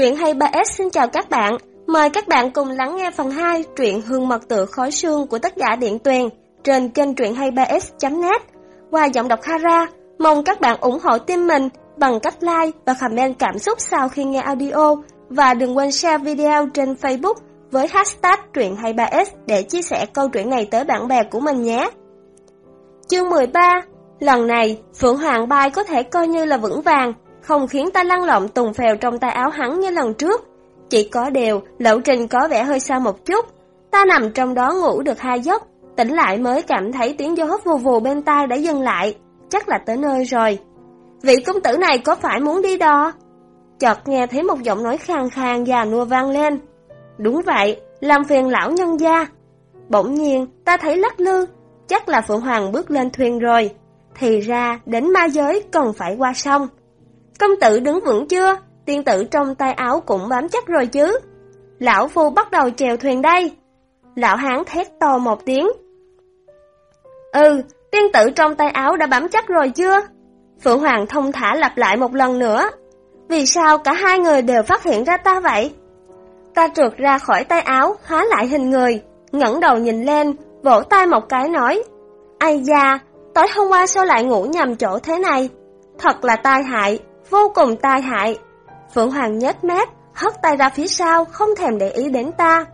Truyện 23S xin chào các bạn. Mời các bạn cùng lắng nghe phần 2 truyện Hương mật tự khói sương của tác giả Điện Tuyền trên kênh truyện 23S.net qua giọng đọc Hara. Mong các bạn ủng hộ team mình bằng cách like và comment cảm xúc sau khi nghe audio và đừng quên share video trên Facebook với hashtag truyện 23S để chia sẻ câu chuyện này tới bạn bè của mình nhé. Chương 13 Lần này, Phượng Hoàng Bay có thể coi như là vững vàng, không khiến ta lăn lộn tùng phèo trong tay áo hắn như lần trước. Chỉ có điều, lộ trình có vẻ hơi xa một chút. Ta nằm trong đó ngủ được hai giấc, tỉnh lại mới cảm thấy tiếng gió vù vù bên tai đã dừng lại. Chắc là tới nơi rồi. Vị công tử này có phải muốn đi đò? Chợt nghe thấy một giọng nói khang khang già nua vang lên. Đúng vậy, làm phiền lão nhân gia. Bỗng nhiên, ta thấy lắc lư, chắc là Phượng Hoàng bước lên thuyền rồi. Thì ra, đến ma giới còn phải qua sông. Công tử đứng vững chưa? Tiên tử trong tay áo cũng bám chắc rồi chứ. Lão phu bắt đầu chèo thuyền đây. Lão hán thét to một tiếng. Ừ, tiên tử trong tay áo đã bám chắc rồi chưa? Phượng Hoàng thông thả lặp lại một lần nữa. Vì sao cả hai người đều phát hiện ra ta vậy? Ta trượt ra khỏi tay áo, hóa lại hình người, ngẩng đầu nhìn lên, vỗ tay một cái nói. Ai da, tối hôm qua sao lại ngủ nhầm chỗ thế này? Thật là tai hại, vô cùng tai hại. Phượng Hoàng nhếch mép, hất tay ra phía sau, không thèm để ý đến ta.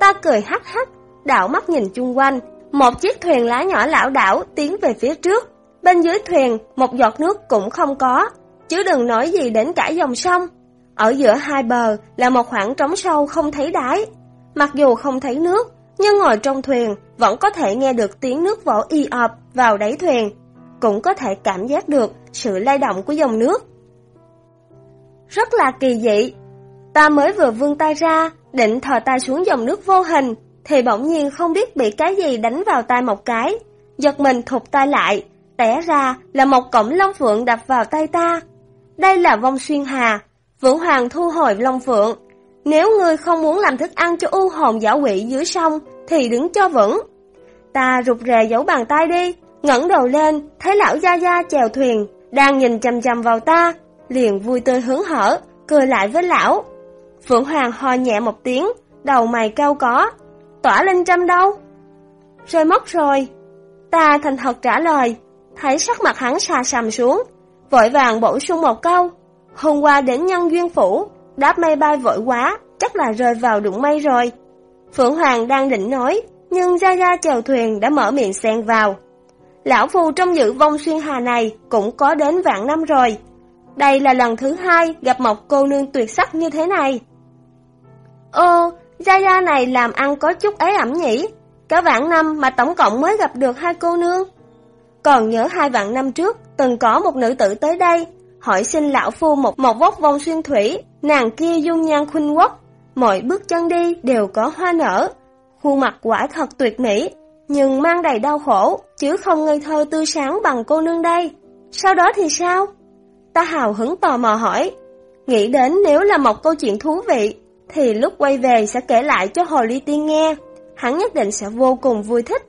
Ta cười hắc hắc, đảo mắt nhìn chung quanh, một chiếc thuyền lá nhỏ lão đảo tiến về phía trước. Bên dưới thuyền, một giọt nước cũng không có, chứ đừng nói gì đến cả dòng sông. Ở giữa hai bờ là một khoảng trống sâu không thấy đáy. Mặc dù không thấy nước, nhưng ngồi trong thuyền vẫn có thể nghe được tiếng nước vỗ y ọp vào đáy thuyền, cũng có thể cảm giác được sự lay động của dòng nước. Rất là kỳ dị. Ta mới vừa vươn tay ra, định thò tay xuống dòng nước vô hình, thì bỗng nhiên không biết bị cái gì đánh vào tay một cái. Giật mình thụt tay lại, té ra là một cổng long phượng đập vào tay ta. Đây là vong xuyên hà, Vũ Hoàng thu hồi long phượng. Nếu ngươi không muốn làm thức ăn cho u hồn giả quỷ dưới sông, thì đứng cho vững. Ta rụt rè giấu bàn tay đi, ngẩng đầu lên, thấy lão Gia Gia chèo thuyền, đang nhìn chằm chằm vào ta, liền vui tươi hứng hở, cười lại với lão. Phượng Hoàng ho nhẹ một tiếng, đầu mày cao có. Tỏa lên trăm đâu? Rơi mất rồi. Ta thành thật trả lời, thấy sắc mặt hắn xa sầm xuống, vội vàng bổ sung một câu. Hôm qua đến nhân duyên phủ, đáp mây bay vội quá, chắc là rơi vào đụng mây rồi. Phượng Hoàng đang định nói, nhưng Gia Gia chèo thuyền đã mở miệng xen vào. Lão phù trong dự vong xuyên hà này cũng có đến vạn năm rồi. Đây là lần thứ hai gặp một cô nương tuyệt sắc như thế này. Ô, Gia Gia này làm ăn có chút ế ẩm nhỉ? Cả vạn năm mà tổng cộng mới gặp được hai cô nương. Còn nhớ hai vạn năm trước, từng có một nữ tử tới đây, hỏi xin lão phu một một vóc vong xuyên thủy, nàng kia dung nhan khuynh quốc, mọi bước chân đi đều có hoa nở, khuôn mặt quả thật tuyệt mỹ, nhưng mang đầy đau khổ, chứ không ngây thơ tươi sáng bằng cô nương đây. Sau đó thì sao? Ta hào hứng tò mò hỏi, nghĩ đến nếu là một câu chuyện thú vị, thì lúc quay về sẽ kể lại cho Hồ Ly Tiên nghe, hắn nhất định sẽ vô cùng vui thích.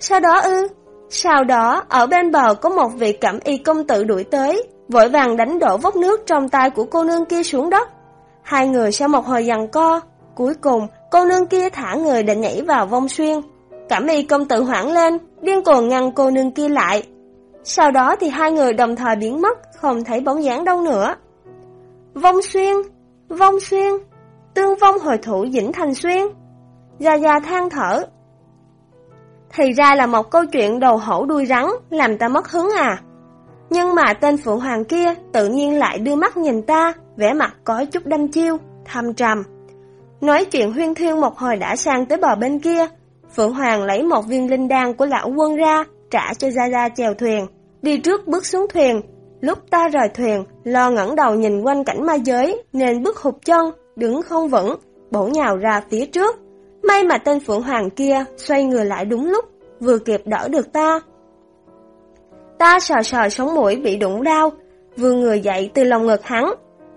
Sau đó ư, sau đó ở bên bờ có một vị cẩm y công tử đuổi tới, vội vàng đánh đổ vốc nước trong tay của cô nương kia xuống đất. Hai người sau một hồi giằng co, cuối cùng cô nương kia thả người định nhảy vào vong xuyên. Cẩm y công tử hoảng lên, điên cuồng ngăn cô nương kia lại. Sau đó thì hai người đồng thời biến mất, không thấy bóng dáng đâu nữa. Vong xuyên, vong xuyên, tương vong hồi thủ dĩnh thành xuyên. Gia Gia than thở. Thì ra là một câu chuyện đầu hổ đuôi rắn, làm ta mất hứng à. Nhưng mà tên Phượng Hoàng kia tự nhiên lại đưa mắt nhìn ta, vẻ mặt có chút đâm chiêu, thâm trầm. Nói chuyện huyên thuyên một hồi đã sang tới bờ bên kia, Phượng Hoàng lấy một viên linh đan của lão quân ra, trả cho Gia Gia chèo thuyền, đi trước bước xuống thuyền. Lúc ta rời thuyền, lo ngẩng đầu nhìn quanh cảnh ma giới, nên bước hụt chân, đứng không vững, bổ nhào ra phía trước. May mà tên Phượng Hoàng kia xoay người lại đúng lúc, vừa kịp đỡ được ta. Ta sờ sờ sống mũi bị đụng đau, vừa người dậy từ lòng ngực hắn,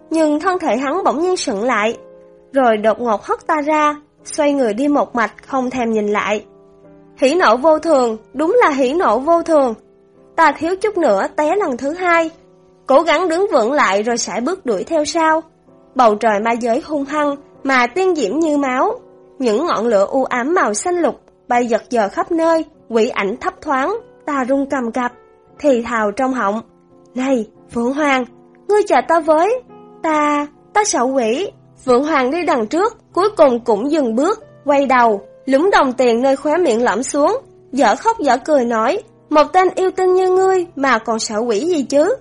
nhưng thân thể hắn bỗng nhiên sững lại, rồi đột ngột hất ta ra, xoay người đi một mạch không thèm nhìn lại. Hỉ nộ vô thường, đúng là hỉ nộ vô thường. Ta thiếu chút nữa té lần thứ hai, cố gắng đứng vững lại rồi sải bước đuổi theo sau. bầu trời ma giới hung hăng mà tiên diễm như máu, những ngọn lửa u ám màu xanh lục bay giật giờ khắp nơi, quỷ ảnh thấp thoáng, ta rung cầm cập, thì thào trong họng. Này, Phượng Hoàng, ngươi chờ ta với, ta, ta sợ quỷ. Phượng Hoàng đi đằng trước, cuối cùng cũng dừng bước, quay đầu, lúng đồng tiền nơi khóe miệng lõm xuống, dở khóc dở cười nói, một tên yêu tinh như ngươi mà còn sợ quỷ gì chứ?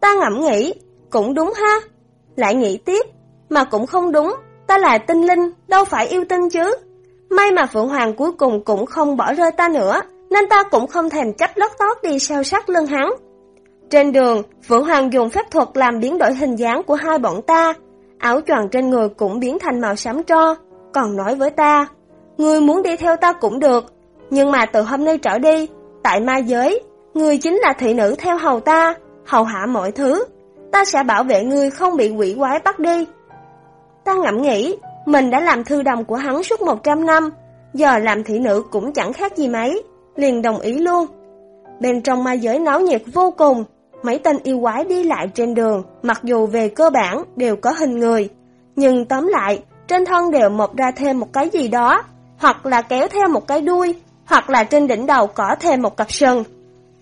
Ta ngẫm nghĩ, cũng đúng ha. Lại nghĩ tiếp, mà cũng không đúng, ta là tinh linh, đâu phải yêu tinh chứ. May mà Phượng Hoàng cuối cùng cũng không bỏ rơi ta nữa, nên ta cũng không thèm chấp lót tót đi sao sát lưng hắn. Trên đường, Phượng Hoàng dùng phép thuật làm biến đổi hình dáng của hai bọn ta, áo choàng trên người cũng biến thành màu xám tro, còn nói với ta, người muốn đi theo ta cũng được, nhưng mà từ hôm nay trở đi, tại ma giới, người chính là thị nữ theo hầu ta, hầu hạ mọi thứ, ta sẽ bảo vệ ngươi không bị quỷ quái bắt đi. Ta ngẫm nghĩ, mình đã làm thư đồng của hắn suốt 100 năm, giờ làm thị nữ cũng chẳng khác gì mấy, liền đồng ý luôn. Bên trong ma giới náo nhiệt vô cùng, mấy tên yêu quái đi lại trên đường, mặc dù về cơ bản đều có hình người, nhưng tóm lại, trên thân đều mọc ra thêm một cái gì đó, hoặc là kéo theo một cái đuôi, hoặc là trên đỉnh đầu có thêm một cặp sừng,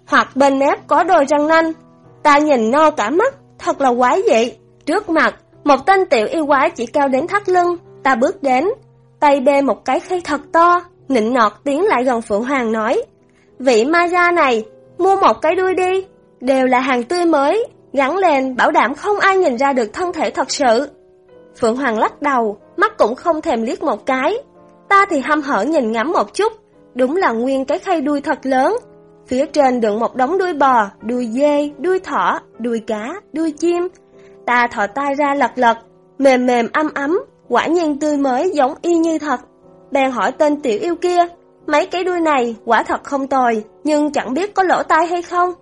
hoặc bên mép có đôi răng nanh. Ta nhìn no cả mắt, thật là quái dị. Trước mặt, một tên tiểu yêu quái chỉ cao đến thắt lưng, ta bước đến, tay bê một cái khay thật to, nịnh nọt tiến lại gần Phượng Hoàng nói, vị ma gia này, mua một cái đuôi đi, đều là hàng tươi mới, gắn lên bảo đảm không ai nhìn ra được thân thể thật sự. Phượng Hoàng lắc đầu, mắt cũng không thèm liếc một cái. Ta thì hăm hở nhìn ngắm một chút, đúng là nguyên cái khay đuôi thật lớn. Phía trên đựng một đống đuôi bò, đuôi dê, đuôi thỏ, đuôi cá, đuôi chim. Ta thò tay ra lật lật, mềm mềm âm ấm, quả nhiên tươi mới giống y như thật. Bèn hỏi tên tiểu yêu kia, mấy cái đuôi này quả thật không tồi, nhưng chẳng biết có lỗ tai hay không.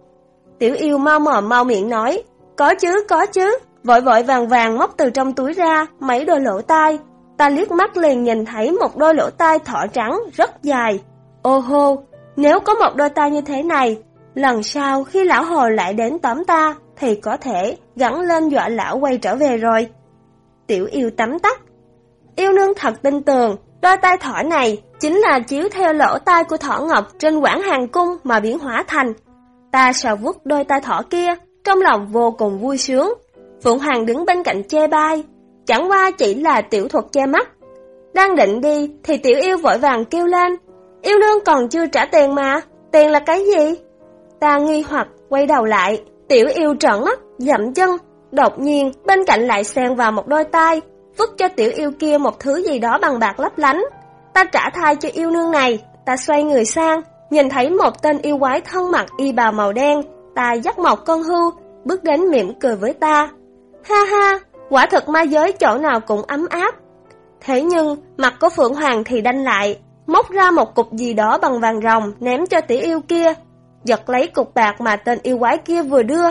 Tiểu yêu mau mồm mau miệng nói, có chứ, có chứ, vội vội vàng vàng móc từ trong túi ra mấy đôi lỗ tai. Ta liếc mắt liền nhìn thấy một đôi lỗ tai thỏ trắng rất dài. Ô hô, nếu có một đôi tay như thế này, lần sau khi lão hồ lại đến tóm ta, thì có thể gắn lên dọa lão quay trở về rồi. Tiểu yêu tắm tắt. Yêu nương thật tin tưởng, đôi tai thỏ này chính là chiếu theo lỗ tai của thỏ ngọc trên quảng hàng cung mà biến hóa thành. Ta sờ vuốt đôi tai thỏ kia, trong lòng vô cùng vui sướng. Phượng Hoàng đứng bên cạnh che bai, chẳng qua chỉ là tiểu thuật che mắt. Đang định đi thì tiểu yêu vội vàng kêu lên, yêu đương còn chưa trả tiền mà, tiền là cái gì? Ta nghi hoặc quay đầu lại, tiểu yêu trợn mắt, dậm chân, đột nhiên bên cạnh lại xen vào một đôi tay, vứt cho tiểu yêu kia một thứ gì đó bằng bạc lấp lánh. Ta trả thai cho yêu nương này, ta xoay người sang, nhìn thấy một tên yêu quái thân mặc y bào màu đen, ta dắt một con hưu, bước đến mỉm cười với ta. Ha ha, quả thật ma giới chỗ nào cũng ấm áp. Thế nhưng, mặt của Phượng Hoàng thì đanh lại, móc ra một cục gì đó bằng vàng rồng ném cho tỷ yêu kia. Giật lấy cục bạc mà tên yêu quái kia vừa đưa,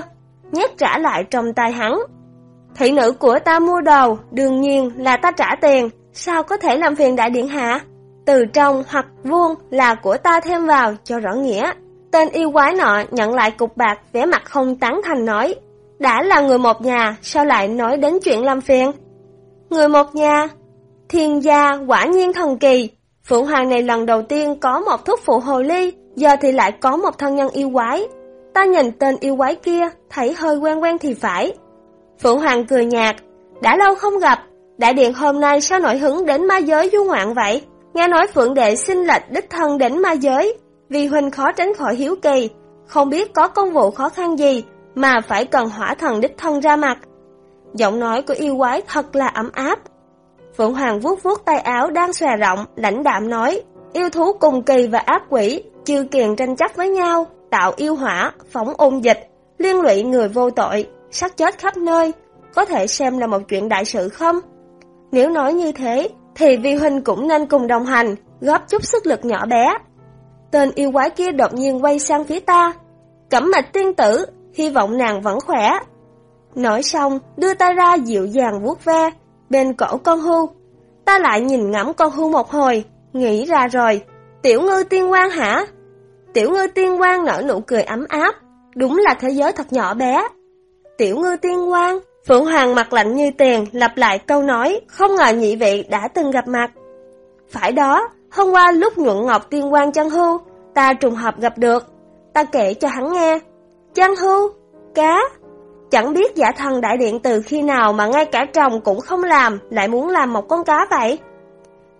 nhét trả lại trong tay hắn. Thị nữ của ta mua đồ, đương nhiên là ta trả tiền, sao có thể làm phiền đại điện hạ? Từ trong hoặc vuông là của ta thêm vào cho rõ nghĩa. Tên yêu quái nọ nhận lại cục bạc vẻ mặt không tán thành nói, đã là người một nhà, sao lại nói đến chuyện làm phiền? Người một nhà, thiên gia quả nhiên thần kỳ. Phượng Hoàng này lần đầu tiên có một thúc phụ hồ ly, giờ thì lại có một thân nhân yêu quái. Ta nhìn tên yêu quái kia, thấy hơi quen quen thì phải. Phượng Hoàng cười nhạt, đã lâu không gặp, đại điện hôm nay sao nổi hứng đến ma giới du ngoạn vậy? Nghe nói Phượng Đệ xin lệch đích thân đến ma giới, vì Huynh khó tránh khỏi hiếu kỳ, không biết có công vụ khó khăn gì mà phải cần hỏa thần đích thân ra mặt. Giọng nói của yêu quái thật là ấm áp. Phượng Hoàng vuốt vuốt tay áo đang xòe rộng, lãnh đạm nói, yêu thú cùng kỳ và ác quỷ, chư kiền tranh chấp với nhau, tạo yêu hỏa, phóng ôn dịch, liên lụy người vô tội, sát chết khắp nơi, có thể xem là một chuyện đại sự không? Nếu nói như thế, thì Vi Huynh cũng nên cùng đồng hành, góp chút sức lực nhỏ bé. Tên yêu quái kia đột nhiên quay sang phía ta. Cẩm mạch tiên tử, hy vọng nàng vẫn khỏe. Nói xong, đưa tay ra dịu dàng vuốt ve, bên cổ con hưu. Ta lại nhìn ngắm con hưu một hồi, nghĩ ra rồi, tiểu ngư tiên quan hả? Tiểu ngư tiên quan nở nụ cười ấm áp, đúng là thế giới thật nhỏ bé. Tiểu ngư tiên quan, Phượng Hoàng mặt lạnh như tiền, lặp lại câu nói, không ngờ nhị vị đã từng gặp mặt. Phải đó, hôm qua lúc nhuận ngọc tiên quan chân hưu, ta trùng hợp gặp được. Ta kể cho hắn nghe. Chân hưu? Cá? Chẳng biết giả thần đại điện từ khi nào mà ngay cả chồng cũng không làm, lại muốn làm một con cá vậy.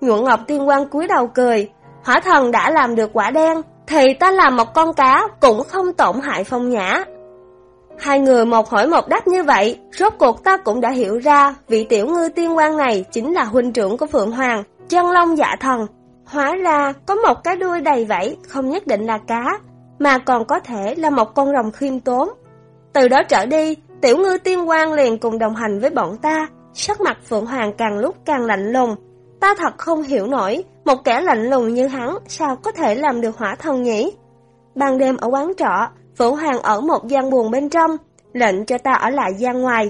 Nhuận Ngọc Tiên quan cúi đầu cười, hỏa thần đã làm được quả đen, thì ta làm một con cá cũng không tổn hại phong nhã. Hai người một hỏi một đáp như vậy, rốt cuộc ta cũng đã hiểu ra vị tiểu ngư tiên quan này chính là huynh trưởng của Phượng Hoàng, chân long dạ thần. Hóa ra có một cái đuôi đầy vẫy không nhất định là cá, mà còn có thể là một con rồng khiêm tốn. Từ đó trở đi, tiểu ngư tiên quan liền cùng đồng hành với bọn ta, sắc mặt Phượng Hoàng càng lúc càng lạnh lùng. Ta thật không hiểu nổi, một kẻ lạnh lùng như hắn sao có thể làm được hỏa thần nhỉ? Ban đêm ở quán trọ, Phượng Hoàng ở một gian buồn bên trong, lệnh cho ta ở lại gian ngoài.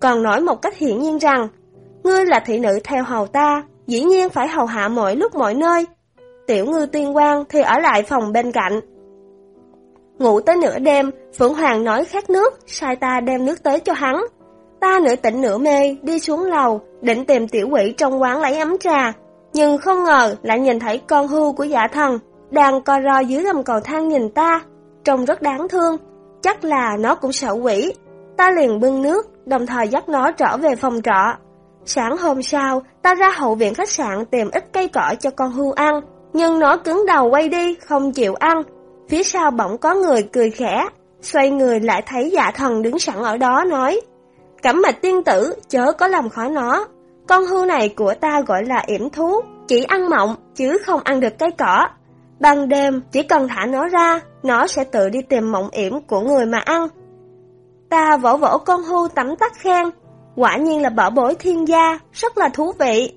Còn nói một cách hiển nhiên rằng, ngươi là thị nữ theo hầu ta, dĩ nhiên phải hầu hạ mọi lúc mọi nơi. Tiểu ngư tiên quan thì ở lại phòng bên cạnh. Ngủ tới nửa đêm, Phượng Hoàng nói khát nước, sai ta đem nước tới cho hắn. Ta nửa tỉnh nửa mê, đi xuống lầu, định tìm tiểu quỷ trong quán lấy ấm trà. Nhưng không ngờ lại nhìn thấy con hưu của giả thần, đang co ro dưới gầm cầu thang nhìn ta, trông rất đáng thương. Chắc là nó cũng sợ quỷ. Ta liền bưng nước, đồng thời dắt nó trở về phòng trọ. Sáng hôm sau, ta ra hậu viện khách sạn tìm ít cây cỏ cho con hưu ăn, nhưng nó cứng đầu quay đi, không chịu ăn. Phía sau bỗng có người cười khẽ, xoay người lại thấy dạ thần đứng sẵn ở đó nói, Cẩm mạch tiên tử, chớ có làm khó nó. Con hưu này của ta gọi là yểm thú, chỉ ăn mộng, chứ không ăn được cây cỏ. Ban đêm, chỉ cần thả nó ra, nó sẽ tự đi tìm mộng yểm của người mà ăn. Ta vỗ vỗ con hưu tắm tắt khen, quả nhiên là bảo bối thiên gia, rất là thú vị.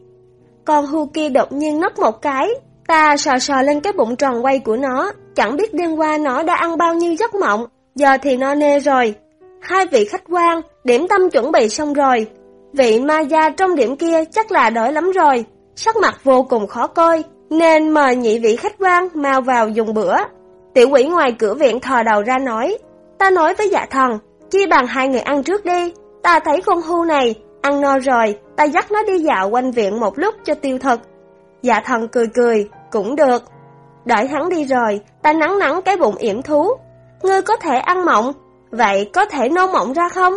Con hưu kia đột nhiên nấp một cái, ta sò sò lên cái bụng tròn quay của nó, chẳng biết đêm qua nó đã ăn bao nhiêu giấc mộng, giờ thì no nê rồi. Hai vị khách quan, điểm tâm chuẩn bị xong rồi. Vị ma gia trong điểm kia chắc là đói lắm rồi, sắc mặt vô cùng khó coi, nên mời nhị vị khách quan mau vào dùng bữa. Tiểu quỷ ngoài cửa viện thò đầu ra nói, ta nói với dạ thần, chia bằng hai người ăn trước đi, ta thấy con hưu này, ăn no rồi, ta dắt nó đi dạo quanh viện một lúc cho tiêu thực. Dạ thần cười cười, cũng được. Đợi hắn đi rồi, ta nắng nắng cái bụng yểm thú. Ngươi có thể ăn mộng, vậy có thể nôn mộng ra không?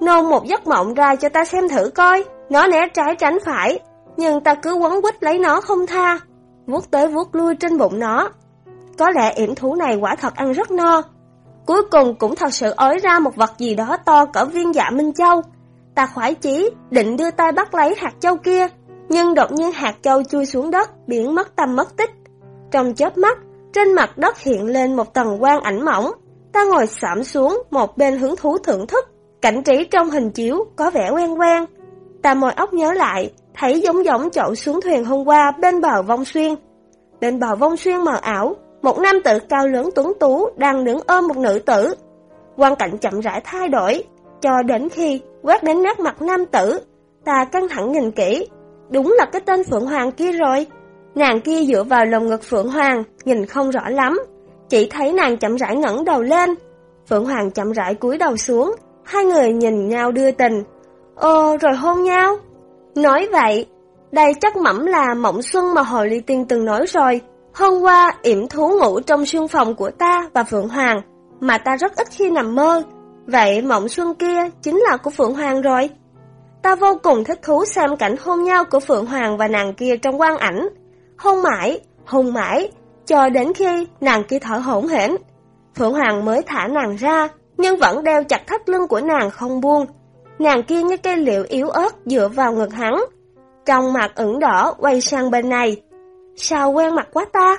Nôn một giấc mộng ra cho ta xem thử coi, nó né trái tránh phải, nhưng ta cứ quấn quýt lấy nó không tha, vuốt tới vuốt lui trên bụng nó. Có lẽ yểm thú này quả thật ăn rất no. Cuối cùng cũng thật sự ói ra một vật gì đó to cỡ viên dạ Minh Châu. Ta khoái chí, định đưa tay bắt lấy hạt châu kia, nhưng đột nhiên hạt châu chui xuống đất, biến mất tâm mất tích. Trong chớp mắt, trên mặt đất hiện lên một tầng quang ảnh mỏng. Ta ngồi xảm xuống, một bên hứng thú thưởng thức. Cảnh trí trong hình chiếu có vẻ quen quen. Ta mồi óc nhớ lại, thấy giống giống chậu xuống thuyền hôm qua bên bờ vong xuyên. Bên bờ vong xuyên mờ ảo, một nam tử cao lớn tuấn tú đang đứng ôm một nữ tử. Quan cảnh chậm rãi thay đổi, cho đến khi quét đến nét mặt nam tử, ta căng thẳng nhìn kỹ, đúng là cái tên Phượng Hoàng kia rồi. Nàng kia dựa vào lồng ngực Phượng Hoàng, nhìn không rõ lắm, chỉ thấy nàng chậm rãi ngẩng đầu lên. Phượng Hoàng chậm rãi cúi đầu xuống, hai người nhìn nhau đưa tình. Ồ, rồi hôn nhau. Nói vậy, đây chắc mẩm là mộng xuân mà Hồ Ly Tiên từng nói rồi. Hôm qua, yểm thú ngủ trong xương phòng của ta và Phượng Hoàng, mà ta rất ít khi nằm mơ. Vậy mộng xuân kia chính là của Phượng Hoàng rồi. Ta vô cùng thích thú xem cảnh hôn nhau của Phượng Hoàng và nàng kia trong quang ảnh. Hôn mãi, hôn mãi, cho đến khi nàng kia thở hổn hển. Phượng Hoàng mới thả nàng ra, nhưng vẫn đeo chặt thắt lưng của nàng không buông. Nàng kia như cây liệu yếu ớt dựa vào ngực hắn. Trong mặt ửng đỏ quay sang bên này. Sao quen mặt quá ta?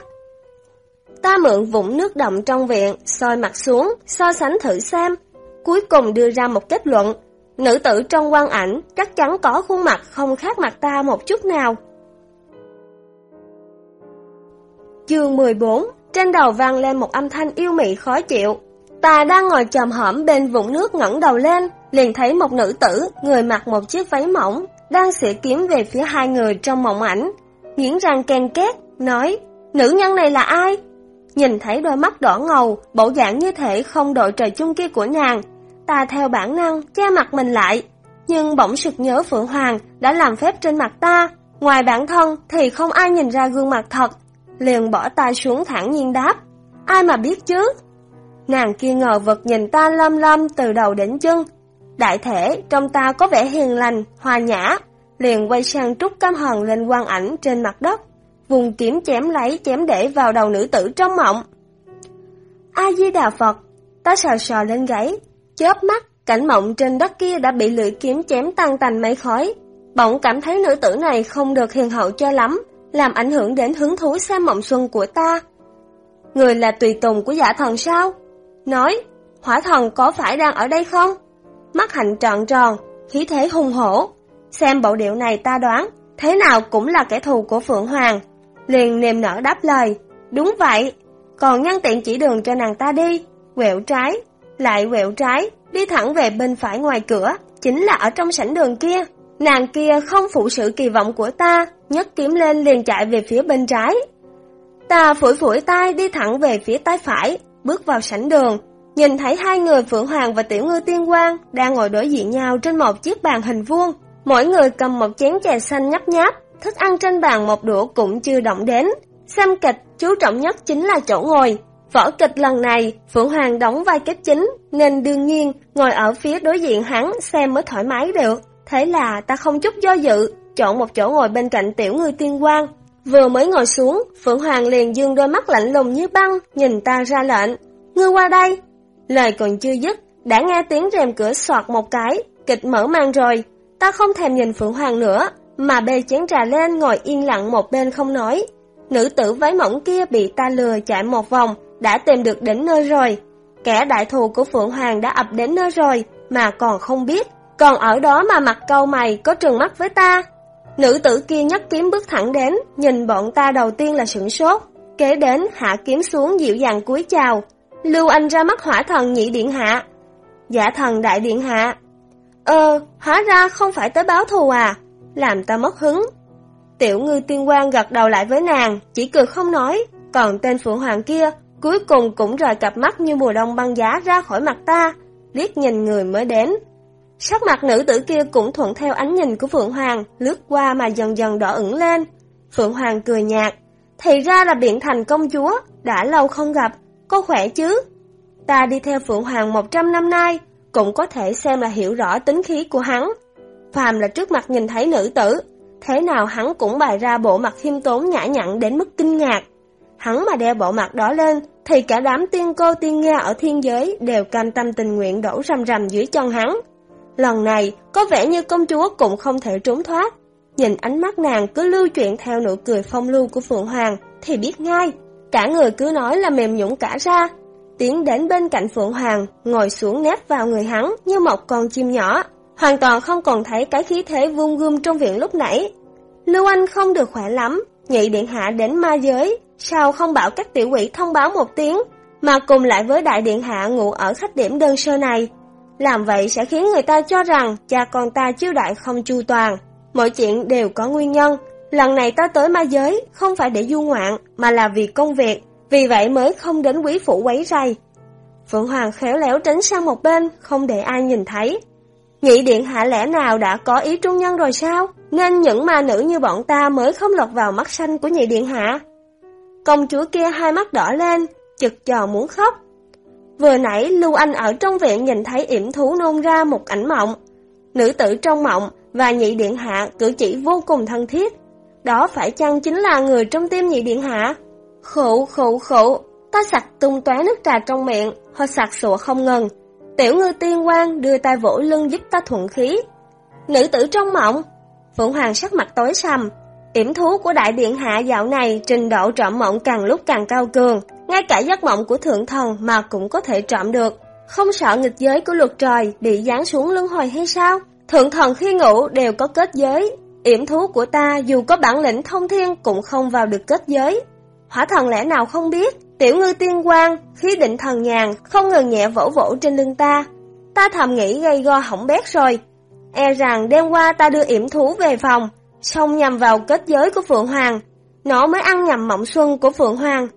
Ta mượn vũng nước động trong viện, soi mặt xuống, so sánh thử xem. Cuối cùng đưa ra một kết luận. Nữ tử trong quan ảnh chắc chắn có khuôn mặt không khác mặt ta một chút nào. Chương 14 Trên đầu vang lên một âm thanh yêu mị khó chịu. Ta đang ngồi chồm hõm bên vũng nước ngẩng đầu lên, liền thấy một nữ tử, người mặc một chiếc váy mỏng, đang xỉa kiếm về phía hai người trong mộng ảnh. Nghiến răng ken két, nói, nữ nhân này là ai? Nhìn thấy đôi mắt đỏ ngầu, bộ dạng như thể không đội trời chung kia của nàng, ta theo bản năng che mặt mình lại, nhưng bỗng sực nhớ Phượng Hoàng đã làm phép trên mặt ta, ngoài bản thân thì không ai nhìn ra gương mặt thật, liền bỏ tay xuống thẳng nhiên đáp, ai mà biết chứ. Nàng kia ngờ vật nhìn ta lâm lâm từ đầu đến chân, đại thể trong ta có vẻ hiền lành, hòa nhã, liền quay sang trút cam hờn lên quan ảnh trên mặt đất, vùng kiếm chém lấy chém để vào đầu nữ tử trong mộng. A-di-đà Phật, ta sờ sờ lên gáy, chớp mắt, cảnh mộng trên đất kia đã bị lưỡi kiếm chém tan tành mấy khói. Bỗng cảm thấy nữ tử này không được hiền hậu cho lắm, làm ảnh hưởng đến hứng thú xem mộng xuân của ta. Người là tùy tùng của giả thần sao? Nói, hỏa thần có phải đang ở đây không? Mắt hạnh tròn tròn, khí thế hung hổ. Xem bộ điệu này ta đoán, thế nào cũng là kẻ thù của Phượng Hoàng. Liền niềm nở đáp lời, đúng vậy, còn nhân tiện chỉ đường cho nàng ta đi, quẹo trái, lại quẹo trái, đi thẳng về bên phải ngoài cửa, chính là ở trong sảnh đường kia. Nàng kia không phụ sự kỳ vọng của ta, nhấc kiếm lên liền chạy về phía bên trái. Ta phủi phủi tay đi thẳng về phía tay phải, bước vào sảnh đường, nhìn thấy hai người Phượng Hoàng và Tiểu Ngư Tiên Quang đang ngồi đối diện nhau trên một chiếc bàn hình vuông, mỗi người cầm một chén chè xanh nhấp nháp, thức ăn trên bàn một đũa cũng chưa động đến. Xem kịch, chú trọng nhất chính là chỗ ngồi. Vở kịch lần này, Phượng Hoàng đóng vai kép chính, nên đương nhiên ngồi ở phía đối diện hắn xem mới thoải mái được. Thế là ta không chút do dự, chọn một chỗ ngồi bên cạnh tiểu ngư tiên quang. Vừa mới ngồi xuống, Phượng Hoàng liền dương đôi mắt lạnh lùng như băng, nhìn ta ra lệnh. Ngươi qua đây. Lời còn chưa dứt, đã nghe tiếng rèm cửa soạt một cái, kịch mở mang rồi. Ta không thèm nhìn Phượng Hoàng nữa, mà bê chén trà lên ngồi yên lặng một bên không nói. Nữ tử váy mỏng kia bị ta lừa chạy một vòng, đã tìm được đến nơi rồi. Kẻ đại thù của Phượng Hoàng đã ập đến nơi rồi, mà còn không biết. Còn ở đó mà mặt câu mày có trừng mắt với ta. Nữ tử kia nhấc kiếm bước thẳng đến, nhìn bọn ta đầu tiên là sửng sốt. Kế đến hạ kiếm xuống dịu dàng cúi chào. Lưu Anh ra mắt hỏa thần nhị điện hạ. Giả thần đại điện hạ. Ờ, hóa ra không phải tới báo thù à, làm ta mất hứng. Tiểu ngư tiên quan gật đầu lại với nàng, chỉ cười không nói, còn tên Phượng Hoàng kia cuối cùng cũng rời cặp mắt như mùa đông băng giá ra khỏi mặt ta, liếc nhìn người mới đến. Sắc mặt nữ tử kia cũng thuận theo ánh nhìn của Phượng Hoàng, lướt qua mà dần dần đỏ ửng lên. Phượng Hoàng cười nhạt, thì ra là biện thành công chúa, đã lâu không gặp, có khỏe chứ? Ta đi theo Phượng Hoàng 100 năm nay, cũng có thể xem là hiểu rõ tính khí của hắn. Phàm là trước mặt nhìn thấy nữ tử, thế nào hắn cũng bày ra bộ mặt khiêm tốn nhã nhặn đến mức kinh ngạc. Hắn mà đeo bộ mặt đó lên, thì cả đám tiên cô tiên nga ở thiên giới đều cam tâm tình nguyện đổ rầm rầm dưới chân hắn. Lần này, có vẻ như công chúa cũng không thể trốn thoát. Nhìn ánh mắt nàng cứ lưu chuyện theo nụ cười phong lưu của Phượng Hoàng, thì biết ngay, cả người cứ nói là mềm nhũng cả ra. Tiến đến bên cạnh Phượng Hoàng, ngồi xuống nép vào người hắn như một con chim nhỏ, hoàn toàn không còn thấy cái khí thế vung gươm trong viện lúc nãy. Lưu Anh không được khỏe lắm, nhị điện hạ đến ma giới, sao không bảo các tiểu quỷ thông báo một tiếng, mà cùng lại với đại điện hạ ngủ ở khách điểm đơn sơ này. Làm vậy sẽ khiến người ta cho rằng cha con ta chiêu đại không chu toàn. Mọi chuyện đều có nguyên nhân. Lần này ta tới ma giới không phải để du ngoạn mà là vì công việc, vì vậy mới không đến quý phủ quấy rầy. Phượng Hoàng khéo léo tránh sang một bên, không để ai nhìn thấy. Nhị điện hạ lẽ nào đã có ý trung nhân rồi sao? Nên những ma nữ như bọn ta mới không lọt vào mắt xanh của nhị điện hạ. Công chúa kia hai mắt đỏ lên, chực chờ muốn khóc. Vừa nãy Lưu Anh ở trong viện nhìn thấy yểm thú nôn ra một ảnh mộng. Nữ tử trong mộng và nhị điện hạ cử chỉ vô cùng thân thiết. Đó phải chăng chính là người trong tim nhị điện hạ? Khổ khổ khổ, ta sặc tung tóe nước trà trong miệng, hơi sặc sụa không ngừng. Tiểu ngư tiên quan đưa tay vỗ lưng giúp ta thuận khí. Nữ tử trong mộng, Phượng Hoàng sắc mặt tối sầm. Yểm thú của đại điện hạ dạo này trình độ trộm mộng càng lúc càng cao cường, ngay cả giấc mộng của thượng thần mà cũng có thể trộm được. Không sợ nghịch giới của luật trời bị giáng xuống luân hồi hay sao? Thượng thần khi ngủ đều có kết giới. Yểm thú của ta dù có bản lĩnh thông thiên cũng không vào được kết giới. Hỏa thần lẽ nào không biết, tiểu ngư tiên quang, khí định thần nhàn, không ngừng nhẹ vỗ vỗ trên lưng ta. Ta thầm nghĩ gây go hỏng bét rồi. E rằng đêm qua ta đưa yểm thú về phòng, xong nhằm vào kết giới của Phượng Hoàng. Nó mới ăn nhầm mộng xuân của Phượng Hoàng.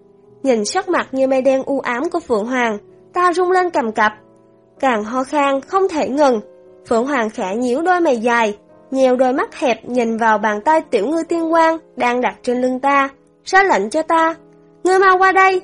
Nhìn sắc mặt như mây đen u ám của Phượng Hoàng, ta rung lên cầm cập. càng ho khan không thể ngừng. Phượng Hoàng khẽ nhíu đôi mày dài, nhiều đôi mắt hẹp nhìn vào bàn tay tiểu ngư tiên quang đang đặt trên lưng ta, ra lệnh cho ta. Ngươi mau qua đây!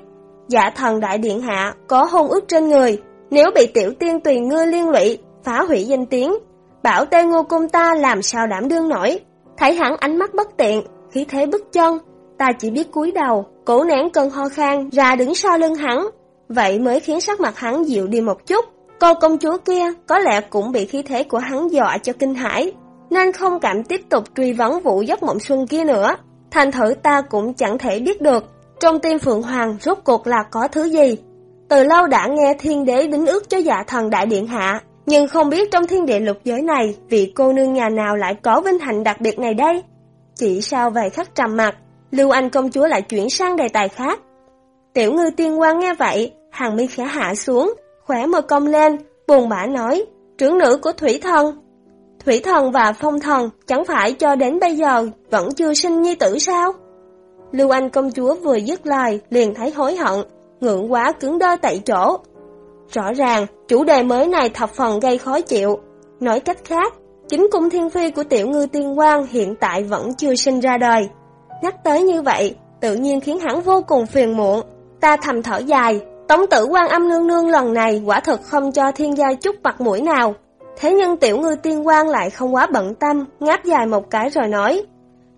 Dạ thần đại điện hạ có hôn ước trên người, nếu bị tiểu tiên tùy ngư liên lụy, phá hủy danh tiếng, bảo tê ngô cung ta làm sao đảm đương nổi. Thấy hắn ánh mắt bất tiện, khí thế bức chân, ta chỉ biết cúi đầu, cổ nén cơn ho khan ra đứng sau lưng hắn, vậy mới khiến sắc mặt hắn dịu đi một chút. Cô công chúa kia có lẽ cũng bị khí thế của hắn dọa cho kinh hãi, nên không cảm tiếp tục truy vấn vụ giấc mộng xuân kia nữa. Thành thử ta cũng chẳng thể biết được trong tim Phượng Hoàng rốt cuộc là có thứ gì. Từ lâu đã nghe thiên đế đính ước cho dạ thần đại điện hạ, nhưng không biết trong thiên địa lục giới này vị cô nương nhà nào lại có vinh hạnh đặc biệt này đây. Chỉ sau vài khắc trầm mặt, Lưu Anh công chúa lại chuyển sang đề tài khác. Tiểu ngư tiên quan nghe vậy, hàng mi khẽ hạ xuống, khỏe môi cong lên, buồn bã nói, trưởng nữ của thủy thần. Thủy thần và phong thần chẳng phải cho đến bây giờ vẫn chưa sinh nhi tử sao? Lưu Anh công chúa vừa dứt lời liền thấy hối hận, ngượng quá cứng đơ tại chỗ. Rõ ràng, chủ đề mới này thập phần gây khó chịu. Nói cách khác, chính cung thiên phi của tiểu ngư tiên quan hiện tại vẫn chưa sinh ra đời. Nhắc tới như vậy, tự nhiên khiến hắn vô cùng phiền muộn. Ta thầm thở dài, tống tử quan âm nương nương lần này quả thật không cho thiên gia chút mặt mũi nào. Thế nhưng tiểu ngư tiên quan lại không quá bận tâm, ngáp dài một cái rồi nói.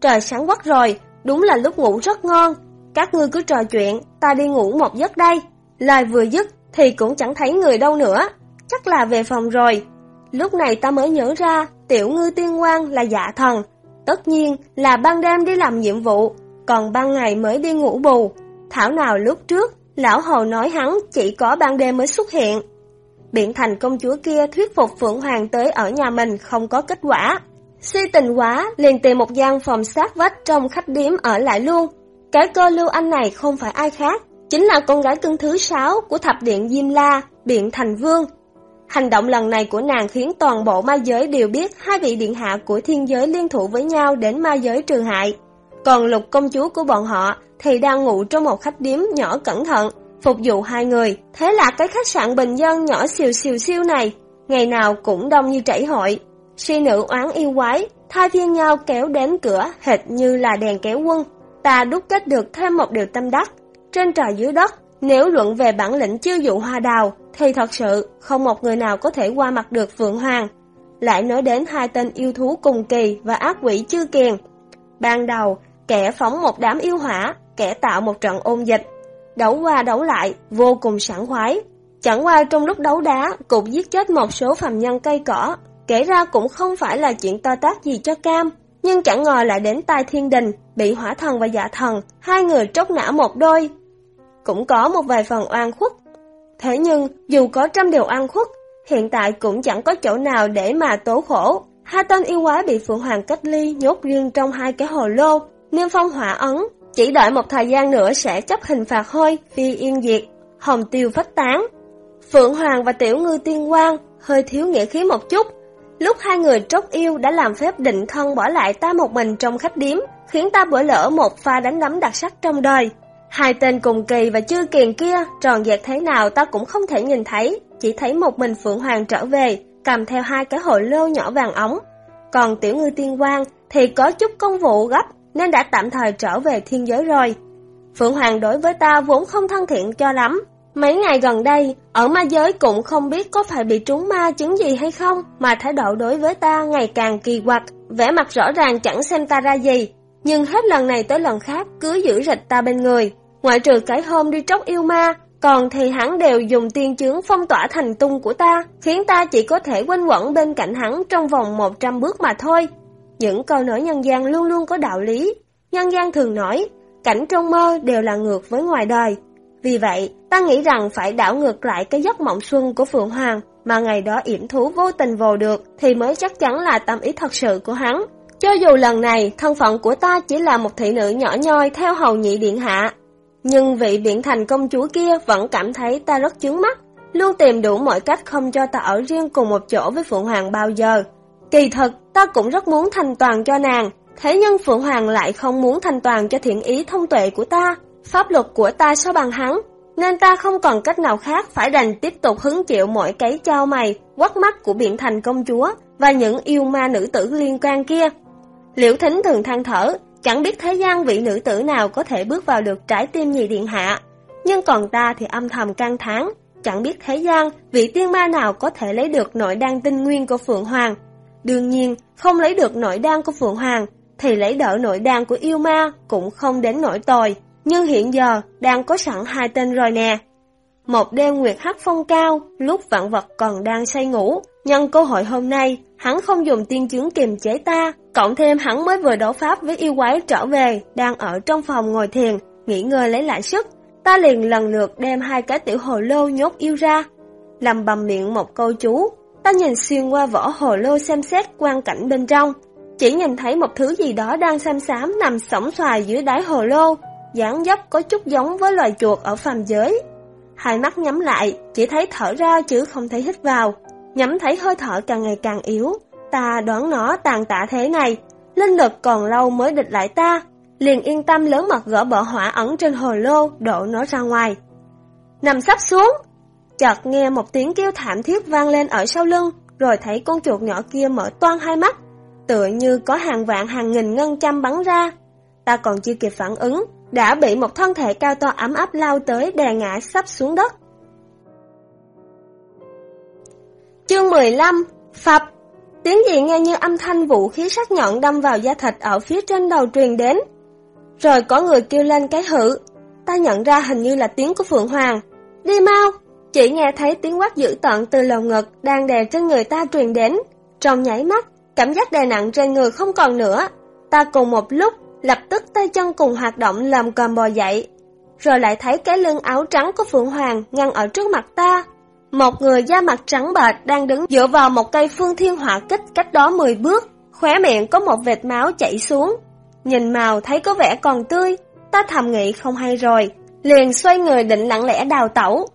Trời sáng quắc rồi, đúng là lúc ngủ rất ngon. Các ngươi cứ trò chuyện, ta đi ngủ một giấc đây. Lời vừa dứt thì cũng chẳng thấy người đâu nữa, chắc là về phòng rồi. Lúc này ta mới nhớ ra, tiểu ngư tiên quan là dạ thần, tất nhiên là ban đêm đi làm nhiệm vụ, còn ban ngày mới đi ngủ bù. Thảo nào lúc trước, lão hồ nói hắn chỉ có ban đêm mới xuất hiện. Biện thành công chúa kia thuyết phục Phượng Hoàng tới ở nhà mình không có kết quả. Si tình quá, liền tìm một gian phòng sát vách trong khách điếm ở lại luôn. Cái cơ lưu anh này không phải ai khác, chính là con gái cưng thứ sáu của thập điện Diêm La, Biện Thành Vương. Hành động lần này của nàng khiến toàn bộ ma giới đều biết hai vị điện hạ của thiên giới liên thủ với nhau đến ma giới trừ hại. Còn lục công chúa của bọn họ thì đang ngủ trong một khách điếm nhỏ cẩn thận, phục vụ hai người. Thế là cái khách sạn bình dân nhỏ xìu xìu siêu này, ngày nào cũng đông như chảy hội. Si nữ oán yêu quái, thay phiên nhau kéo đến cửa hệt như là đèn kéo quân. Ta đúc kết được thêm một điều tâm đắc. Trên trời dưới đất, nếu luận về bản lĩnh chiêu dụ hoa đào, thì thật sự không một người nào có thể qua mặt được Phượng Hoàng. Lại nói đến hai tên yêu thú cùng kỳ và ác quỷ chư kiền. Ban đầu, kẻ phóng một đám yêu hỏa, kẻ tạo một trận ôn dịch. Đấu qua đấu lại, vô cùng sảng khoái. Chẳng qua trong lúc đấu đá, cũng giết chết một số phàm nhân cây cỏ. Kể ra cũng không phải là chuyện to tác gì cho cam, nhưng chẳng ngờ lại đến tai thiên đình, bị hỏa thần và dạ thần, hai người trốc nã một đôi. Cũng có một vài phần oan khuất. Thế nhưng, dù có trăm điều oan khuất, hiện tại cũng chẳng có chỗ nào để mà tố khổ. Hai tên yêu quái bị Phượng Hoàng cách ly nhốt riêng trong hai cái hồ lô, niêm phong hỏa ấn, chỉ đợi một thời gian nữa sẽ chấp hình phạt hôi, phi yên diệt, hồng tiêu phách tán. Phượng Hoàng và Tiểu Ngư Tiên Quang hơi thiếu nghĩa khí một chút, Lúc hai người trốt yêu đã làm phép định thân bỏ lại ta một mình trong khách điếm, khiến ta bỏ lỡ một pha đánh đấm đặc sắc trong đời. Hai tên cùng kỳ và chư kiền kia tròn dẹt thế nào ta cũng không thể nhìn thấy, chỉ thấy một mình Phượng Hoàng trở về, cầm theo hai cái hội lô nhỏ vàng ống. Còn tiểu ngư tiên quang thì có chút công vụ gấp nên đã tạm thời trở về thiên giới rồi. Phượng Hoàng đối với ta vốn không thân thiện cho lắm, Mấy ngày gần đây, ở ma giới cũng không biết có phải bị trúng ma chứng gì hay không, mà thái độ đối với ta ngày càng kỳ quặc, vẻ mặt rõ ràng chẳng xem ta ra gì. Nhưng hết lần này tới lần khác cứ giữ rịch ta bên người, ngoại trừ cái hôm đi tróc yêu ma, còn thì hắn đều dùng tiên chướng phong tỏa thành tung của ta, khiến ta chỉ có thể quanh quẩn bên cạnh hắn trong vòng 100 bước mà thôi. Những câu nói nhân gian luôn luôn có đạo lý. Nhân gian thường nói, cảnh trong mơ đều là ngược với ngoài đời, vì vậy, ta nghĩ rằng phải đảo ngược lại cái giấc mộng xuân của Phượng Hoàng mà ngày đó yểm thú vô tình vồ được thì mới chắc chắn là tâm ý thật sự của hắn. Cho dù lần này thân phận của ta chỉ là một thị nữ nhỏ nhoi theo hầu nhị điện hạ, nhưng vị biện thành công chúa kia vẫn cảm thấy ta rất chướng mắt, luôn tìm đủ mọi cách không cho ta ở riêng cùng một chỗ với Phượng Hoàng bao giờ. Kỳ thật, ta cũng rất muốn thành toàn cho nàng, thế nhưng Phượng Hoàng lại không muốn thành toàn cho thiện ý thông tuệ của ta, Pháp luật của ta sao bằng hắn? nên ta không còn cách nào khác phải đành tiếp tục hứng chịu mọi cái trao mày, quắc mắt của biện thành công chúa và những yêu ma nữ tử liên quan kia. Liễu Thính thường than thở, chẳng biết thế gian vị nữ tử nào có thể bước vào được trái tim nhị điện hạ. Nhưng còn ta thì âm thầm căng thẳng chẳng biết thế gian vị tiên ma nào có thể lấy được nội đan tinh nguyên của Phượng Hoàng. Đương nhiên, không lấy được nội đan của Phượng Hoàng, thì lấy đỡ nội đan của yêu ma cũng không đến nỗi tồi. Nhưng hiện giờ đang có sẵn hai tên rồi nè. Một đêm nguyệt hắc phong cao, lúc vạn vật còn đang say ngủ. Nhân cơ hội hôm nay, hắn không dùng tiên chứng kiềm chế ta, cộng thêm hắn mới vừa đấu pháp với yêu quái trở về, đang ở trong phòng ngồi thiền, nghỉ ngơi lấy lại sức. Ta liền lần lượt đem hai cái tiểu hồ lô nhốt yêu ra. Làm bầm miệng một câu chú, ta nhìn xuyên qua vỏ hồ lô xem xét quan cảnh bên trong. Chỉ nhìn thấy một thứ gì đó đang xanh xám nằm sổng xoài dưới đáy hồ lô, dáng dấp có chút giống với loài chuột ở phàm giới. Hai mắt nhắm lại, chỉ thấy thở ra chứ không thấy hít vào. Nhắm thấy hơi thở càng ngày càng yếu, ta đoán nó tàn tạ thế này, linh lực còn lâu mới địch lại ta, liền yên tâm lớn mật gỡ bỏ hỏa ẩn trên hồ lô, đổ nó ra ngoài. Nằm sắp xuống, chợt nghe một tiếng kêu thảm thiết vang lên ở sau lưng, rồi thấy con chuột nhỏ kia mở toan hai mắt, tựa như có hàng vạn hàng nghìn ngân châm bắn ra. Ta còn chưa kịp phản ứng, đã bị một thân thể cao to ấm áp lao tới đè ngã sắp xuống đất. Chương 15 Phập Tiếng gì nghe như âm thanh vũ khí sắc nhọn đâm vào da thịt ở phía trên đầu truyền đến. Rồi có người kêu lên cái hự. Ta nhận ra hình như là tiếng của Phượng Hoàng. Đi mau! Chỉ nghe thấy tiếng quát dữ tợn từ lồng ngực đang đè trên người ta truyền đến. Trong nháy mắt, cảm giác đè nặng trên người không còn nữa. Ta cùng một lúc lập tức tay chân cùng hoạt động làm còm bò dậy. Rồi lại thấy cái lưng áo trắng của Phượng Hoàng ngăn ở trước mặt ta. Một người da mặt trắng bệch đang đứng dựa vào một cây phương thiên hỏa kích cách đó 10 bước, khóe miệng có một vệt máu chảy xuống. Nhìn màu thấy có vẻ còn tươi, ta thầm nghĩ không hay rồi, liền xoay người định lặng lẽ đào tẩu.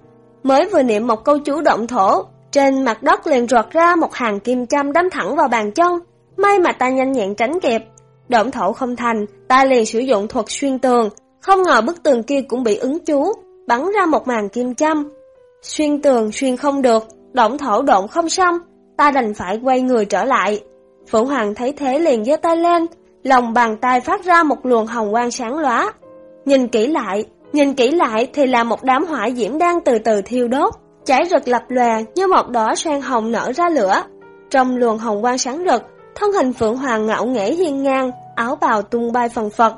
Mới vừa niệm một câu chú động thổ, trên mặt đất liền rọt ra một hàng kim châm đâm thẳng vào bàn chân. May mà ta nhanh nhẹn tránh kịp, Động thổ không thành, ta liền sử dụng thuật xuyên tường, không ngờ bức tường kia cũng bị ứng chú, bắn ra một màn kim châm. Xuyên tường xuyên không được, động thổ động không xong, ta đành phải quay người trở lại. Phượng Hoàng thấy thế liền giơ tay lên, lòng bàn tay phát ra một luồng hồng quang sáng lóa. Nhìn kỹ lại, nhìn kỹ lại thì là một đám hỏa diễm đang từ từ thiêu đốt, cháy rực lập lòe như một đóa xoan hồng nở ra lửa. Trong luồng hồng quang sáng rực, thân hình Phượng Hoàng ngạo nghễ hiên ngang, áo bào tung bay phần phật.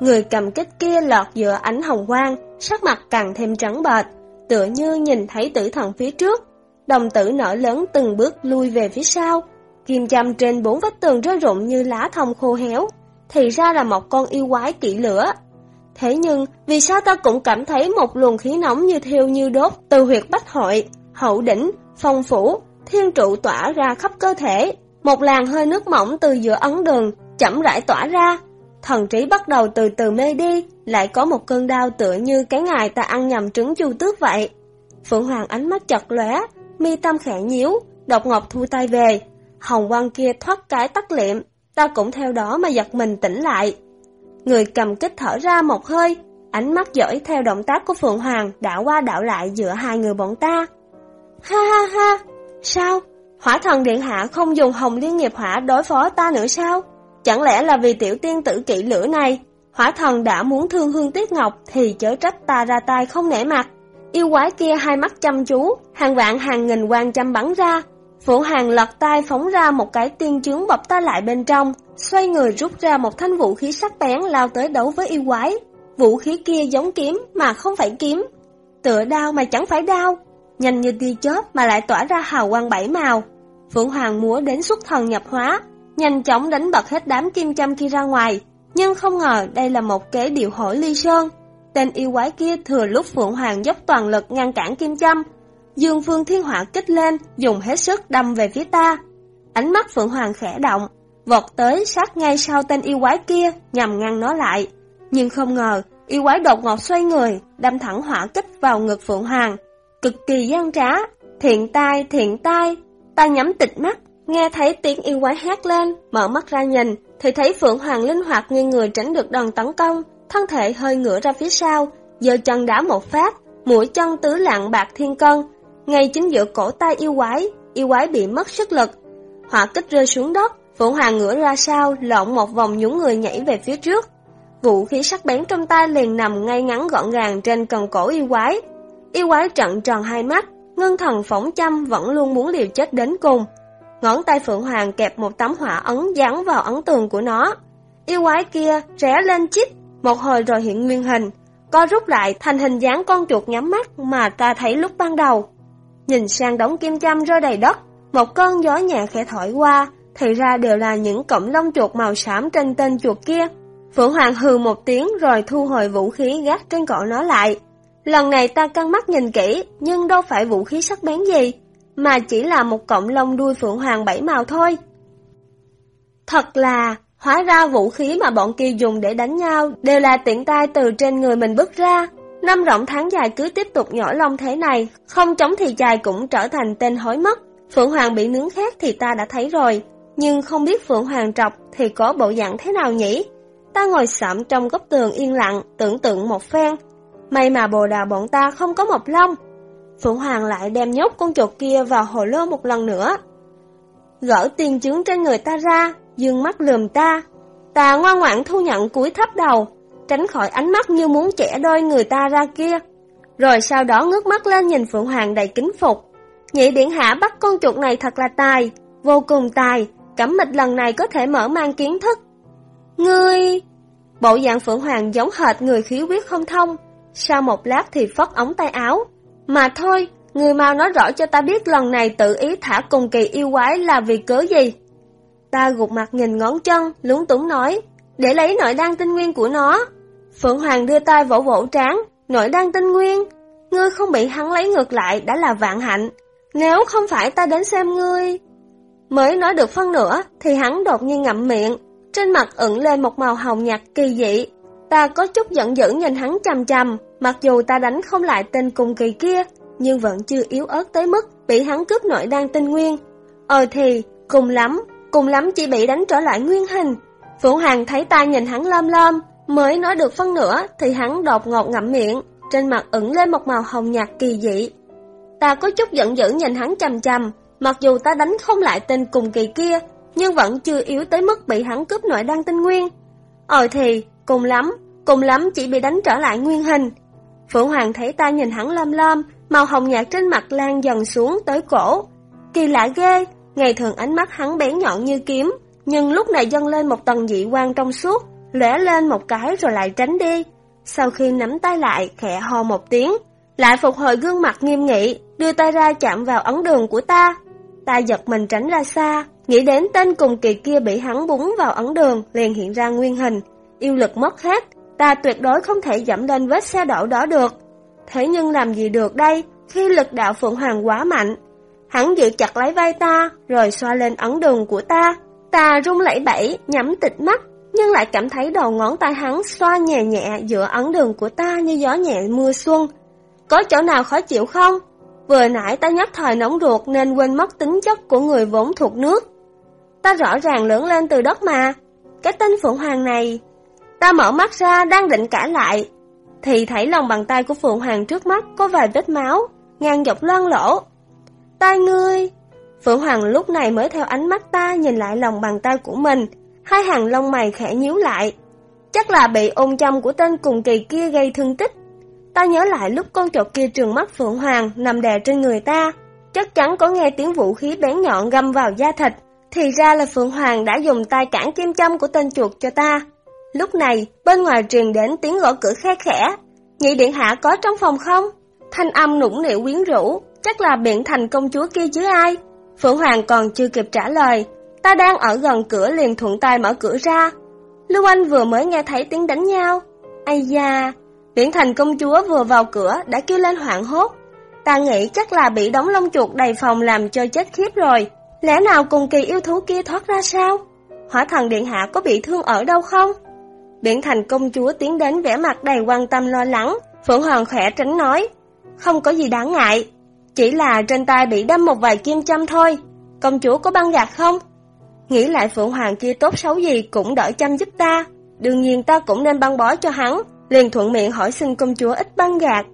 Người cầm kích kia lọt giữa ánh hồng quang, sắc mặt càng thêm trắng bệch, tựa như nhìn thấy tử thần phía trước. Đồng tử nở lớn từng bước lui về phía sau, kim châm trên bốn vách tường rơi rụng như lá thông khô héo, thì ra là một con yêu quái kỹ lửa. Thế nhưng, vì sao ta cũng cảm thấy một luồng khí nóng như thiêu như đốt từ huyệt bách hội, hậu đỉnh, phong phủ, thiên trụ tỏa ra khắp cơ thể, một làn hơi nước mỏng từ giữa ấn đường, chậm rãi tỏa ra. Thần trí bắt đầu từ từ mê đi, lại có một cơn đau tựa như cái ngày ta ăn nhầm trứng chu tước vậy. Phượng Hoàng ánh mắt chật lóe, mi tâm khẽ nhíu, độc ngọc thu tay về. Hồng quang kia thoát cái tắt liệm, ta cũng theo đó mà giật mình tỉnh lại. Người cầm kích thở ra một hơi, ánh mắt dõi theo động tác của Phượng Hoàng đảo qua đảo lại giữa hai người bọn ta. Ha ha ha, sao? Hỏa thần điện hạ không dùng hồng liên nghiệp hỏa đối phó ta nữa sao? Chẳng lẽ là vì tiểu tiên tử kỵ lửa này? Hỏa thần đã muốn thương hương tiếc ngọc thì chớ trách ta ra tay không nể mặt. Yêu quái kia hai mắt chăm chú, hàng vạn hàng nghìn quan chăm bắn ra. Phượng Hàng lật tay phóng ra một cái tiên chướng bọc ta lại bên trong, xoay người rút ra một thanh vũ khí sắc bén lao tới đấu với yêu quái. Vũ khí kia giống kiếm mà không phải kiếm, tựa đao mà chẳng phải đao, nhanh như tia chớp mà lại tỏa ra hào quang bảy màu. Phượng Hoàng múa đến xuất thần nhập hóa, nhanh chóng đánh bật hết đám kim châm kia ra ngoài, nhưng không ngờ đây là một kế điều hỏi ly sơn. Tên yêu quái kia thừa lúc Phượng Hoàng dốc toàn lực ngăn cản kim châm, Dương Phương Thiên Hỏa kích lên, dùng hết sức đâm về phía ta. Ánh mắt Phượng Hoàng khẽ động, vọt tới sát ngay sau tên yêu quái kia nhằm ngăn nó lại. Nhưng không ngờ, yêu quái đột ngột xoay người, đâm thẳng hỏa kích vào ngực Phượng Hoàng. Cực kỳ gian trá, thiện tai, thiện tai, Ta nhắm tịch mắt, nghe thấy tiếng yêu quái hát lên, mở mắt ra nhìn, thì thấy Phượng Hoàng linh hoạt nghiêng người tránh được đòn tấn công, thân thể hơi ngửa ra phía sau, giơ chân đá một phát, mũi chân tứ lạng bạc thiên cân, ngay chính giữa cổ tay yêu quái, yêu quái bị mất sức lực. Hỏa kích rơi xuống đất, Phượng Hoàng ngửa ra sau, lộn một vòng nhún người nhảy về phía trước. Vũ khí sắc bén trong tay liền nằm ngay ngắn gọn gàng trên cần cổ yêu quái. Yêu quái trận tròn hai mắt, ngân thần phỏng chăm vẫn luôn muốn liều chết đến cùng. Ngón tay Phượng Hoàng kẹp một tấm hỏa ấn dán vào ấn tường của nó. Yêu quái kia rẽ lên chít, một hồi rồi hiện nguyên hình, co rút lại thành hình dáng con chuột nhắm mắt mà ta thấy lúc ban đầu. Nhìn sang đống kim châm rơi đầy đất, một cơn gió nhẹ khẽ thổi qua, thì ra đều là những cọng lông chuột màu xám trên tên chuột kia. Phượng Hoàng hừ một tiếng rồi thu hồi vũ khí gác trên cổ nó lại. Lần này ta căng mắt nhìn kỹ, nhưng đâu phải vũ khí sắc bén gì, mà chỉ là một cọng lông đuôi Phượng Hoàng bảy màu thôi. Thật là, hóa ra vũ khí mà bọn kia dùng để đánh nhau đều là tiện tay từ trên người mình bước ra. Năm rộng tháng dài cứ tiếp tục nhỏ lông thế này, không chống thì dài cũng trở thành tên hối mất. Phượng Hoàng bị nướng khác thì ta đã thấy rồi, nhưng không biết Phượng Hoàng trọc thì có bộ dạng thế nào nhỉ? Ta ngồi sẫm trong góc tường yên lặng, tưởng tượng một phen. May mà bồ đào bọn ta không có một lông. Phượng Hoàng lại đem nhốt con chuột kia vào hồ lô một lần nữa. Gỡ tiền chứng trên người ta ra, dương mắt lườm ta. Ta ngoan ngoãn thu nhận cúi thấp đầu, tránh khỏi ánh mắt như muốn chẻ đôi người ta ra kia. Rồi sau đó ngước mắt lên nhìn Phượng Hoàng đầy kính phục. Nhị điện hạ bắt con chuột này thật là tài, vô cùng tài, cẩm mịch lần này có thể mở mang kiến thức. Ngươi... Bộ dạng Phượng Hoàng giống hệt người khí huyết không thông, sau một lát thì phất ống tay áo. Mà thôi, người mau nói rõ cho ta biết lần này tự ý thả cùng kỳ yêu quái là vì cớ gì. Ta gục mặt nhìn ngón chân, lúng túng nói, để lấy nội đan tinh nguyên của nó. Phượng Hoàng đưa tay vỗ vỗ trán, nội đan tinh nguyên. Ngươi không bị hắn lấy ngược lại đã là vạn hạnh. Nếu không phải ta đến xem ngươi... Mới nói được phân nửa thì hắn đột nhiên ngậm miệng, trên mặt ửng lên một màu hồng nhạt kỳ dị. Ta có chút giận dữ nhìn hắn chằm chằm, mặc dù ta đánh không lại tên cùng kỳ kia, nhưng vẫn chưa yếu ớt tới mức bị hắn cướp nội đan tinh nguyên. Ờ thì, cùng lắm, cùng lắm chỉ bị đánh trở lại nguyên hình. Phượng Hoàng thấy ta nhìn hắn lom lom, mới nói được phân nửa thì hắn đột ngột ngậm miệng, trên mặt ửng lên một màu hồng nhạt kỳ dị. Ta có chút giận dữ nhìn hắn chầm chầm, mặc dù ta đánh không lại tên cùng kỳ kia, nhưng vẫn chưa yếu tới mức bị hắn cướp nội đan tinh nguyên. Ờ thì, cùng lắm, cùng lắm chỉ bị đánh trở lại nguyên hình. Phượng Hoàng thấy ta nhìn hắn lom lom, màu hồng nhạt trên mặt lan dần xuống tới cổ. Kỳ lạ ghê, ngày thường ánh mắt hắn bén nhọn như kiếm, nhưng lúc này dâng lên một tầng dị quang trong suốt, lóe lên một cái rồi lại tránh đi. Sau khi nắm tay lại, khẽ ho một tiếng, lại phục hồi gương mặt nghiêm nghị, đưa tay ra chạm vào ấn đường của ta. Ta giật mình tránh ra xa, nghĩ đến tên cùng kỳ kia bị hắn búng vào ấn đường, liền hiện ra nguyên hình. Yêu lực mất hết, ta tuyệt đối không thể dẫm lên vết xe đổ đó được. Thế nhưng làm gì được đây, khi lực đạo Phượng Hoàng quá mạnh. Hắn giữ chặt lấy vai ta, rồi xoa lên ấn đường của ta. Ta rung lẩy bẩy, nhắm tịch mắt, nhưng lại cảm thấy đầu ngón tay hắn xoa nhẹ nhẹ giữa ấn đường của ta như gió nhẹ mưa xuân. Có chỗ nào khó chịu không? Vừa nãy ta nhất thời nóng ruột nên quên mất tính chất của người vốn thuộc nước. Ta rõ ràng lớn lên từ đất mà. Cái tên Phượng Hoàng này... Ta mở mắt ra đang định cả lại. Thì thấy lòng bàn tay của Phượng Hoàng trước mắt có vài vết máu, ngang dọc loang lỗ. Tai ngươi... Phượng Hoàng lúc này mới theo ánh mắt ta nhìn lại lòng bàn tay của mình, hai hàng lông mày khẽ nhíu lại. Chắc là bị ôn châm của tên cùng kỳ kia gây thương tích. Ta nhớ lại lúc con chuột kia trường mắt Phượng Hoàng nằm đè trên người ta, chắc chắn có nghe tiếng vũ khí bén nhọn găm vào da thịt. Thì ra là Phượng Hoàng đã dùng tay cản kim châm của tên chuột cho ta. Lúc này, bên ngoài truyền đến tiếng gõ cửa khe khẽ. Nhị điện hạ có trong phòng không? Thanh âm nũng nịu quyến rũ, chắc là biện thành công chúa kia chứ ai. Phượng Hoàng còn chưa kịp trả lời, ta đang ở gần cửa liền thuận tay mở cửa ra. Lưu Anh vừa mới nghe thấy tiếng đánh nhau. Ây da, Viễn thành công chúa vừa vào cửa đã kêu lên hoảng hốt. Ta nghĩ chắc là bị đóng lông chuột đầy phòng làm cho chết khiếp rồi. Lẽ nào cùng kỳ yêu thú kia thoát ra sao? Hỏa thần điện hạ có bị thương ở đâu không? Biển thành công chúa tiến đến vẻ mặt đầy quan tâm lo lắng. Phượng Hoàng khỏe tránh nói. Không có gì đáng ngại. Chỉ là trên tay bị đâm một vài kim châm thôi. Công chúa có băng gạc không? Nghĩ lại Phượng Hoàng kia tốt xấu gì cũng đỡ chăm giúp ta. Đương nhiên ta cũng nên băng bó cho hắn liền thuận miệng hỏi xin công chúa ít băng gạt.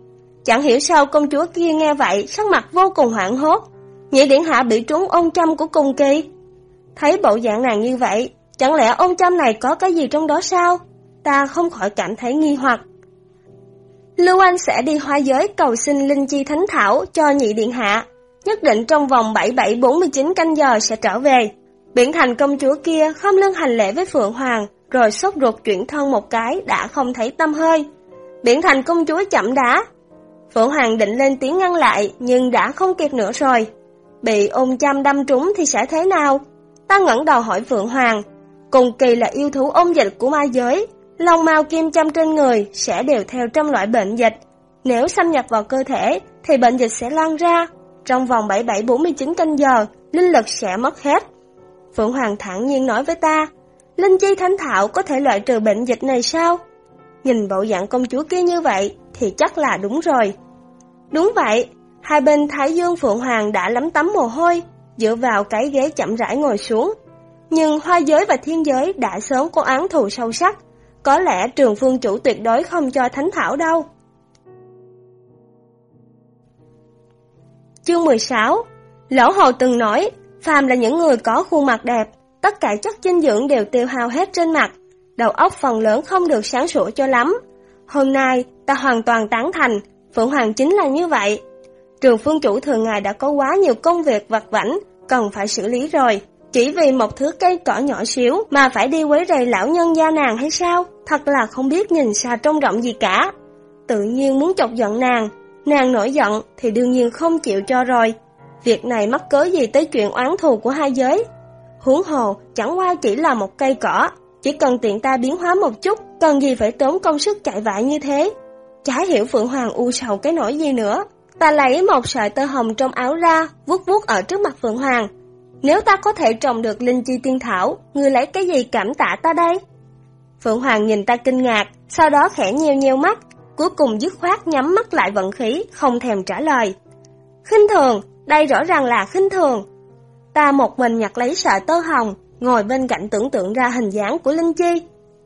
Chẳng hiểu sao công chúa kia nghe vậy, sắc mặt vô cùng hoảng hốt. Nhị điện hạ bị trúng ôn châm của cung kỳ. Thấy bộ dạng nàng như vậy, chẳng lẽ ôn châm này có cái gì trong đó sao? Ta không khỏi cảm thấy nghi hoặc. Lưu Anh sẽ đi hoa giới cầu xin Linh Chi Thánh Thảo cho nhị điện hạ. Nhất định trong vòng 7749 canh giờ sẽ trở về. Biển thành công chúa kia không lưng hành lễ với Phượng Hoàng, rồi sốt ruột chuyển thân một cái đã không thấy tâm hơi. Biển thành công chúa chậm đá. Phượng Hoàng định lên tiếng ngăn lại, nhưng đã không kịp nữa rồi. Bị ôm chăm đâm trúng thì sẽ thế nào? Ta ngẩng đầu hỏi Phượng Hoàng. Cùng kỳ là yêu thú ôn dịch của ma giới, Lông mao kim châm trên người sẽ đều theo trăm loại bệnh dịch. Nếu xâm nhập vào cơ thể thì bệnh dịch sẽ lan ra. Trong vòng 7749 canh giờ, linh lực sẽ mất hết. Phượng Hoàng thẳng nhiên nói với ta, Linh chi thánh thảo có thể loại trừ bệnh dịch này sao? Nhìn bộ dạng công chúa kia như vậy thì chắc là đúng rồi. Đúng vậy, hai bên Thái Dương Phượng Hoàng đã lắm tắm mồ hôi, dựa vào cái ghế chậm rãi ngồi xuống. Nhưng hoa giới và thiên giới đã sớm có án thù sâu sắc, có lẽ trường phương chủ tuyệt đối không cho Thánh Thảo đâu. Chương 16 Lỗ Hồ từng nói, phàm là những người có khuôn mặt đẹp, tất cả chất dinh dưỡng đều tiêu hao hết trên mặt, đầu óc phần lớn không được sáng sủa cho lắm. Hôm nay, ta hoàn toàn tán thành, Phượng Hoàng chính là như vậy. Trường phương chủ thường ngày đã có quá nhiều công việc vặt vảnh, cần phải xử lý rồi. Chỉ vì một thứ cây cỏ nhỏ xíu mà phải đi quấy rầy lão nhân gia nàng hay sao? Thật là không biết nhìn xa trông rộng gì cả. Tự nhiên muốn chọc giận nàng, nàng nổi giận thì đương nhiên không chịu cho rồi. Việc này mắc cớ gì tới chuyện oán thù của hai giới? Huống hồ chẳng qua chỉ là một cây cỏ, chỉ cần tiện ta biến hóa một chút, cần gì phải tốn công sức chạy vại như thế? Chả hiểu Phượng Hoàng u sầu cái nỗi gì nữa. Ta lấy một sợi tơ hồng trong áo ra, vuốt vuốt ở trước mặt Phượng Hoàng, nếu ta có thể trồng được linh chi tiên thảo, ngươi lấy cái gì cảm tạ ta đây? Phượng Hoàng nhìn ta kinh ngạc, sau đó khẽ nheo nheo mắt, cuối cùng dứt khoát nhắm mắt lại vận khí, không thèm trả lời. khinh thường, đây rõ ràng là khinh thường. Ta một mình nhặt lấy sợi tơ hồng, ngồi bên cạnh tưởng tượng ra hình dáng của Linh Chi.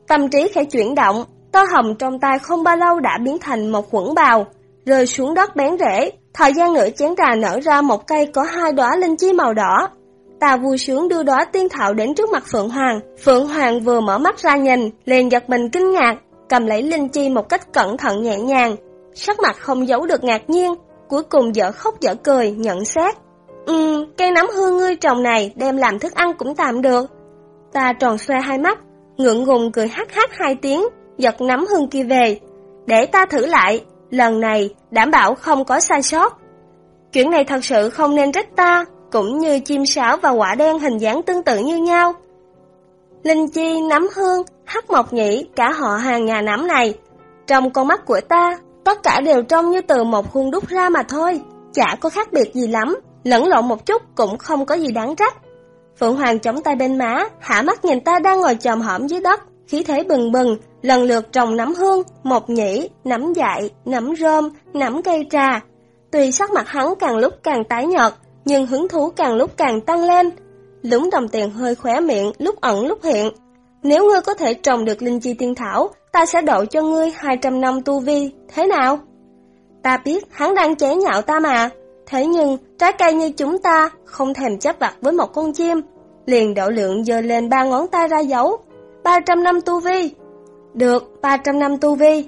Tâm trí khẽ chuyển động, tơ hồng trong tay không bao lâu đã biến thành một quẩn bào, rơi xuống đất bén rễ. Thời gian nửa chén trà nở ra một cây có hai đóa linh chi màu đỏ, Ta vui sướng đưa đó tiên thảo đến trước mặt Phượng Hoàng. Phượng Hoàng vừa mở mắt ra nhìn, liền giật mình kinh ngạc, cầm lấy linh chi một cách cẩn thận nhẹ nhàng. Sắc mặt không giấu được ngạc nhiên, cuối cùng dở khóc dở cười, nhận xét. Ừm, cây nấm hương ngươi trồng này đem làm thức ăn cũng tạm được. Ta tròn xoe hai mắt, ngượng ngùng cười hát hát hai tiếng, giật nấm hương kia về. Để ta thử lại, lần này đảm bảo không có sai sót. Chuyện này thật sự không nên trách ta, cũng như chim sáo và quả đen hình dáng tương tự như nhau. Linh chi, nấm hương, hắc mộc nhĩ, cả họ hàng nhà nấm này, trong con mắt của ta, tất cả đều trông như từ một khuôn đúc ra mà thôi, chả có khác biệt gì lắm, lẫn lộn một chút cũng không có gì đáng trách. Phượng Hoàng chống tay bên má, hạ mắt nhìn ta đang ngồi chồm hõm dưới đất, khí thế bừng bừng, lần lượt trồng nấm hương, mộc nhĩ, nấm dại, nấm rơm, nấm cây trà. Tùy sắc mặt hắn càng lúc càng tái nhợt, nhưng hứng thú càng lúc càng tăng lên. Lúng đồng tiền hơi khóe miệng, lúc ẩn lúc hiện. Nếu ngươi có thể trồng được linh chi tiên thảo, ta sẽ độ cho ngươi 200 năm tu vi, thế nào? Ta biết hắn đang chế nhạo ta mà, thế nhưng trái cây như chúng ta không thèm chấp vặt với một con chim. Liền độ lượng dơ lên ba ngón tay ra dấu, 300 năm tu vi. Được, 300 năm tu vi.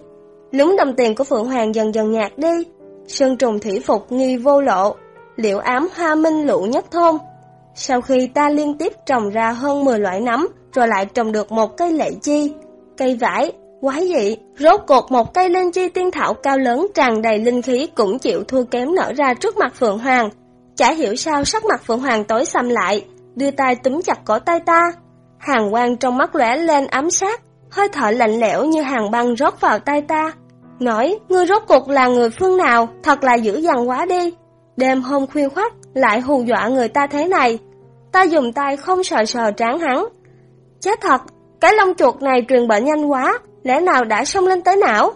Lúng đồng tiền của Phượng Hoàng dần dần nhạt đi, Sơn trùng thủy phục nghi vô lộ, liễu ám hoa minh lũ nhất thôn. Sau khi ta liên tiếp trồng ra hơn 10 loại nấm, rồi lại trồng được một cây lệ chi, cây vải, quái dị, rốt cột một cây lên chi tiên thảo cao lớn tràn đầy linh khí cũng chịu thua kém nở ra trước mặt Phượng Hoàng. Chả hiểu sao sắc mặt Phượng Hoàng tối xăm lại, đưa tay túm chặt cổ tay ta. Hàng quang trong mắt lóe lên ám sát, hơi thở lạnh lẽo như hàng băng rót vào tay ta. Nói, ngươi rốt cuộc là người phương nào, thật là dữ dằn quá đi. Đêm hôm khuya khoắt lại hù dọa người ta thế này. Ta dùng tay không sờ sờ trán hắn. Chết thật, cái lông chuột này truyền bệnh nhanh quá, lẽ nào đã xông lên tới não?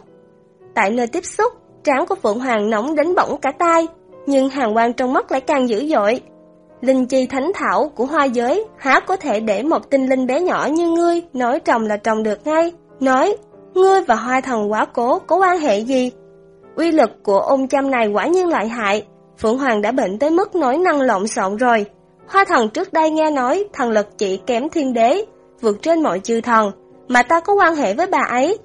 Tại nơi tiếp xúc, trán của Phượng Hoàng nóng đến bỏng cả tay, nhưng hàng quang trong mắt lại càng dữ dội. Linh chi thánh thảo của hoa giới há có thể để một tinh linh bé nhỏ như ngươi nói trồng là trồng được ngay. Nói, ngươi và hoa thần quá cố có quan hệ gì? uy lực của ôn châm này quả nhiên lợi hại. Phượng Hoàng đã bệnh tới mức nói năng lộn xộn rồi. Hoa thần trước đây nghe nói thần lực chỉ kém thiên đế, vượt trên mọi chư thần, mà ta có quan hệ với bà ấy.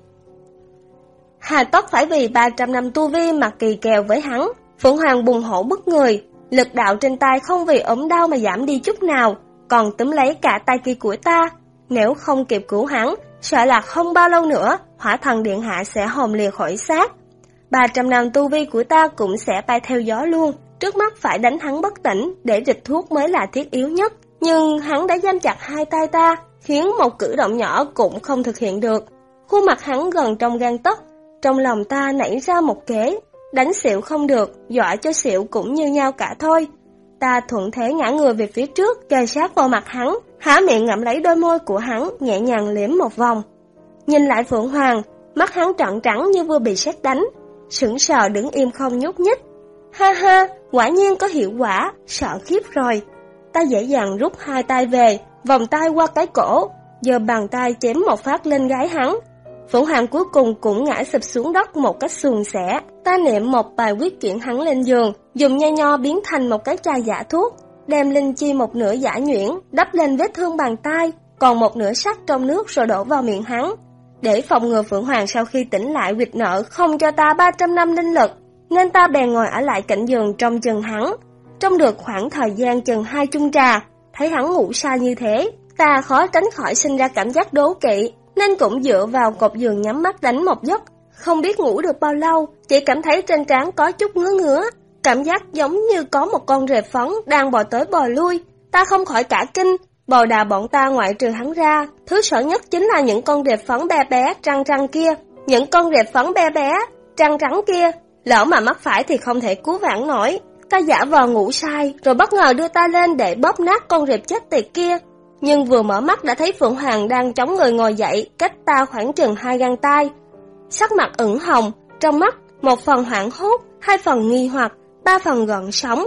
Hà Tất phải vì 300 năm tu vi mà kỳ kèo với hắn, Phượng Hoàng bùng hổ bức người, lực đạo trên tay không vì ốm đau mà giảm đi chút nào, còn túm lấy cả tay kia của ta. Nếu không kịp cứu hắn, sợ là không bao lâu nữa, hỏa thần điện hạ sẽ hồn lìa khỏi xác. 300 năm tu vi của ta cũng sẽ bay theo gió luôn, trước mắt phải đánh hắn bất tỉnh để dịch thuốc mới là thiết yếu nhất. Nhưng hắn đã giam chặt hai tay ta, khiến một cử động nhỏ cũng không thực hiện được. Khuôn mặt hắn gần trong gan tấc, trong lòng ta nảy ra một kế, đánh xỉu không được, dọa cho xỉu cũng như nhau cả thôi. Ta thuận thế ngã người về phía trước, kề sát vào mặt hắn, há miệng ngậm lấy đôi môi của hắn, nhẹ nhàng liếm một vòng. Nhìn lại Phượng Hoàng, mắt hắn trọn trắng như vừa bị sét đánh, sững sờ đứng im không nhúc nhích. Ha ha, quả nhiên có hiệu quả, sợ khiếp rồi. Ta dễ dàng rút hai tay về, vòng tay qua cái cổ, giờ bàn tay chém một phát lên gái hắn. Phượng Hoàng cuối cùng cũng ngã sụp xuống đất một cách xuồng xẻ. Ta niệm một bài quyết chuyển hắn lên giường, dùng nho nho biến thành một cái chai giả thuốc, đem linh chi một nửa giả nhuyễn, đắp lên vết thương bàn tay, còn một nửa sắt trong nước rồi đổ vào miệng hắn. Để phòng ngừa Phượng Hoàng sau khi tỉnh lại quyệt nợ không cho ta 300 năm linh lực, nên ta bèn ngồi ở lại cạnh giường trong chừng hắn. Trong được khoảng thời gian chừng hai chung trà, thấy hắn ngủ xa như thế, ta khó tránh khỏi sinh ra cảm giác đố kỵ, nên cũng dựa vào cột giường nhắm mắt đánh một giấc. Không biết ngủ được bao lâu, chỉ cảm thấy trên trán có chút ngứa ngứa, cảm giác giống như có một con rệp phấn đang bò tới bò lui. Ta không khỏi cả kinh, bò đà bọn ta ngoại trừ hắn ra, thứ sợ nhất chính là những con rệp phấn bé bé trăng trăng kia. Những con rệp phấn bé bé, trăng trắng kia, lỡ mà mắc phải thì không thể cứu vãn nổi. Ta giả vờ ngủ sai, rồi bất ngờ đưa ta lên để bóp nát con rệp chết tiệt kia. Nhưng vừa mở mắt đã thấy Phượng Hoàng đang chống người ngồi dậy, cách ta khoảng chừng hai găng tay. Sắc mặt ửng hồng, trong mắt một phần hoảng hốt, hai phần nghi hoặc, ba phần gợn sóng,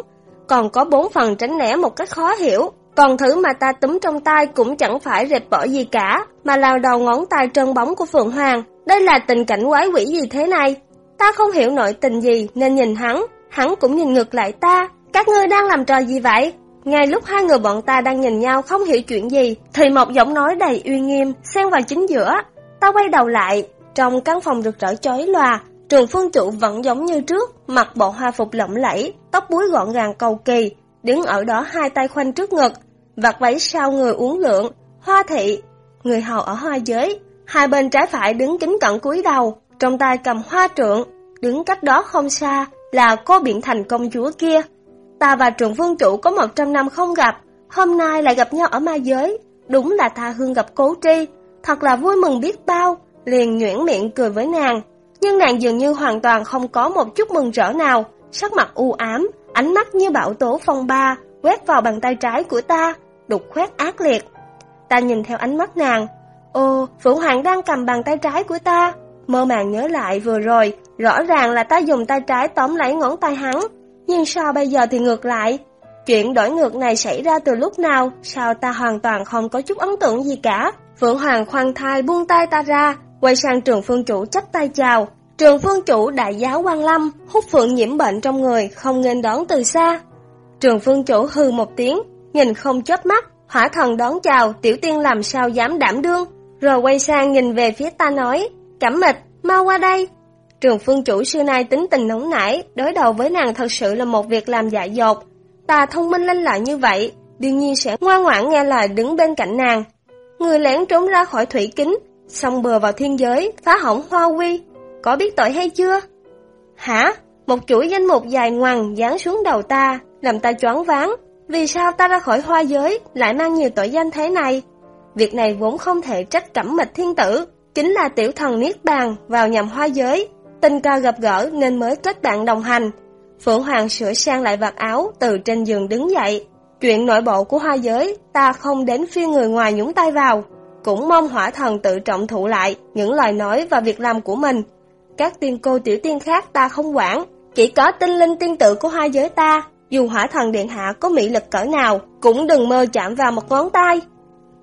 còn có bốn phần tránh né một cách khó hiểu. Còn thứ mà ta túm trong tay cũng chẳng phải rệp bỏ gì cả, mà là đầu ngón tay trơn bóng của Phượng Hoàng. Đây là tình cảnh quái quỷ gì thế này? Ta không hiểu nội tình gì nên nhìn hắn, hắn cũng nhìn ngược lại ta. Các ngươi đang làm trò gì vậy? Ngay lúc hai người bọn ta đang nhìn nhau không hiểu chuyện gì, thì một giọng nói đầy uy nghiêm xen vào chính giữa. Ta quay đầu lại, trong căn phòng rực rỡ chói lòa, trường phương trụ vẫn giống như trước, mặc bộ hoa phục lộng lẫy, tóc búi gọn gàng cầu kỳ, đứng ở đó hai tay khoanh trước ngực, vạt váy sau người uốn lượn, hoa thị, người hầu ở hoa giới, hai bên trái phải đứng kính cận cúi đầu, trong tay cầm hoa trượng, đứng cách đó không xa là cô biện thành công chúa kia. Ta và trường vương chủ có 100 năm không gặp, hôm nay lại gặp nhau ở ma giới, đúng là tha hương gặp cố tri, thật là vui mừng biết bao, liền nhuyễn miệng cười với nàng. Nhưng nàng dường như hoàn toàn không có một chút mừng rỡ nào, sắc mặt u ám, ánh mắt như bão tố phong ba, quét vào bàn tay trái của ta, đục khoét ác liệt. Ta nhìn theo ánh mắt nàng, ô, Phượng Hoàng đang cầm bàn tay trái của ta, mơ màng nhớ lại vừa rồi, rõ ràng là ta dùng tay trái tóm lấy ngón tay hắn, nhưng sao bây giờ thì ngược lại? Chuyện đổi ngược này xảy ra từ lúc nào, sao ta hoàn toàn không có chút ấn tượng gì cả? Phượng Hoàng khoan thai buông tay ta ra, quay sang trường phương chủ chắp tay chào. Trường phương chủ đại giáo quan lâm, hút phượng nhiễm bệnh trong người, không nên đón từ xa. Trường phương chủ hư một tiếng, nhìn không chớp mắt, hỏa thần đón chào, tiểu tiên làm sao dám đảm đương. Rồi quay sang nhìn về phía ta nói, cẩm mịch, mau qua đây. Trường phương chủ xưa nay tính tình nóng nảy, đối đầu với nàng thật sự là một việc làm dại dột. Ta thông minh linh lợi như vậy, đương nhiên sẽ ngoan ngoãn nghe lời đứng bên cạnh nàng. Người lén trốn ra khỏi thủy kính, xong bừa vào thiên giới, phá hỏng hoa quy. Có biết tội hay chưa? Hả? Một chuỗi danh mục dài ngoằng dán xuống đầu ta, làm ta choáng váng. Vì sao ta ra khỏi hoa giới lại mang nhiều tội danh thế này? Việc này vốn không thể trách cẩm mịch thiên tử, chính là tiểu thần Niết Bàn vào nhầm hoa giới, tình cờ gặp gỡ nên mới kết bạn đồng hành. Phượng Hoàng sửa sang lại vạt áo từ trên giường đứng dậy. Chuyện nội bộ của hoa giới, ta không đến phiên người ngoài nhúng tay vào. Cũng mong hỏa thần tự trọng thụ lại những lời nói và việc làm của mình. Các tiên cô tiểu tiên khác ta không quản, chỉ có tinh linh tiên tự của hoa giới ta. Dù hỏa thần điện hạ có mỹ lực cỡ nào, cũng đừng mơ chạm vào một ngón tay.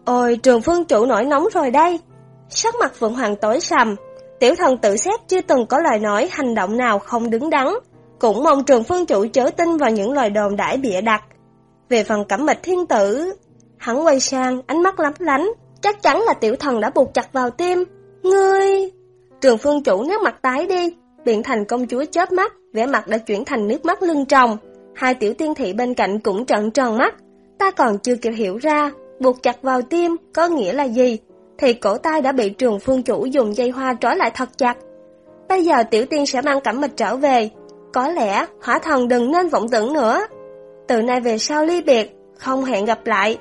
Ôi, trường phương chủ nổi nóng rồi đây. Sắc mặt Phượng Hoàng tối sầm, tiểu thần tự xét chưa từng có lời nói hành động nào không đứng đắn, cũng mong trường phương chủ chớ tin vào những lời đồn đãi bịa đặt. Về phần cẩm mịch thiên tử, hắn quay sang, ánh mắt lấp lánh, chắc chắn là tiểu thần đã buộc chặt vào tim. Ngươi... Trường phương chủ nét mặt tái đi, biện thành công chúa chớp mắt, vẻ mặt đã chuyển thành nước mắt lưng tròng. Hai tiểu tiên thị bên cạnh cũng trợn tròn mắt. Ta còn chưa kịp hiểu ra, buộc chặt vào tim có nghĩa là gì, thì cổ tay đã bị trường phương chủ dùng dây hoa trói lại thật chặt. Bây giờ tiểu tiên sẽ mang cẩm mịch trở về, có lẽ hỏa thần đừng nên vọng tưởng nữa. Từ nay về sau ly biệt, không hẹn gặp lại.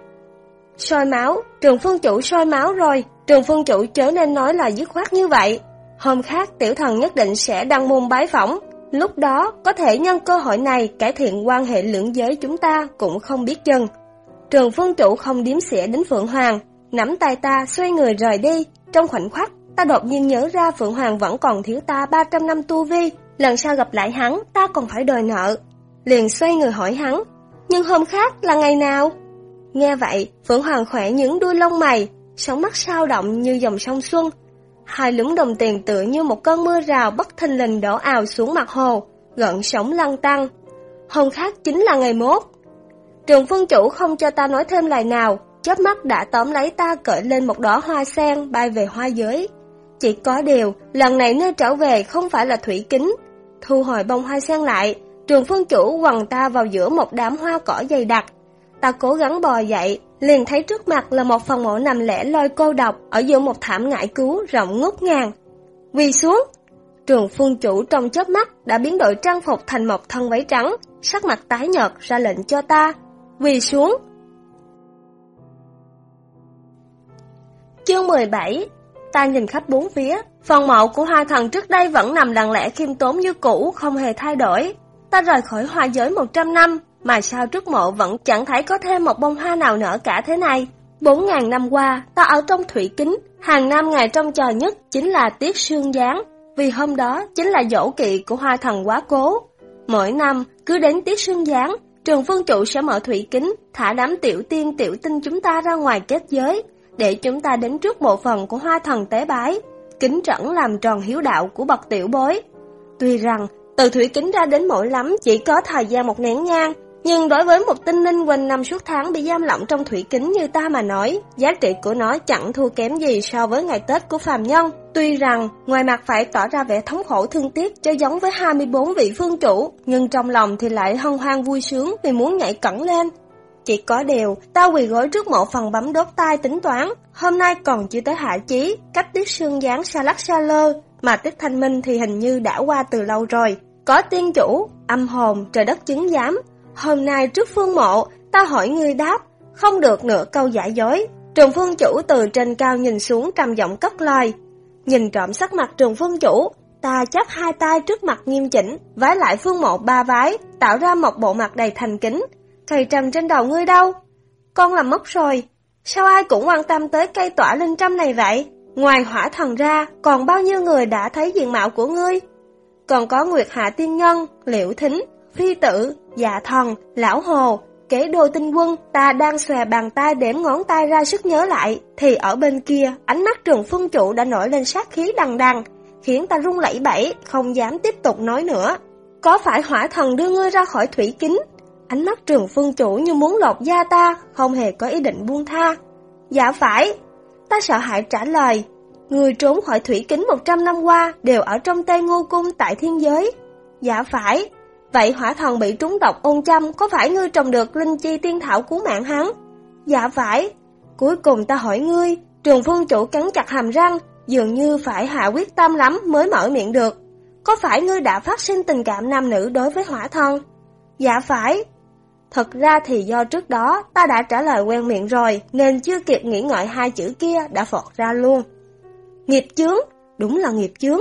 Soi máu, trường phương chủ soi máu rồi, trường phương chủ chớ nên nói là dứt khoát như vậy. Hôm khác tiểu thần nhất định sẽ đăng môn bái phỏng, lúc đó có thể nhân cơ hội này cải thiện quan hệ lưỡng giới chúng ta cũng không biết chừng. Trường phương chủ không điếm xỉa đến Phượng Hoàng, nắm tay ta xoay người rời đi, trong khoảnh khắc ta đột nhiên nhớ ra Phượng Hoàng vẫn còn thiếu ta 300 năm tu vi, lần sau gặp lại hắn ta còn phải đòi nợ. Liền xoay người hỏi hắn, nhưng hôm khác là ngày nào? Nghe vậy, Phượng Hoàng khỏe những đuôi lông mày, sóng mắt sao động như dòng sông xuân. Hai lúng đồng tiền tựa như một cơn mưa rào bất thình lình đổ ào xuống mặt hồ, gợn sóng lăn tăng. Hôm khác chính là ngày mốt. Trường phương chủ không cho ta nói thêm lời nào, chớp mắt đã tóm lấy ta cởi lên một đóa hoa sen bay về hoa giới. Chỉ có điều, lần này nơi trở về không phải là thủy kính. Thu hồi bông hoa sen lại, trường phương chủ quằn ta vào giữa một đám hoa cỏ dày đặc. Ta cố gắng bò dậy, liền thấy trước mặt là một phần mộ nằm lẻ loi cô độc ở giữa một thảm ngải cứu rộng ngút ngàn. quỳ xuống, trường phương chủ trong chớp mắt đã biến đổi trang phục thành một thân váy trắng, sắc mặt tái nhợt ra lệnh cho ta. quỳ xuống, Chương 17 Ta nhìn khắp bốn phía, phần mộ của hoa thần trước đây vẫn nằm lặng lẽ khiêm tốn như cũ, không hề thay đổi. Ta rời khỏi hoa giới 100 năm, mà sao trước mộ vẫn chẳng thấy có thêm một bông hoa nào nở cả thế này. Bốn ngàn năm qua, ta ở trong thủy kính, hàng năm ngày trong chờ nhất chính là tiết sương giáng, vì hôm đó chính là dỗ kỵ của hoa thần quá cố. Mỗi năm, cứ đến tiết sương giáng, trường phương trụ sẽ mở thủy kính, thả đám tiểu tiên tiểu tinh chúng ta ra ngoài kết giới, để chúng ta đến trước bộ phần của hoa thần tế bái, kính trẩn làm tròn hiếu đạo của bậc tiểu bối. Tuy rằng, từ thủy kính ra đến mỗi lắm chỉ có thời gian một nén nhang, nhưng đối với một tinh linh quanh năm suốt tháng bị giam lỏng trong thủy kính như ta mà nói, giá trị của nó chẳng thua kém gì so với ngày Tết của phàm nhân. Tuy rằng, ngoài mặt phải tỏ ra vẻ thống khổ thương tiếc cho giống với 24 vị phương chủ, nhưng trong lòng thì lại hân hoan vui sướng vì muốn nhảy cẩn lên, chỉ có điều, tao quỳ gối trước mộ phần bấm đốt tai tính toán, hôm nay còn chưa tới hạ chí, cách tiết sương dáng xa lắc xa lơ, mà tiết thanh minh thì hình như đã qua từ lâu rồi. Có tiên chủ, âm hồn, trời đất chứng giám. Hôm nay trước phương mộ, ta hỏi người đáp, không được nửa câu giả dối. Trường phương chủ từ trên cao nhìn xuống trầm giọng cất lời. Nhìn trộm sắc mặt trường phương chủ, ta chắp hai tay trước mặt nghiêm chỉnh, vái lại phương mộ ba vái, tạo ra một bộ mặt đầy thành kính, Cây trầm trên đầu ngươi đâu? Con làm mất rồi. Sao ai cũng quan tâm tới cây tỏa linh trăm này vậy? Ngoài hỏa thần ra, còn bao nhiêu người đã thấy diện mạo của ngươi? Còn có Nguyệt Hạ Tiên Nhân, Liễu Thính, Phi Tử, Dạ Thần, Lão Hồ, kế đô tinh quân, ta đang xòe bàn tay đếm ngón tay ra sức nhớ lại, thì ở bên kia, ánh mắt trường phương chủ đã nổi lên sát khí đằng đằng, khiến ta run lẩy bẩy, không dám tiếp tục nói nữa. Có phải hỏa thần đưa ngươi ra khỏi thủy kính, Ánh mắt trường phương chủ như muốn lột da ta, không hề có ý định buông tha. Dạ phải, ta sợ hãi trả lời. Người trốn khỏi thủy kính 100 năm qua đều ở trong tay Ngô Cung tại thiên giới. Dạ phải, vậy hỏa thần bị trúng độc ôn châm có phải ngươi trồng được linh chi tiên thảo cứu mạng hắn? Dạ phải, cuối cùng ta hỏi ngươi, trường phương chủ cắn chặt hàm răng, dường như phải hạ quyết tâm lắm mới mở miệng được. Có phải ngươi đã phát sinh tình cảm nam nữ đối với hỏa thần? Dạ phải, Thật ra thì do trước đó ta đã trả lời quen miệng rồi nên chưa kịp nghĩ ngợi hai chữ kia đã phọt ra luôn. Nghiệp chướng, đúng là nghiệp chướng.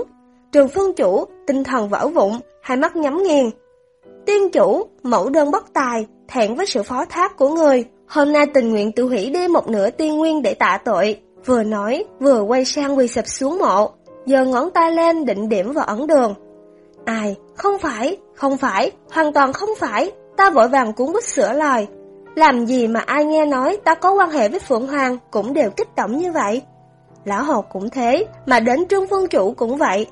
Trường phương chủ, tinh thần vỡ vụn, hai mắt nhắm nghiền. Tiên chủ, mẫu đơn bất tài, thẹn với sự phó thác của người. Hôm nay tình nguyện tự hủy đi một nửa tiên nguyên để tạ tội. Vừa nói, vừa quay sang quỳ sập xuống mộ, giờ ngón tay lên định điểm vào ấn đường. Ai, không phải, không phải, hoàn toàn không phải, Ta vội vàng cuốn bút sửa lời. Làm gì mà ai nghe nói ta có quan hệ với Phượng Hoàng cũng đều kích động như vậy? Lão Hồ cũng thế, mà đến Trương Phương Chủ cũng vậy.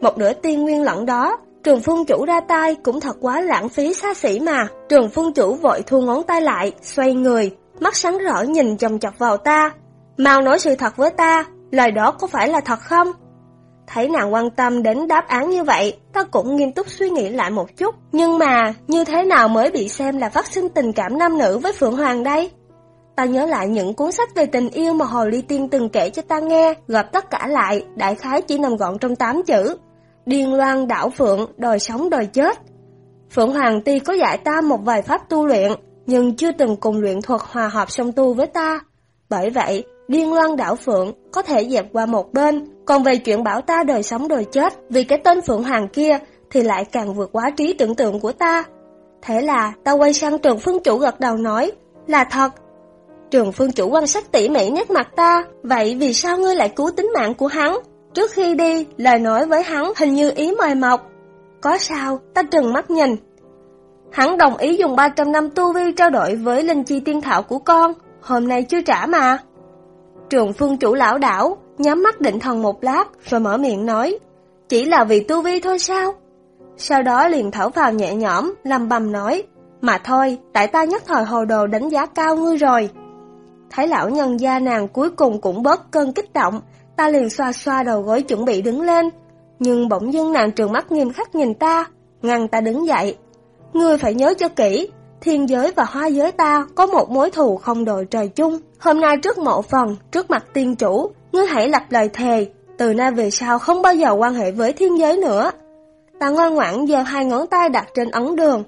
Một nửa tiên nguyên lẫn đó, Trường Phương Chủ ra tay cũng thật quá lãng phí xa xỉ mà. Trường Phương Chủ vội thu ngón tay lại, xoay người, mắt sáng rỡ nhìn chồng chọc vào ta. Mau nói sự thật với ta, lời đó có phải là thật không? Thấy nàng quan tâm đến đáp án như vậy, ta cũng nghiêm túc suy nghĩ lại một chút. Nhưng mà, như thế nào mới bị xem là phát sinh tình cảm nam nữ với Phượng Hoàng đây? Ta nhớ lại những cuốn sách về tình yêu mà Hồ Ly Tiên từng kể cho ta nghe, gộp tất cả lại, đại khái chỉ nằm gọn trong 8 chữ. Điên loan đảo Phượng, đòi sống đòi chết. Phượng Hoàng tuy có dạy ta một vài pháp tu luyện, nhưng chưa từng cùng luyện thuật hòa hợp song tu với ta. Bởi vậy, điên loan đảo Phượng có thể dẹp qua một bên, còn về chuyện bảo ta đời sống đời chết vì cái tên Phượng Hoàng kia thì lại càng vượt quá trí tưởng tượng của ta. Thế là ta quay sang trường phương chủ gật đầu nói là thật. Trường phương chủ quan sát tỉ mỉ nét mặt ta, vậy vì sao ngươi lại cứu tính mạng của hắn? Trước khi đi, lời nói với hắn hình như ý mời mọc. Có sao, ta trừng mắt nhìn. Hắn đồng ý dùng 300 năm tu vi trao đổi với linh chi tiên thảo của con, hôm nay chưa trả mà. Trường phương chủ lão đảo, nhắm mắt định thần một lát rồi mở miệng nói, chỉ là vì tu vi thôi sao? Sau đó liền thở vào nhẹ nhõm, lầm bầm nói, mà thôi, tại ta nhất thời hồ đồ đánh giá cao ngươi rồi. Thấy lão nhân gia nàng cuối cùng cũng bớt cơn kích động, ta liền xoa xoa đầu gối chuẩn bị đứng lên. Nhưng bỗng dưng nàng trường mắt nghiêm khắc nhìn ta, ngăn ta đứng dậy. Ngươi phải nhớ cho kỹ, thiên giới và hoa giới ta có một mối thù không đội trời chung. Hôm nay trước mộ phần, trước mặt tiên chủ, ngươi hãy lập lời thề, từ nay về sau không bao giờ quan hệ với thiên giới nữa. Ta ngoan ngoãn giơ hai ngón tay đặt trên ấn đường,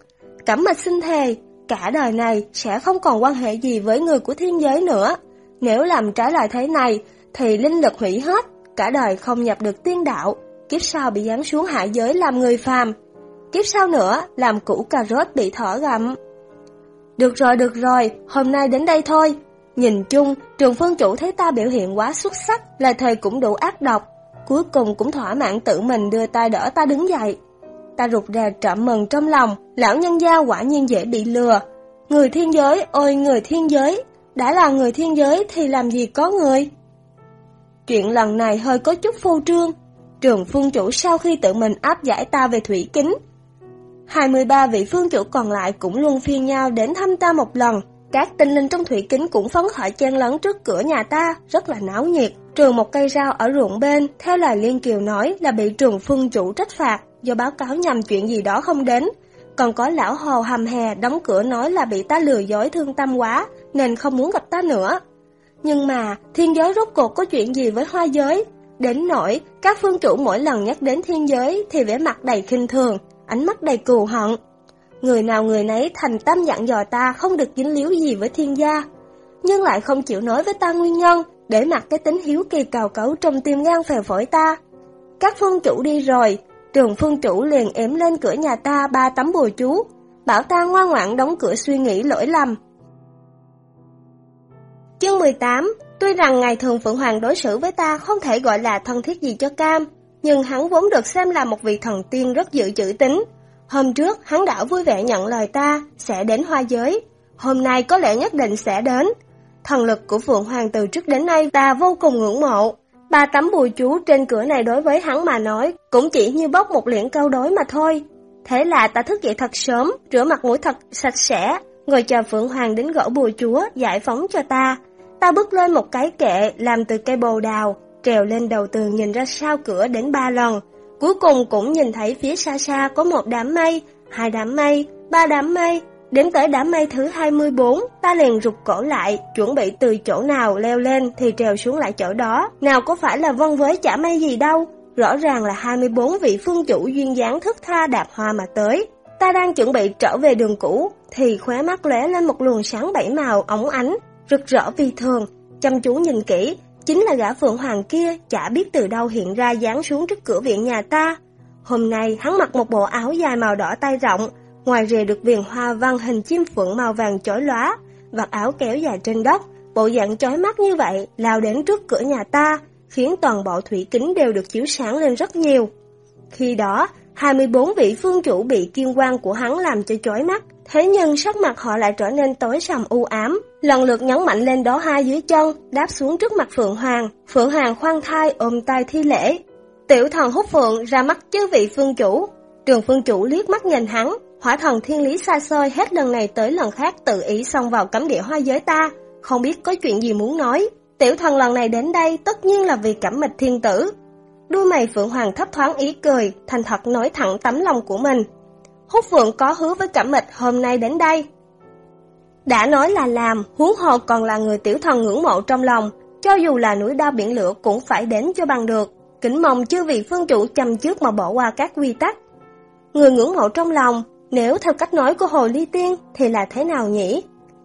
cẩm mạch xin thề, cả đời này sẽ không còn quan hệ gì với người của thiên giới nữa. Nếu làm trái lời thế này, thì linh lực hủy hết, cả đời không nhập được tiên đạo, kiếp sau bị giáng xuống hạ giới làm người phàm. Kiếp sau nữa, làm củ cà rốt bị thỏ gặm. Được rồi, được rồi, hôm nay đến đây thôi. Nhìn chung, trường phân chủ thấy ta biểu hiện quá xuất sắc, là thời cũng đủ ác độc. Cuối cùng cũng thỏa mãn tự mình đưa tay đỡ ta đứng dậy. Ta rụt rè trộm mừng trong lòng, lão nhân gia quả nhiên dễ bị lừa. Người thiên giới, ôi người thiên giới, đã là người thiên giới thì làm gì có người. Chuyện lần này hơi có chút phô trương. Trường phương chủ sau khi tự mình áp giải ta về thủy kính, 23 vị phương chủ còn lại cũng luôn phiên nhau đến thăm ta một lần. Các tinh linh trong thủy kính cũng phấn khởi chen lấn trước cửa nhà ta, rất là náo nhiệt. Trường một cây rau ở ruộng bên, theo lời Liên Kiều nói là bị trường phương chủ trách phạt do báo cáo nhầm chuyện gì đó không đến. Còn có lão hồ hầm hè đóng cửa nói là bị ta lừa dối thương tâm quá, nên không muốn gặp ta nữa. Nhưng mà, thiên giới rốt cuộc có chuyện gì với hoa giới? Đến nỗi, các phương chủ mỗi lần nhắc đến thiên giới thì vẻ mặt đầy khinh thường, ánh mắt đầy cừu hận. Người nào người nấy thành tâm dặn dò ta không được dính líu gì với thiên gia, nhưng lại không chịu nói với ta nguyên nhân, để mặc cái tính hiếu kỳ cào cấu trong tim gan phèo phổi ta. Các phương chủ đi rồi, trường phương chủ liền ém lên cửa nhà ta ba tấm bùa chú, bảo ta ngoan ngoãn đóng cửa suy nghĩ lỗi lầm. Chương 18 Tuy rằng ngày thường Phượng Hoàng đối xử với ta không thể gọi là thân thiết gì cho cam, nhưng hắn vốn được xem là một vị thần tiên rất giữ chữ tính. Hôm trước, hắn đã vui vẻ nhận lời ta, sẽ đến hoa giới. Hôm nay có lẽ nhất định sẽ đến. Thần lực của Phượng Hoàng từ trước đến nay ta vô cùng ngưỡng mộ. Ba tấm bùi chú trên cửa này đối với hắn mà nói, cũng chỉ như bóc một liễn câu đối mà thôi. Thế là ta thức dậy thật sớm, rửa mặt mũi thật sạch sẽ, ngồi chờ Phượng Hoàng đến gõ bùa chúa, giải phóng cho ta. Ta bước lên một cái kệ làm từ cây bồ đào, trèo lên đầu tường nhìn ra sau cửa đến ba lần. Cuối cùng cũng nhìn thấy phía xa xa có một đám mây, hai đám mây, ba đám mây. Đến tới đám mây thứ 24, ta liền rụt cổ lại, chuẩn bị từ chỗ nào leo lên thì trèo xuống lại chỗ đó. Nào có phải là vân với chả mây gì đâu, rõ ràng là 24 vị phương chủ duyên dáng thức tha đạp hoa mà tới. Ta đang chuẩn bị trở về đường cũ, thì khóe mắt lóe lên một luồng sáng bảy màu ống ánh, rực rỡ vì thường. Chăm chú nhìn kỹ, Chính là gã phượng hoàng kia chả biết từ đâu hiện ra dán xuống trước cửa viện nhà ta. Hôm nay hắn mặc một bộ áo dài màu đỏ tay rộng, ngoài rìa được viền hoa văn hình chim phượng màu vàng chói lóa, vạt áo kéo dài trên đất, bộ dạng chói mắt như vậy lao đến trước cửa nhà ta, khiến toàn bộ thủy kính đều được chiếu sáng lên rất nhiều. Khi đó, 24 vị phương chủ bị kiên quan của hắn làm cho chói mắt, Thế nhưng sắc mặt họ lại trở nên tối sầm u ám, lần lượt nhấn mạnh lên đó hai dưới chân, đáp xuống trước mặt Phượng Hoàng. Phượng Hoàng khoan thai ôm tay thi lễ. Tiểu thần hút phượng ra mắt chư vị phương chủ. Trường phương chủ liếc mắt nhìn hắn, hỏa thần thiên lý xa xôi hết lần này tới lần khác tự ý xông vào cấm địa hoa giới ta, không biết có chuyện gì muốn nói. Tiểu thần lần này đến đây tất nhiên là vì cảm mịch thiên tử. Đuôi mày Phượng Hoàng thấp thoáng ý cười, thành thật nói thẳng tấm lòng của mình. Húc Phượng có hứa với cẩm mịch hôm nay đến đây. Đã nói là làm, huống hồ còn là người tiểu thần ngưỡng mộ trong lòng, cho dù là núi đao biển lửa cũng phải đến cho bằng được. Kính mong chư vị phương chủ chăm trước mà bỏ qua các quy tắc. Người ngưỡng mộ trong lòng, nếu theo cách nói của Hồ Ly Tiên thì là thế nào nhỉ?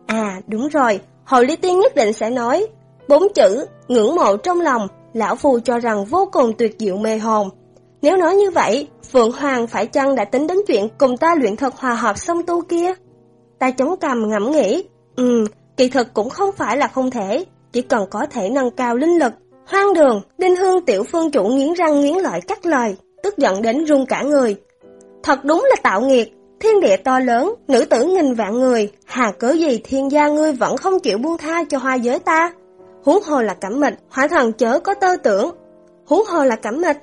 À đúng rồi, Hồ Ly Tiên nhất định sẽ nói, bốn chữ, ngưỡng mộ trong lòng, lão phù cho rằng vô cùng tuyệt diệu mê hồn. Nếu nói như vậy, Phượng Hoàng phải chăng đã tính đến chuyện cùng ta luyện thuật hòa hợp song tu kia? Ta chống cằm ngẫm nghĩ, ừ, kỳ thực cũng không phải là không thể, chỉ cần có thể nâng cao linh lực. Hoang đường, Đinh Hương tiểu phương chủ nghiến răng nghiến lợi cắt lời, tức giận đến run cả người. Thật đúng là tạo nghiệt, thiên địa to lớn, nữ tử nghìn vạn người, hà cớ gì thiên gia ngươi vẫn không chịu buông tha cho hoa giới ta? Huống hồ là cảm mịch, hỏa thần chớ có tơ tưởng. Huống hồ là cảm mịch,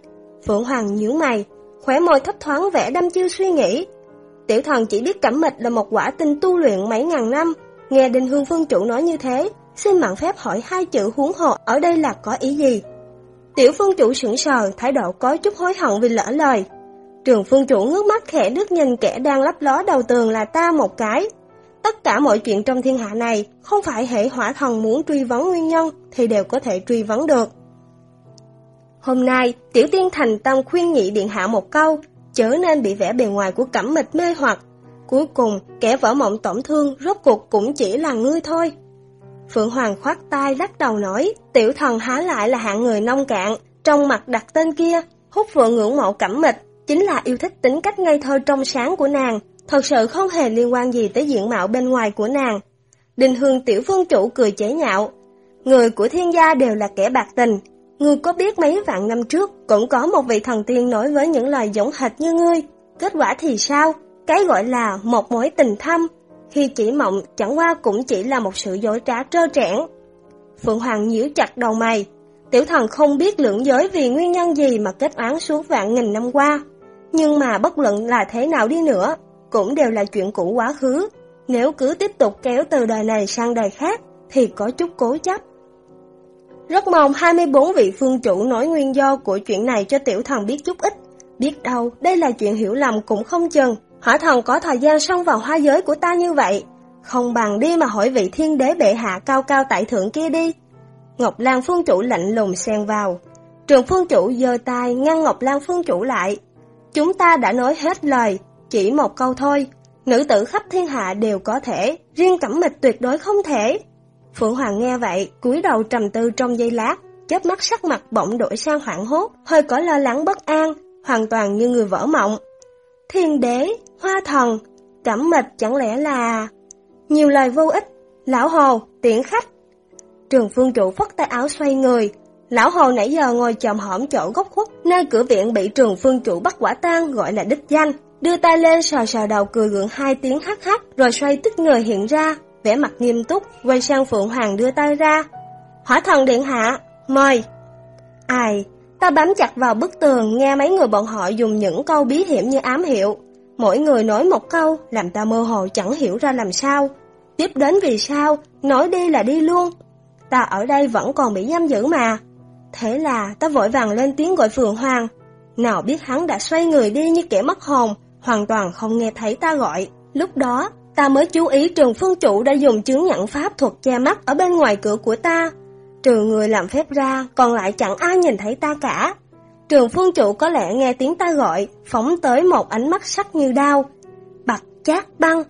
Phượng Hoàng nhíu mày, khỏe môi thấp thoáng vẻ đăm chiêu suy nghĩ. Tiểu thần chỉ biết cẩm mịch là một quả tinh tu luyện mấy ngàn năm, nghe Đinh Hương Phương Chủ nói như thế, xin mạng phép hỏi hai chữ huống hồ ở đây là có ý gì? Tiểu Phương Chủ sững sờ, thái độ có chút hối hận vì lỡ lời. Trường Phương Chủ ngước mắt khẽ đứt nhìn kẻ đang lấp ló đầu tường là ta một cái. Tất cả mọi chuyện trong thiên hạ này, không phải hệ hỏa thần muốn truy vấn nguyên nhân thì đều có thể truy vấn được. Hôm nay, Tiểu Tiên thành tâm khuyên nhị điện hạ một câu, chớ nên bị vẻ bề ngoài của cẩm mịch mê hoặc. Cuối cùng, kẻ vỡ mộng tổn thương rốt cuộc cũng chỉ là ngươi thôi. Phượng Hoàng khoát tay lắc đầu nói, tiểu thần há lại là hạng người nông cạn, trong mặt đặt tên kia, hút phượng ngưỡng mộ cẩm mịch, chính là yêu thích tính cách ngây thơ trong sáng của nàng, thật sự không hề liên quan gì tới diện mạo bên ngoài của nàng. Đình hương tiểu phương chủ cười chế nhạo, người của thiên gia đều là kẻ bạc tình, Ngươi có biết mấy vạn năm trước cũng có một vị thần tiên nói với những lời giống hệt như ngươi. Kết quả thì sao? Cái gọi là một mối tình thâm. Khi chỉ mộng chẳng qua cũng chỉ là một sự dối trá trơ trẽn. Phượng Hoàng nhíu chặt đầu mày. Tiểu thần không biết lưỡng giới vì nguyên nhân gì mà kết án suốt vạn nghìn năm qua. Nhưng mà bất luận là thế nào đi nữa, cũng đều là chuyện cũ quá khứ. Nếu cứ tiếp tục kéo từ đời này sang đời khác, thì có chút cố chấp. Rất mong 24 vị phương chủ nói nguyên do của chuyện này cho tiểu thần biết chút ít. Biết đâu, đây là chuyện hiểu lầm cũng không chừng. Hỏa thần có thời gian xông vào hoa giới của ta như vậy. Không bằng đi mà hỏi vị thiên đế bệ hạ cao cao tại thượng kia đi. Ngọc Lan phương chủ lạnh lùng xen vào. Trường phương chủ giơ tay ngăn Ngọc Lan phương chủ lại. Chúng ta đã nói hết lời, chỉ một câu thôi. Nữ tử khắp thiên hạ đều có thể, riêng cẩm mịch tuyệt đối không thể. Phượng Hoàng nghe vậy, cúi đầu trầm tư trong giây lát, chớp mắt sắc mặt bỗng đổi sang hoảng hốt, hơi có lo lắng bất an, hoàn toàn như người vỡ mộng. Thiên đế, hoa thần, cẩm mịch chẳng lẽ là... Nhiều lời vô ích, lão hồ, tiễn khách. Trường phương trụ phất tay áo xoay người, lão hồ nãy giờ ngồi chồm hõm chỗ góc khuất, nơi cửa viện bị trường phương trụ bắt quả tang gọi là đích danh. Đưa tay lên sờ sờ đầu cười gượng hai tiếng hắc hắc, rồi xoay tức người hiện ra, vẻ mặt nghiêm túc, quay sang Phượng Hoàng đưa tay ra. Hỏa thần điện hạ, mời. Ai, ta bám chặt vào bức tường nghe mấy người bọn họ dùng những câu bí hiểm như ám hiệu. Mỗi người nói một câu, làm ta mơ hồ chẳng hiểu ra làm sao. Tiếp đến vì sao, nói đi là đi luôn. Ta ở đây vẫn còn bị giam giữ mà. Thế là ta vội vàng lên tiếng gọi Phượng Hoàng. Nào biết hắn đã xoay người đi như kẻ mất hồn, hoàn toàn không nghe thấy ta gọi. Lúc đó, Ta mới chú ý trường phương chủ đã dùng chứng nhận pháp thuật che mắt ở bên ngoài cửa của ta. Trừ người làm phép ra, còn lại chẳng ai nhìn thấy ta cả. Trường phương chủ có lẽ nghe tiếng ta gọi, phóng tới một ánh mắt sắc như đao. Bạch chát băng.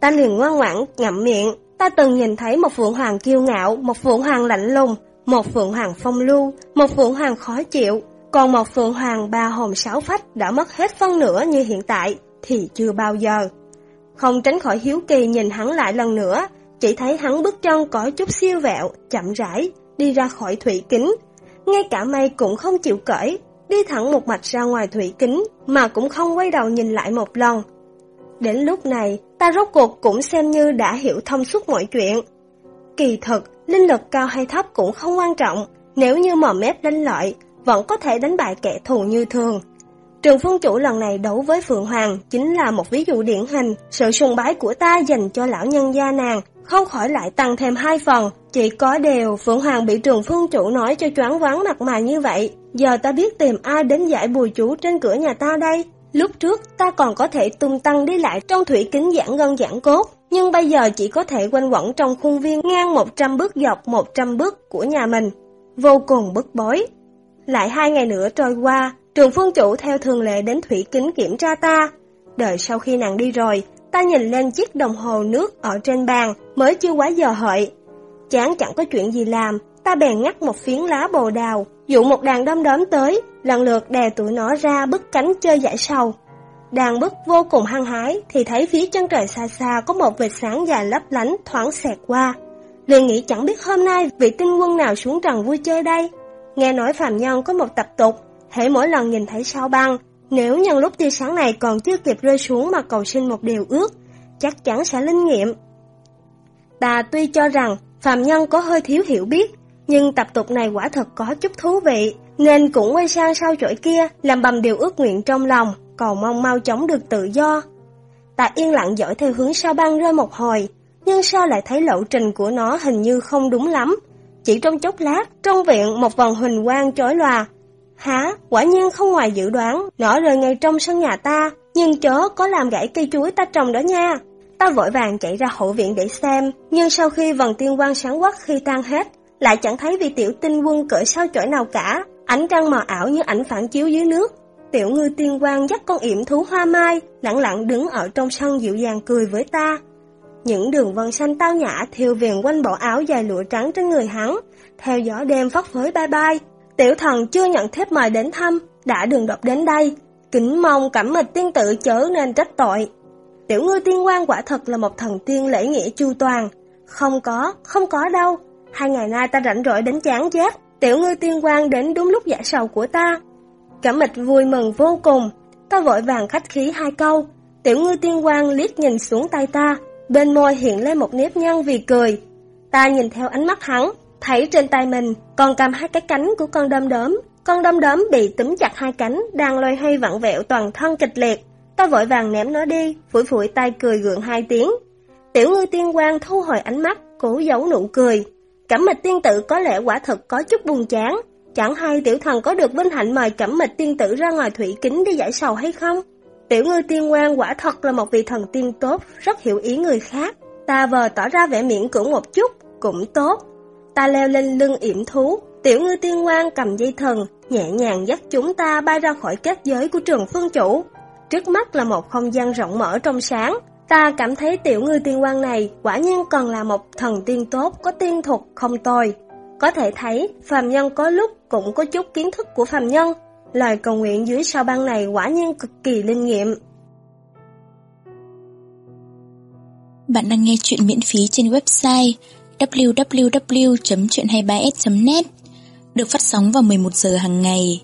Ta liền ngoan ngoãn ngậm miệng. Ta từng nhìn thấy một phượng hoàng kiêu ngạo, một phượng hoàng lạnh lùng, một phượng hoàng phong lưu, một phượng hoàng khó chịu. Còn một phượng hoàng ba hồn sáu phách đã mất hết phân nửa như hiện tại, thì chưa bao giờ. Không tránh khỏi hiếu kỳ nhìn hắn lại lần nữa, chỉ thấy hắn bước chân có chút siêu vẹo, chậm rãi, đi ra khỏi thủy kính. Ngay cả mây cũng không chịu cởi, đi thẳng một mạch ra ngoài thủy kính, mà cũng không quay đầu nhìn lại một lần. Đến lúc này, ta rốt cuộc cũng xem như đã hiểu thông suốt mọi chuyện. Kỳ thực, linh lực cao hay thấp cũng không quan trọng, nếu như mò mép đánh lợi, vẫn có thể đánh bại kẻ thù như thường. Trường Phương Chủ lần này đấu với Phượng Hoàng chính là một ví dụ điển hình, sự sùng bái của ta dành cho lão nhân gia nàng, không khỏi lại tăng thêm hai phần, chỉ có điều Phượng Hoàng bị Trường Phương Chủ nói cho choáng váng mặt mà như vậy, giờ ta biết tìm ai đến giải bùi chú trên cửa nhà ta đây. Lúc trước ta còn có thể tung tăng đi lại trong thủy kính giãn gân giãn cốt, nhưng bây giờ chỉ có thể quanh quẩn trong khuôn viên ngang 100 bước dọc 100 bước của nhà mình. Vô cùng bức bối. Lại hai ngày nữa trôi qua, trường phương chủ theo thường lệ đến thủy kính kiểm tra ta. Đợi sau khi nàng đi rồi, ta nhìn lên chiếc đồng hồ nước ở trên bàn, mới chưa quá giờ hợi. Chán chẳng có chuyện gì làm, ta bèn ngắt một phiến lá bồ đào, dụ một đàn đom đóm tới, lần lượt đè tụi nó ra bức cánh chơi giải sầu. đàn bức vô cùng hăng hái thì thấy phía chân trời xa xa có một vệt sáng dài lấp lánh thoáng xẹt qua. liền nghĩ chẳng biết hôm nay vị tinh quân nào xuống trần vui chơi đây. Nghe nói phàm nhân có một tập tục, hễ mỗi lần nhìn thấy sao băng, nếu nhân lúc tia sáng này còn chưa kịp rơi xuống mà cầu xin một điều ước, chắc chắn sẽ linh nghiệm. bà tuy cho rằng phàm nhân có hơi thiếu hiểu biết, nhưng tập tục này quả thật có chút thú vị, nên cũng quay sang sau chổi kia, làm bầm điều ước nguyện trong lòng, cầu mong mau chóng được tự do. Ta yên lặng dõi theo hướng sao băng rơi một hồi, nhưng sao lại thấy lộ trình của nó hình như không đúng lắm. Chỉ trong chốc lát, trong viện một vòng huỳnh quang chói lòa. Hả, quả nhiên không ngoài dự đoán, nó rơi ngay trong sân nhà ta, nhưng chớ có làm gãy cây chuối ta trồng đó nha. Ta vội vàng chạy ra hậu viện để xem, nhưng sau khi vần tiên quang sáng quắc khi tan hết, lại chẳng thấy vị tiểu tinh quân cởi sao chổi nào cả, ánh trăng mờ ảo như ảnh phản chiếu dưới nước. Tiểu ngư tiên quang dắt con yểm thú hoa mai, lặng lặng đứng ở trong sân dịu dàng cười với ta. Những đường vân xanh tao nhã thiêu viền quanh bộ áo dài lụa trắng trên người hắn, theo gió đêm phất phới bay bay. Tiểu thần chưa nhận thiếp mời đến thăm, đã đường đột đến đây, kính mong cảm mịch tiên tự chớ nên trách tội. Tiểu ngư tiên quan quả thật là một thần tiên lễ nghĩa chu toàn. Không có, không có đâu. Hai ngày nay ta rảnh rỗi đến chán chết. Tiểu ngư tiên quan đến đúng lúc giả sầu của ta. Cảm mịch vui mừng vô cùng. Ta vội vàng khách khí hai câu. Tiểu ngư tiên quan liếc nhìn xuống tay ta. Bên môi hiện lên một nếp nhăn vì cười. Ta nhìn theo ánh mắt hắn. Thấy trên tay mình còn cầm hai cái cánh của con đom đóm. Con đom đóm bị túm chặt hai cánh, đang loay hoay vặn vẹo toàn thân kịch liệt. Ta vội vàng ném nó đi, phủi phủi tay cười gượng hai tiếng. Tiểu ngư tiên quang thu hồi ánh mắt, cố giấu nụ cười. Cẩm mịch tiên tử có lẽ quả thật có chút buồn chán. Chẳng hay tiểu thần có được vinh hạnh mời cẩm mịch tiên tử ra ngoài thủy kính đi giải sầu hay không? Tiểu ngư tiên quang quả thật là một vị thần tiên tốt, rất hiểu ý người khác. Ta vờ tỏ ra vẻ miễn cưỡng một chút, cũng tốt. Ta leo lên lưng yểm thú, tiểu ngư tiên quang cầm dây thần, nhẹ nhàng dắt chúng ta bay ra khỏi kết giới của trường phương chủ. Trước mắt là một không gian rộng mở trong sáng. Ta cảm thấy tiểu ngư tiên quan này quả nhiên còn là một thần tiên tốt có tiên thuật không tồi. Có thể thấy, phàm nhân có lúc cũng có chút kiến thức của phàm nhân. Lời cầu nguyện dưới sao băng này quả nhiên cực kỳ linh nghiệm. Bạn đang nghe chuyện miễn phí trên website www.chuyện23s.net Được phát sóng vào 11 giờ hàng ngày.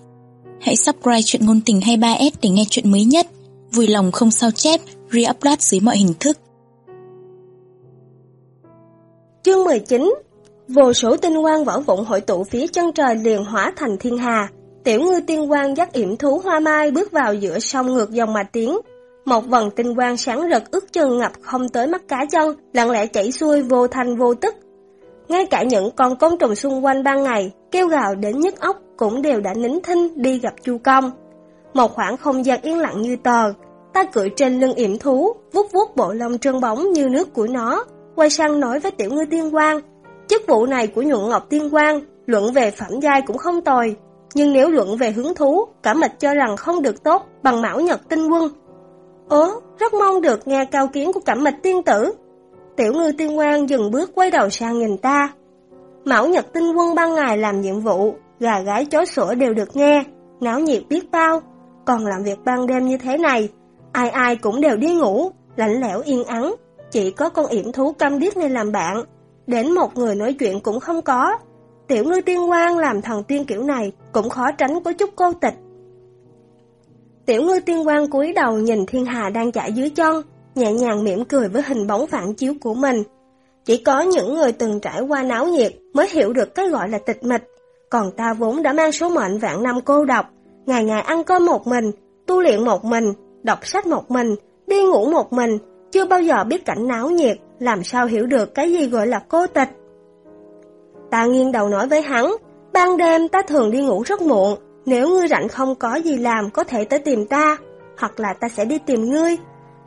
Hãy subscribe chuyện ngôn tình 23s để nghe chuyện mới nhất vui lòng không sao chép, re-upload dưới mọi hình thức. Chương 19 Vô số tinh quang võ vụng hội tụ phía chân trời liền hóa thành thiên hà. Tiểu ngư tiên quang dắt yểm thú hoa mai bước vào giữa sông ngược dòng mà tiến. Một vần tinh quang sáng rực ướt chân ngập không tới mắt cá chân, lặng lẽ chảy xuôi vô thanh vô tức. Ngay cả những con côn trùng xung quanh ban ngày, kêu gào đến nhức óc cũng đều đã nín thinh đi gặp Chu Công. Một khoảng không gian yên lặng như tờ, ta cưỡi trên lưng yểm thú, vuốt vuốt bộ lông trơn bóng như nước của nó, quay sang nói với tiểu ngư tiên quang. Chức vụ này của nhuận ngọc tiên quang, luận về phẩm giai cũng không tồi, nhưng nếu luận về hứng thú, cả mịch cho rằng không được tốt bằng mão nhật tinh quân. Ố, rất mong được nghe cao kiến của cẩm mịch tiên tử. Tiểu ngư tiên quang dừng bước quay đầu sang nhìn ta. Mão nhật tinh quân ban ngày làm nhiệm vụ, gà gái chó sủa đều được nghe, náo nhiệt biết bao còn làm việc ban đêm như thế này, ai ai cũng đều đi ngủ, lạnh lẽo yên ắng, chỉ có con yểm thú căm điếc nên làm bạn, đến một người nói chuyện cũng không có. Tiểu ngư tiên quan làm thần tiên kiểu này cũng khó tránh có chút cô tịch. Tiểu ngư tiên quan cúi đầu nhìn thiên hà đang chạy dưới chân, nhẹ nhàng mỉm cười với hình bóng phản chiếu của mình. Chỉ có những người từng trải qua náo nhiệt mới hiểu được cái gọi là tịch mịch, còn ta vốn đã mang số mệnh vạn năm cô độc, ngày ngày ăn cơm một mình, tu luyện một mình, đọc sách một mình, đi ngủ một mình, chưa bao giờ biết cảnh náo nhiệt, làm sao hiểu được cái gì gọi là cô tịch. Ta nghiêng đầu nói với hắn, ban đêm ta thường đi ngủ rất muộn, nếu ngươi rảnh không có gì làm có thể tới tìm ta, hoặc là ta sẽ đi tìm ngươi.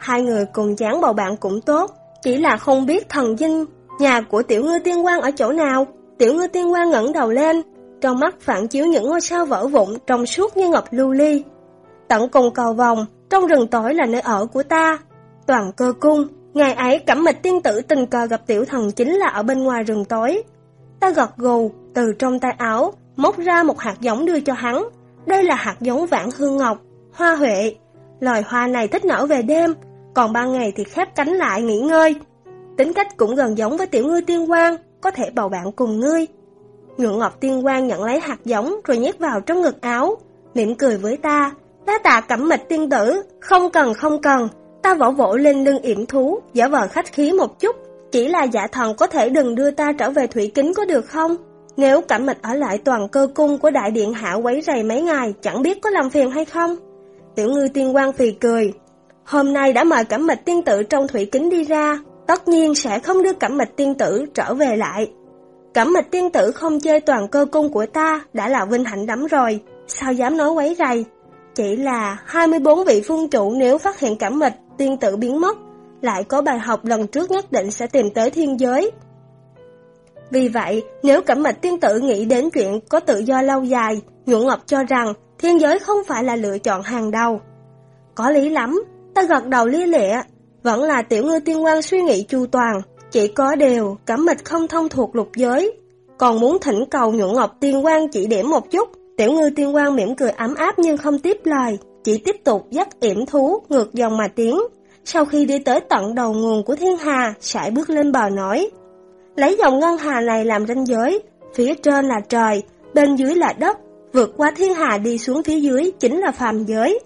Hai người cùng chán bầu bạn cũng tốt, chỉ là không biết thần dinh, nhà của tiểu ngư tiên quan ở chỗ nào. Tiểu ngư tiên quan ngẩng đầu lên, trong mắt phản chiếu những ngôi sao vỡ vụn trong suốt như ngọc lưu ly. Tận cùng cầu vòng, trong rừng tối là nơi ở của ta. Toàn cơ cung, ngày ấy cẩm mịch tiên tử tình cờ gặp tiểu thần chính là ở bên ngoài rừng tối. Ta gật gù, từ trong tay áo, móc ra một hạt giống đưa cho hắn. Đây là hạt giống vạn hương ngọc, hoa huệ. Loài hoa này thích nở về đêm, còn ban ngày thì khép cánh lại nghỉ ngơi. Tính cách cũng gần giống với tiểu ngư tiên quan, có thể bầu bạn cùng ngươi. Nhuận Ngọc Tiên quan nhận lấy hạt giống rồi nhét vào trong ngực áo, mỉm cười với ta. Ta tạ cẩm mịch tiên tử, không cần không cần, ta vỗ vỗ lên lưng yểm thú, giả vờ khách khí một chút. Chỉ là giả thần có thể đừng đưa ta trở về thủy kính có được không? Nếu cẩm mịch ở lại toàn cơ cung của đại điện hạ quấy rầy mấy ngày, chẳng biết có làm phiền hay không? Tiểu ngư tiên quan phì cười. Hôm nay đã mời cẩm mịch tiên tử trong thủy kính đi ra, tất nhiên sẽ không đưa cẩm mịch tiên tử trở về lại. Cẩm mịch tiên tử không chơi toàn cơ cung của ta đã là vinh hạnh lắm rồi, sao dám nói quấy rầy. Chỉ là 24 vị phương chủ nếu phát hiện cẩm mịch tiên tử biến mất, lại có bài học lần trước nhất định sẽ tìm tới thiên giới. Vì vậy, nếu cẩm mịch tiên tử nghĩ đến chuyện có tự do lâu dài, Nhuận Ngọc cho rằng thiên giới không phải là lựa chọn hàng đầu. Có lý lắm, ta gật đầu lia lịa, vẫn là tiểu ngư tiên quan suy nghĩ chu toàn, chỉ có điều cẩm mịch không thông thuộc lục giới. Còn muốn thỉnh cầu Nhuận Ngọc tiên quan chỉ điểm một chút, tiểu ngư tiên quan mỉm cười ấm áp nhưng không tiếp lời, chỉ tiếp tục dắt yểm thú ngược dòng mà tiến. Sau khi đi tới tận đầu nguồn của thiên hà, sải bước lên bờ nói, lấy dòng ngân hà này làm ranh giới, phía trên là trời, bên dưới là đất, vượt qua thiên hà đi xuống phía dưới chính là phàm giới.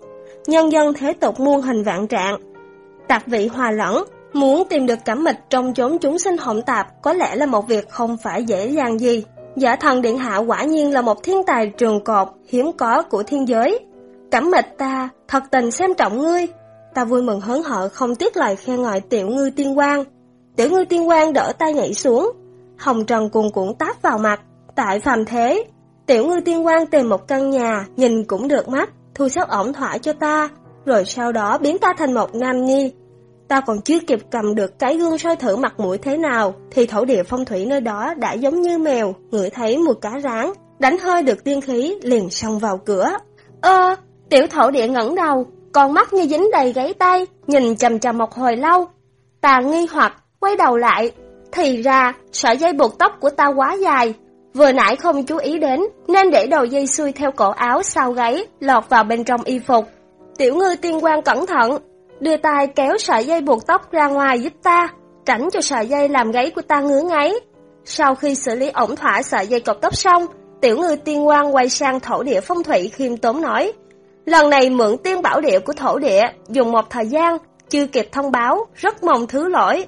Nhân dân thế tục muôn hình vạn trạng, Tạc vị hòa lẫn, muốn tìm được cảm mịch trong chốn chúng sinh hỗn tạp có lẽ là một việc không phải dễ dàng gì. Giả thần Điện Hạ quả nhiên là một thiên tài trường cột, hiếm có của thiên giới. cảm mịch ta, thật tình xem trọng ngươi. Ta vui mừng hớn hở không tiếc lời khen ngợi tiểu ngư tiên quan. Tiểu ngư tiên quan đỡ tay nhảy xuống. Hồng trần cuồn cuộn táp vào mặt. Tại phàm thế, tiểu ngư tiên quan tìm một căn nhà, nhìn cũng được mắt, thu xếp ổn thỏa cho ta, rồi sau đó biến ta thành một nam nhi. Ta còn chưa kịp cầm được cái gương soi thử mặt mũi thế nào, thì thổ địa phong thủy nơi đó đã giống như mèo, ngửi thấy mùi cá rán, đánh hơi được tiên khí, liền xông vào cửa. Ơ, tiểu thổ địa ngẩng đầu, con mắt như dính đầy gáy tay, nhìn chầm chầm một hồi lâu. Ta nghi hoặc, quay đầu lại, thì ra sợi dây buộc tóc của ta quá dài, vừa nãy không chú ý đến nên để đầu dây xuôi theo cổ áo sau gáy lọt vào bên trong y phục. Tiểu ngư tiên quan cẩn thận, đưa tay kéo sợi dây buộc tóc ra ngoài giúp ta, tránh cho sợi dây làm gáy của ta ngứa ngáy. Sau khi xử lý ổn thỏa sợi dây cột tóc xong, tiểu ngư tiên quan quay sang thổ địa phong thủy khiêm tốn nói, lần này mượn tiên bảo địa của thổ địa, dùng một thời gian, chưa kịp thông báo, rất mong thứ lỗi.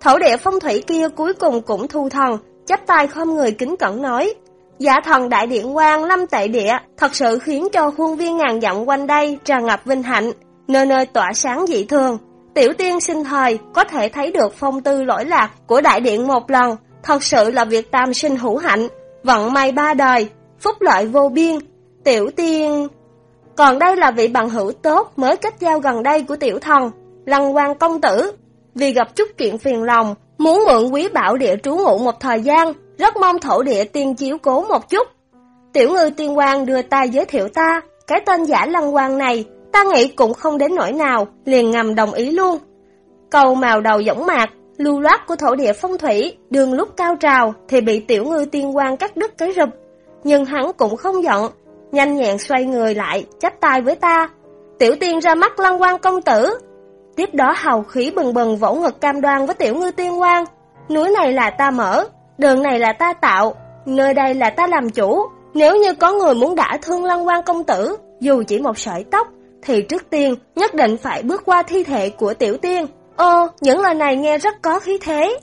Thổ địa phong thủy kia cuối cùng cũng thu thần, chắp tay không người kính cẩn nói, Giả thần đại điện quan lâm tệ địa thật sự khiến cho khuôn viên ngàn dặm quanh đây tràn ngập vinh hạnh, nơi nơi tỏa sáng dị thường. Tiểu tiên sinh thời có thể thấy được phong tư lỗi lạc của đại điện một lần, thật sự là việc tam sinh hữu hạnh, vận may ba đời, phúc lợi vô biên. Tiểu tiên... Còn đây là vị bằng hữu tốt mới kết giao gần đây của tiểu thần, lăng quan công tử. Vì gặp chút chuyện phiền lòng, muốn mượn quý bảo địa trú ngụ một thời gian, rất mong thổ địa tiên chiếu cố một chút. Tiểu ngư tiên quan đưa tay giới thiệu ta, cái tên giả lăng quan này, ta nghĩ cũng không đến nỗi nào, liền ngầm đồng ý luôn. Cầu màu đầu giống mạc, lưu loát của thổ địa phong thủy, đường lúc cao trào thì bị tiểu ngư tiên quan cắt đứt cái rụp. Nhưng hắn cũng không giận, nhanh nhẹn xoay người lại, chắp tay với ta. Tiểu tiên ra mắt lăng quan công tử. Tiếp đó hào khí bừng bừng vỗ ngực cam đoan với tiểu ngư tiên quan. Núi này là ta mở, đường này là ta tạo, nơi đây là ta làm chủ. Nếu như có người muốn đả thương lăng quan công tử, dù chỉ một sợi tóc, thì trước tiên nhất định phải bước qua thi thể của tiểu tiên. Ô, những lời này nghe rất có khí thế.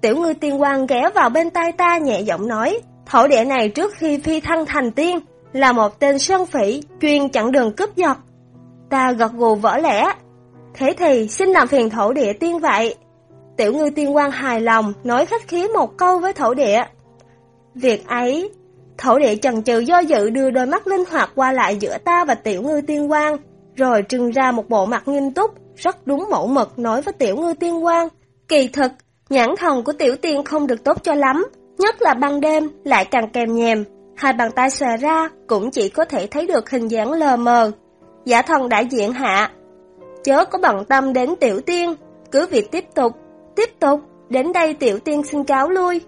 Tiểu ngư tiên quang ghé vào bên tai ta nhẹ giọng nói, thổ địa này trước khi phi thăng thành tiên, là một tên sơn phỉ chuyên chặn đường cướp giật. Ta gật gù vỡ lẽ. Thế thì xin làm phiền thổ địa tiên vậy. Tiểu ngư tiên quan hài lòng nói khách khí một câu với thổ địa. Việc ấy, thổ địa chần chừ do dự đưa đôi mắt linh hoạt qua lại giữa ta và tiểu ngư tiên quan, rồi trưng ra một bộ mặt nghiêm túc, rất đúng mẫu mực nói với tiểu ngư tiên quan. Kỳ thực, nhãn thần của tiểu tiên không được tốt cho lắm, nhất là ban đêm lại càng kèm nhèm, hai bàn tay xòe ra cũng chỉ có thể thấy được hình dáng lờ mờ. Giả thần đại diện hạ, chớ có bận tâm đến tiểu tiên, cứ việc tiếp tục, tiếp tục, đến đây tiểu tiên xin cáo lui.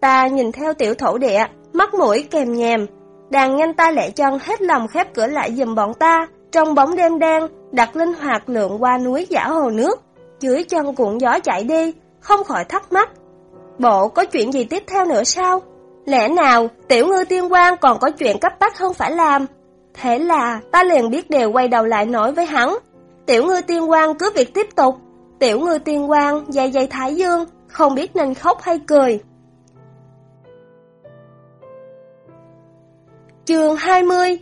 Ta nhìn theo tiểu thổ địa, mắt mũi kèm nhèm, đàn nhanh tay lẹ chân hết lòng khép cửa lại giùm bọn ta, trong bóng đêm đen, đặt linh hoạt lượng qua núi giả hồ nước, dưới chân cuộn gió chạy đi, không khỏi thắc mắc. Bộ có chuyện gì tiếp theo nữa sao? Lẽ nào tiểu ngư tiên quan còn có chuyện cấp bách hơn phải làm? Thế là ta liền biết đều quay đầu lại nói với hắn. Tiểu ngư tiên quan cứ việc tiếp tục. Tiểu ngư tiên quan dày dày thái dương, không biết nên khóc hay cười. Chương 20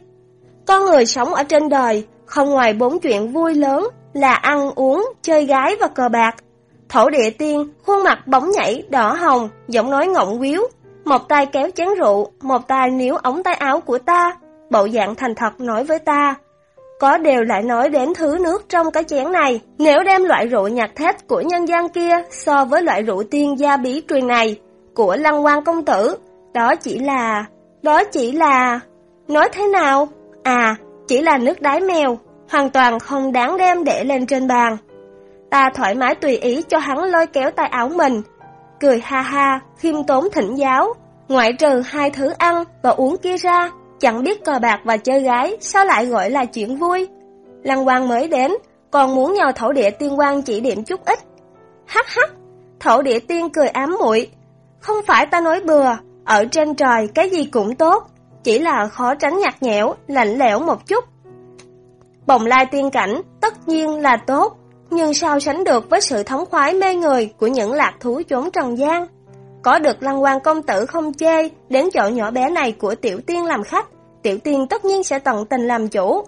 Con người sống ở trên đời, không ngoài bốn chuyện vui lớn là ăn, uống, chơi gái và cờ bạc. Thổ địa tiên, khuôn mặt bóng nhảy, đỏ hồng, giọng nói ngọng quýu, một tay kéo chén rượu, một tay níu ống tay áo của ta, bộ dạng thành thật nói với ta. Có đều lại nói đến thứ nước trong cái chén này, nếu đem loại rượu nhạt thét của nhân gian kia so với loại rượu tiên gia bí truyền này, của lăng quan công tử, đó chỉ là... đó chỉ là... Nói thế nào? À, chỉ là nước đáy mèo, hoàn toàn không đáng đem để lên trên bàn. Ta thoải mái tùy ý cho hắn lôi kéo tay áo mình, cười ha ha, khiêm tốn thỉnh giáo. Ngoại trừ hai thứ ăn và uống kia ra, chẳng biết cờ bạc và chơi gái, sao lại gọi là chuyện vui. Lăng quang mới đến, còn muốn nhờ thổ địa tiên quan chỉ điểm chút ít. Hắc hắc, thổ địa tiên cười ám muội Không phải ta nói bừa, ở trên trời cái gì cũng tốt, chỉ là khó tránh nhạt nhẽo, lạnh lẽo một chút. Bồng lai tiên cảnh tất nhiên là tốt, nhưng sao sánh được với sự thống khoái mê người của những lạc thú chốn trần gian. Có được lăng quan công tử không chê, đến chỗ nhỏ bé này của tiểu tiên làm khách, tiểu tiên tất nhiên sẽ tận tình làm chủ.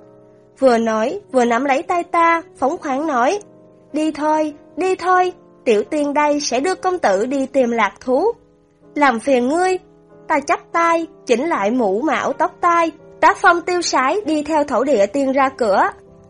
Vừa nói, vừa nắm lấy tay ta, phóng khoáng nói, đi thôi, đi thôi, tiểu tiên đây sẽ đưa công tử đi tìm lạc thú. Làm phiền ngươi, ta chắp tay, chỉnh lại mũ mão tóc tai, tác phong tiêu sái đi theo thổ địa tiên ra cửa.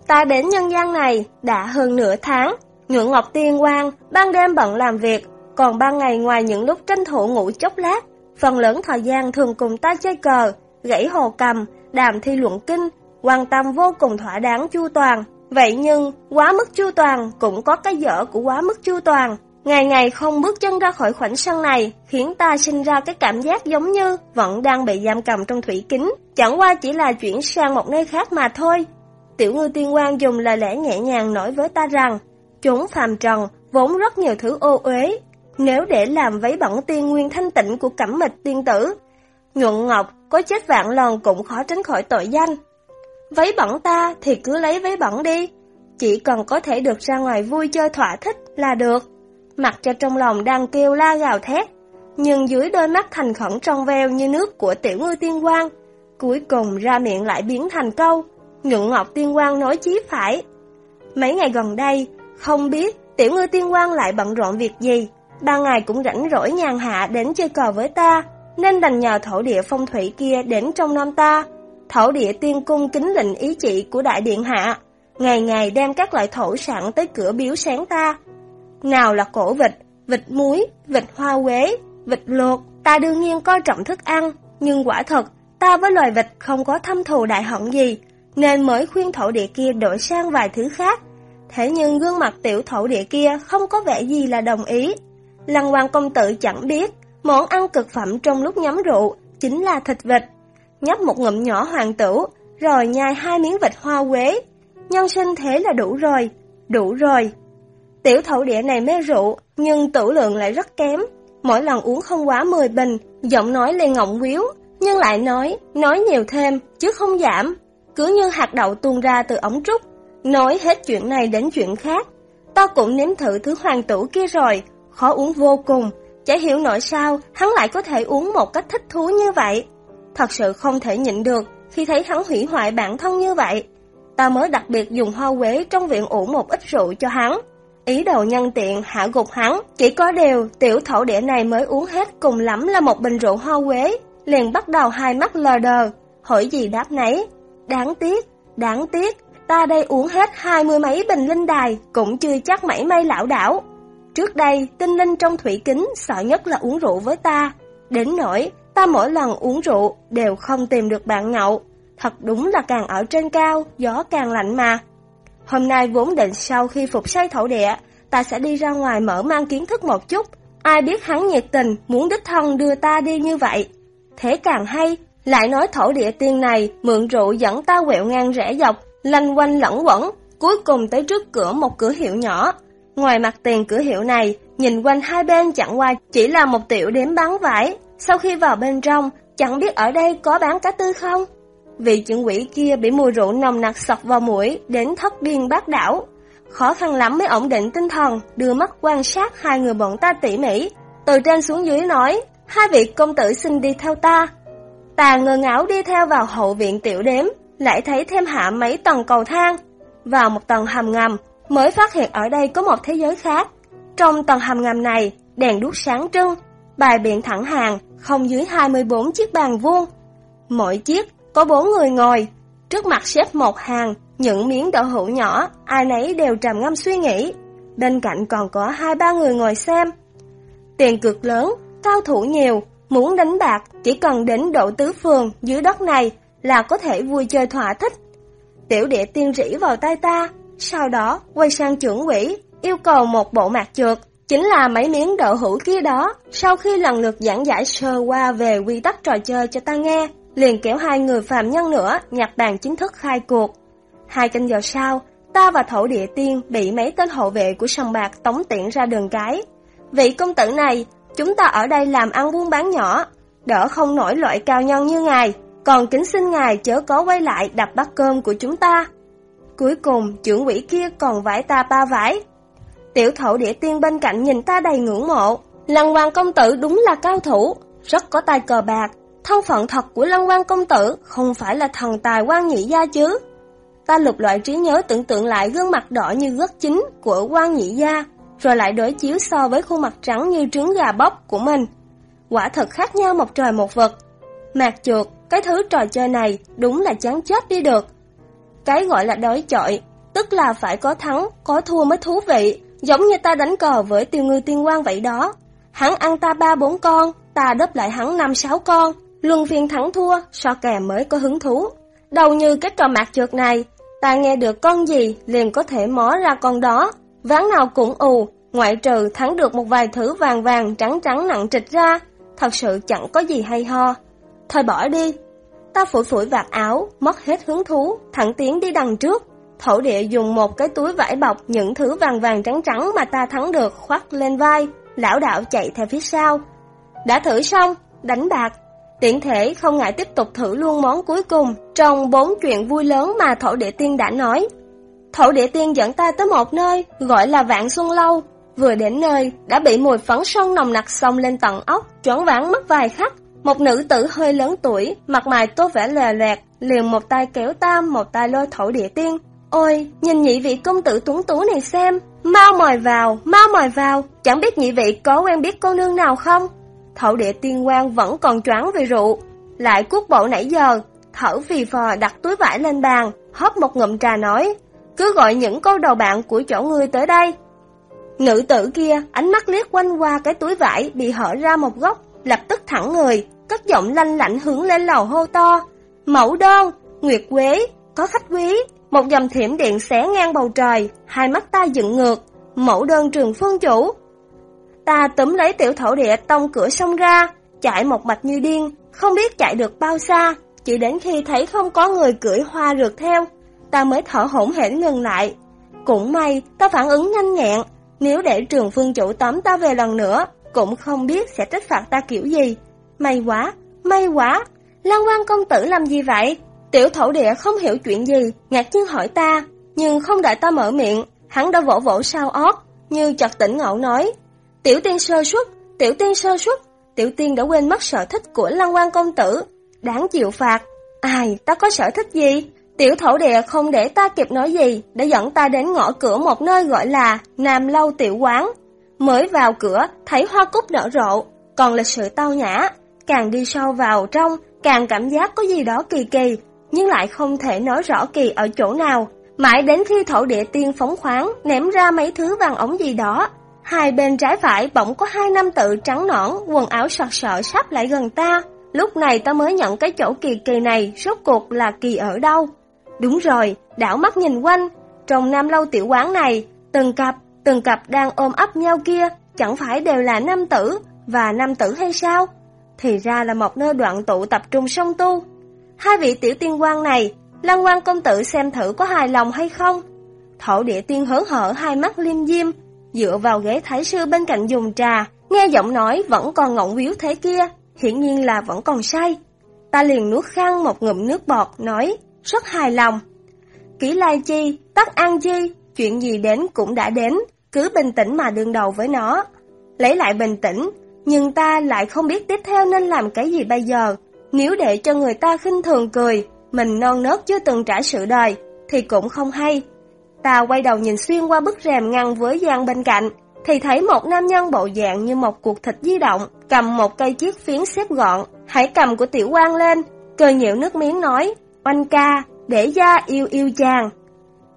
Ta đến nhân gian này đã hơn nửa tháng, Ngưỡng Ngọc Tiên Quang ban đêm bận làm việc, còn ban ngày ngoài những lúc tranh thủ ngủ chốc lát, phần lớn thời gian thường cùng ta chơi cờ, gãy hồ cầm, đàm thi luận kinh, quan tâm vô cùng thỏa đáng chu toàn. Vậy nhưng, quá mức chu toàn cũng có cái dở của quá mức chu toàn. Ngày ngày không bước chân ra khỏi khoảnh sân này, khiến ta sinh ra cái cảm giác giống như vẫn đang bị giam cầm trong thủy kính, chẳng qua chỉ là chuyển sang một nơi khác mà thôi. Tiểu ngư tiên quan dùng lời lẽ nhẹ nhàng nói với ta rằng, chúng phàm trần vốn rất nhiều thứ ô uế, nếu để làm váy bẩn tiên nguyên thanh tịnh của cẩm mịch tiên tử, nhuận ngọc có chết vạn lần cũng khó tránh khỏi tội danh. Váy bẩn ta thì cứ lấy váy bẩn đi, chỉ cần có thể được ra ngoài vui chơi thỏa thích là được. Mặc cho trong lòng đang kêu la gào thét, nhưng dưới đôi mắt thành khẩn trong veo như nước của tiểu ngư tiên quang cuối cùng ra miệng lại biến thành câu, Nhuận Ngọc Tiên Quang nói chí phải. Mấy ngày gần đây, không biết tiểu ngư tiên quang lại bận rộn việc gì, ba ngày cũng rảnh rỗi nhàn hạ đến chơi cờ với ta, nên đành nhờ thổ địa phong thủy kia đến trong năm ta. Thổ địa tiên cung kính lệnh ý chỉ của đại điện hạ, ngày ngày đem các loại thổ sản tới cửa biếu sáng ta. Nào là cổ vịt, vịt muối, vịt hoa quế, vịt luộc, ta đương nhiên coi trọng thức ăn, nhưng quả thật, ta với loài vịt không có thâm thù đại hận gì, nên mới khuyên thổ địa kia đổi sang vài thứ khác. Thế nhưng gương mặt tiểu thổ địa kia không có vẻ gì là đồng ý. Lăng hoàng công tử chẳng biết, món ăn cực phẩm trong lúc nhắm rượu chính là thịt vịt. Nhấp một ngụm nhỏ hoàng tử, rồi nhai hai miếng vịt hoa quế. Nhân sinh thế là đủ rồi, đủ rồi. Tiểu thổ địa này mê rượu, nhưng tử lượng lại rất kém. Mỗi lần uống không quá 10 bình, giọng nói lên ngọng quýu, nhưng lại nói, nói nhiều thêm, chứ không giảm cứ như hạt đậu tuôn ra từ ống trúc, nói hết chuyện này đến chuyện khác. ta cũng nếm thử thứ hoàng tử kia rồi, khó uống vô cùng, chả hiểu nổi sao hắn lại có thể uống một cách thích thú như vậy. Thật sự không thể nhịn được khi thấy hắn hủy hoại bản thân như vậy. Ta mới đặc biệt dùng hoa quế trong viện ủ một ít rượu cho hắn. Ý đồ nhân tiện hạ gục hắn, chỉ có điều tiểu thổ địa này mới uống hết cùng lắm là một bình rượu hoa quế, liền bắt đầu hai mắt lờ đờ, hỏi gì đáp nấy. Đáng tiếc, đáng tiếc, ta đây uống hết hai mươi mấy bình linh đài, cũng chưa chắc mảy may lão đảo. Trước đây, tinh linh trong thủy kính sợ nhất là uống rượu với ta, đến nỗi ta mỗi lần uống rượu đều không tìm được bạn nhậu. Thật đúng là càng ở trên cao, gió càng lạnh mà. Hôm nay vốn định sau khi phục say thổ địa, ta sẽ đi ra ngoài mở mang kiến thức một chút. Ai biết hắn nhiệt tình, muốn đích thân đưa ta đi như vậy. Thế càng hay, lại nói thổ địa tiên này mượn rượu dẫn ta quẹo ngang rẽ dọc, lanh quanh lẫn quẩn, cuối cùng tới trước cửa một cửa hiệu nhỏ. Ngoài mặt tiền cửa hiệu này, nhìn quanh hai bên chẳng qua chỉ là một tiểu điểm bán vải. Sau khi vào bên trong, chẳng biết ở đây có bán cá tư không? Vị trưởng quỷ kia bị mùi rượu nồng nặc sọc vào mũi, đến thất điên bát đảo. Khó khăn lắm mới ổn định tinh thần, đưa mắt quan sát hai người bọn ta tỉ mỉ. Từ trên xuống dưới nói, hai vị công tử xin đi theo ta. Ta ngơ ngáo đi theo vào hậu viện tiểu đếm, lại thấy thêm hạ mấy tầng cầu thang. Vào một tầng hầm ngầm, mới phát hiện ở đây có một thế giới khác. Trong tầng hầm ngầm này, đèn đuốc sáng trưng, bài biện thẳng hàng, không dưới 24 chiếc bàn vuông. Mỗi chiếc có bốn người ngồi, trước mặt xếp một hàng, những miếng đậu hũ nhỏ, ai nấy đều trầm ngâm suy nghĩ. Bên cạnh còn có hai ba người ngồi xem. Tiền cực lớn, cao thủ nhiều, muốn đánh bạc chỉ cần đến độ tứ phường dưới đất này là có thể vui chơi thỏa thích. Tiểu địa tiên rỉ vào tay ta, sau đó quay sang trưởng quỷ, yêu cầu một bộ mạc trượt, chính là mấy miếng đậu hũ kia đó. Sau khi lần lượt giảng giải sơ qua về quy tắc trò chơi cho ta nghe, liền kéo hai người phạm nhân nữa nhập bàn chính thức khai cuộc. Hai canh giờ sau, ta và thổ địa tiên bị mấy tên hộ vệ của sông bạc tống tiện ra đường cái. Vị công tử này, chúng ta ở đây làm ăn buôn bán nhỏ, đỡ không nổi loại cao nhân như ngài, còn kính xin ngài chớ có quay lại đập bát cơm của chúng ta. Cuối cùng, trưởng quỷ kia còn vải ta ba vải. Tiểu thổ địa tiên bên cạnh nhìn ta đầy ngưỡng mộ. Lăng hoàng công tử đúng là cao thủ, rất có tài cờ bạc. Thân phận thật của lăng quan công tử không phải là thần tài quan nhị gia chứ. Ta lục loại trí nhớ tưởng tượng lại gương mặt đỏ như gất chính của quan nhị gia, rồi lại đối chiếu so với khuôn mặt trắng như trứng gà bóc của mình. Quả thật khác nhau một trời một vực. Mạc chuột, cái thứ trò chơi này đúng là chán chết đi được. Cái gọi là đối chọi, tức là phải có thắng, có thua mới thú vị, giống như ta đánh cờ với tiêu ngư tiên quan vậy đó. Hắn ăn ta ba bốn con, ta đớp lại hắn năm sáu con, luân phiên thắng thua, so kè mới có hứng thú. Đầu như cái trò mạc trượt này, ta nghe được con gì liền có thể mó ra con đó, ván nào cũng ù, ngoại trừ thắng được một vài thứ vàng vàng trắng trắng nặng trịch ra, thật sự chẳng có gì hay ho. Thôi bỏ đi. Ta phủi phủi vạt áo, mất hết hứng thú, thẳng tiến đi đằng trước. Thổ địa dùng một cái túi vải bọc những thứ vàng vàng trắng trắng mà ta thắng được khoác lên vai, lão đạo chạy theo phía sau. Đã thử xong, đánh bạc. Tiện thể không ngại tiếp tục thử luôn món cuối cùng trong bốn chuyện vui lớn mà thổ địa tiên đã nói. Thổ địa tiên dẫn ta tới một nơi gọi là Vạn Xuân Lâu. Vừa đến nơi, đã bị mùi phấn son nồng nặc xông lên tận ốc, choáng váng mất vài khắc. Một nữ tử hơi lớn tuổi, mặt mày tô vẻ lè loẹt, liền một tay kéo tam, một tay lôi thổ địa tiên. Ôi, nhìn nhị vị công tử tuấn tú này xem, mau mời vào, mau mời vào, chẳng biết nhị vị có quen biết cô nương nào không? Thổ địa tiên quan vẫn còn choáng vì rượu, lại cuốc bộ nãy giờ, thở vì phò đặt túi vải lên bàn, hớp một ngụm trà nói, cứ gọi những câu đầu bạn của chỗ ngươi tới đây. Nữ tử kia, ánh mắt liếc quanh qua cái túi vải bị hở ra một góc, lập tức thẳng người, cất giọng lanh lạnh hướng lên lầu hô to. Mẫu đơn, nguyệt quế, có khách quý, một dầm thiểm điện xé ngang bầu trời, hai mắt ta dựng ngược, mẫu đơn trường phương chủ. Ta túm lấy tiểu thổ địa tông cửa sông ra, chạy một mạch như điên, không biết chạy được bao xa, chỉ đến khi thấy không có người cưỡi hoa rượt theo, ta mới thở hổn hển ngừng lại. Cũng may, ta phản ứng nhanh nhẹn, nếu để trường phương chủ tóm ta về lần nữa, cũng không biết sẽ trách phạt ta kiểu gì. May quá, may quá, Lan quan công tử làm gì vậy? Tiểu thổ địa không hiểu chuyện gì, ngạc nhiên hỏi ta, nhưng không đợi ta mở miệng, hắn đã vỗ vỗ sao ót, như chợt tỉnh ngộ nói, tiểu tiên sơ xuất tiểu tiên sơ xuất tiểu tiên đã quên mất sở thích của lăng quan công tử, đáng chịu phạt. Ai, ta có sở thích gì? Tiểu thổ địa không để ta kịp nói gì, đã dẫn ta đến ngõ cửa một nơi gọi là Nam Lâu Tiểu Quán. Mới vào cửa, thấy hoa cúc nở rộ, còn lịch sự tao nhã. Càng đi sâu vào trong, càng cảm giác có gì đó kỳ kỳ, nhưng lại không thể nói rõ kỳ ở chỗ nào. Mãi đến khi thổ địa tiên phóng khoáng, ném ra mấy thứ vàng ống gì đó. Hai bên trái phải bỗng có hai nam tự trắng nõn, quần áo sọt sỡ sắp lại gần ta. Lúc này ta mới nhận cái chỗ kỳ kỳ này, rốt cuộc là kỳ ở đâu. Đúng rồi, đảo mắt nhìn quanh, trong nam lâu tiểu quán này, từng cặp, từng cặp đang ôm ấp nhau kia, chẳng phải đều là nam tử và nam tử hay sao? Thì ra là một nơi đoạn tụ tập trung song tu. Hai vị tiểu tiên quan này, Lăng quan công tử xem thử có hài lòng hay không. Thổ địa tiên hớn hở hai mắt liêm diêm, dựa vào ghế thái sư bên cạnh dùng trà, nghe giọng nói vẫn còn ngọng víu thế kia, hiển nhiên là vẫn còn say. Ta liền nuốt khăn một ngụm nước bọt, nói, rất hài lòng. Kỹ lai chi, tắc an chi, chuyện gì đến cũng đã đến, cứ bình tĩnh mà đương đầu với nó. Lấy lại bình tĩnh, nhưng ta lại không biết tiếp theo nên làm cái gì bây giờ. Nếu để cho người ta khinh thường cười, mình non nớt chưa từng trải sự đời, thì cũng không hay. Ta quay đầu nhìn xuyên qua bức rèm ngăn với gian bên cạnh, thì thấy một nam nhân bộ dạng như một cuộc thịt di động, cầm một cây chiếc phiến xếp gọn, hãy cầm của tiểu quan lên, cười nhịu nước miếng nói, oanh ca, để gia yêu yêu chàng.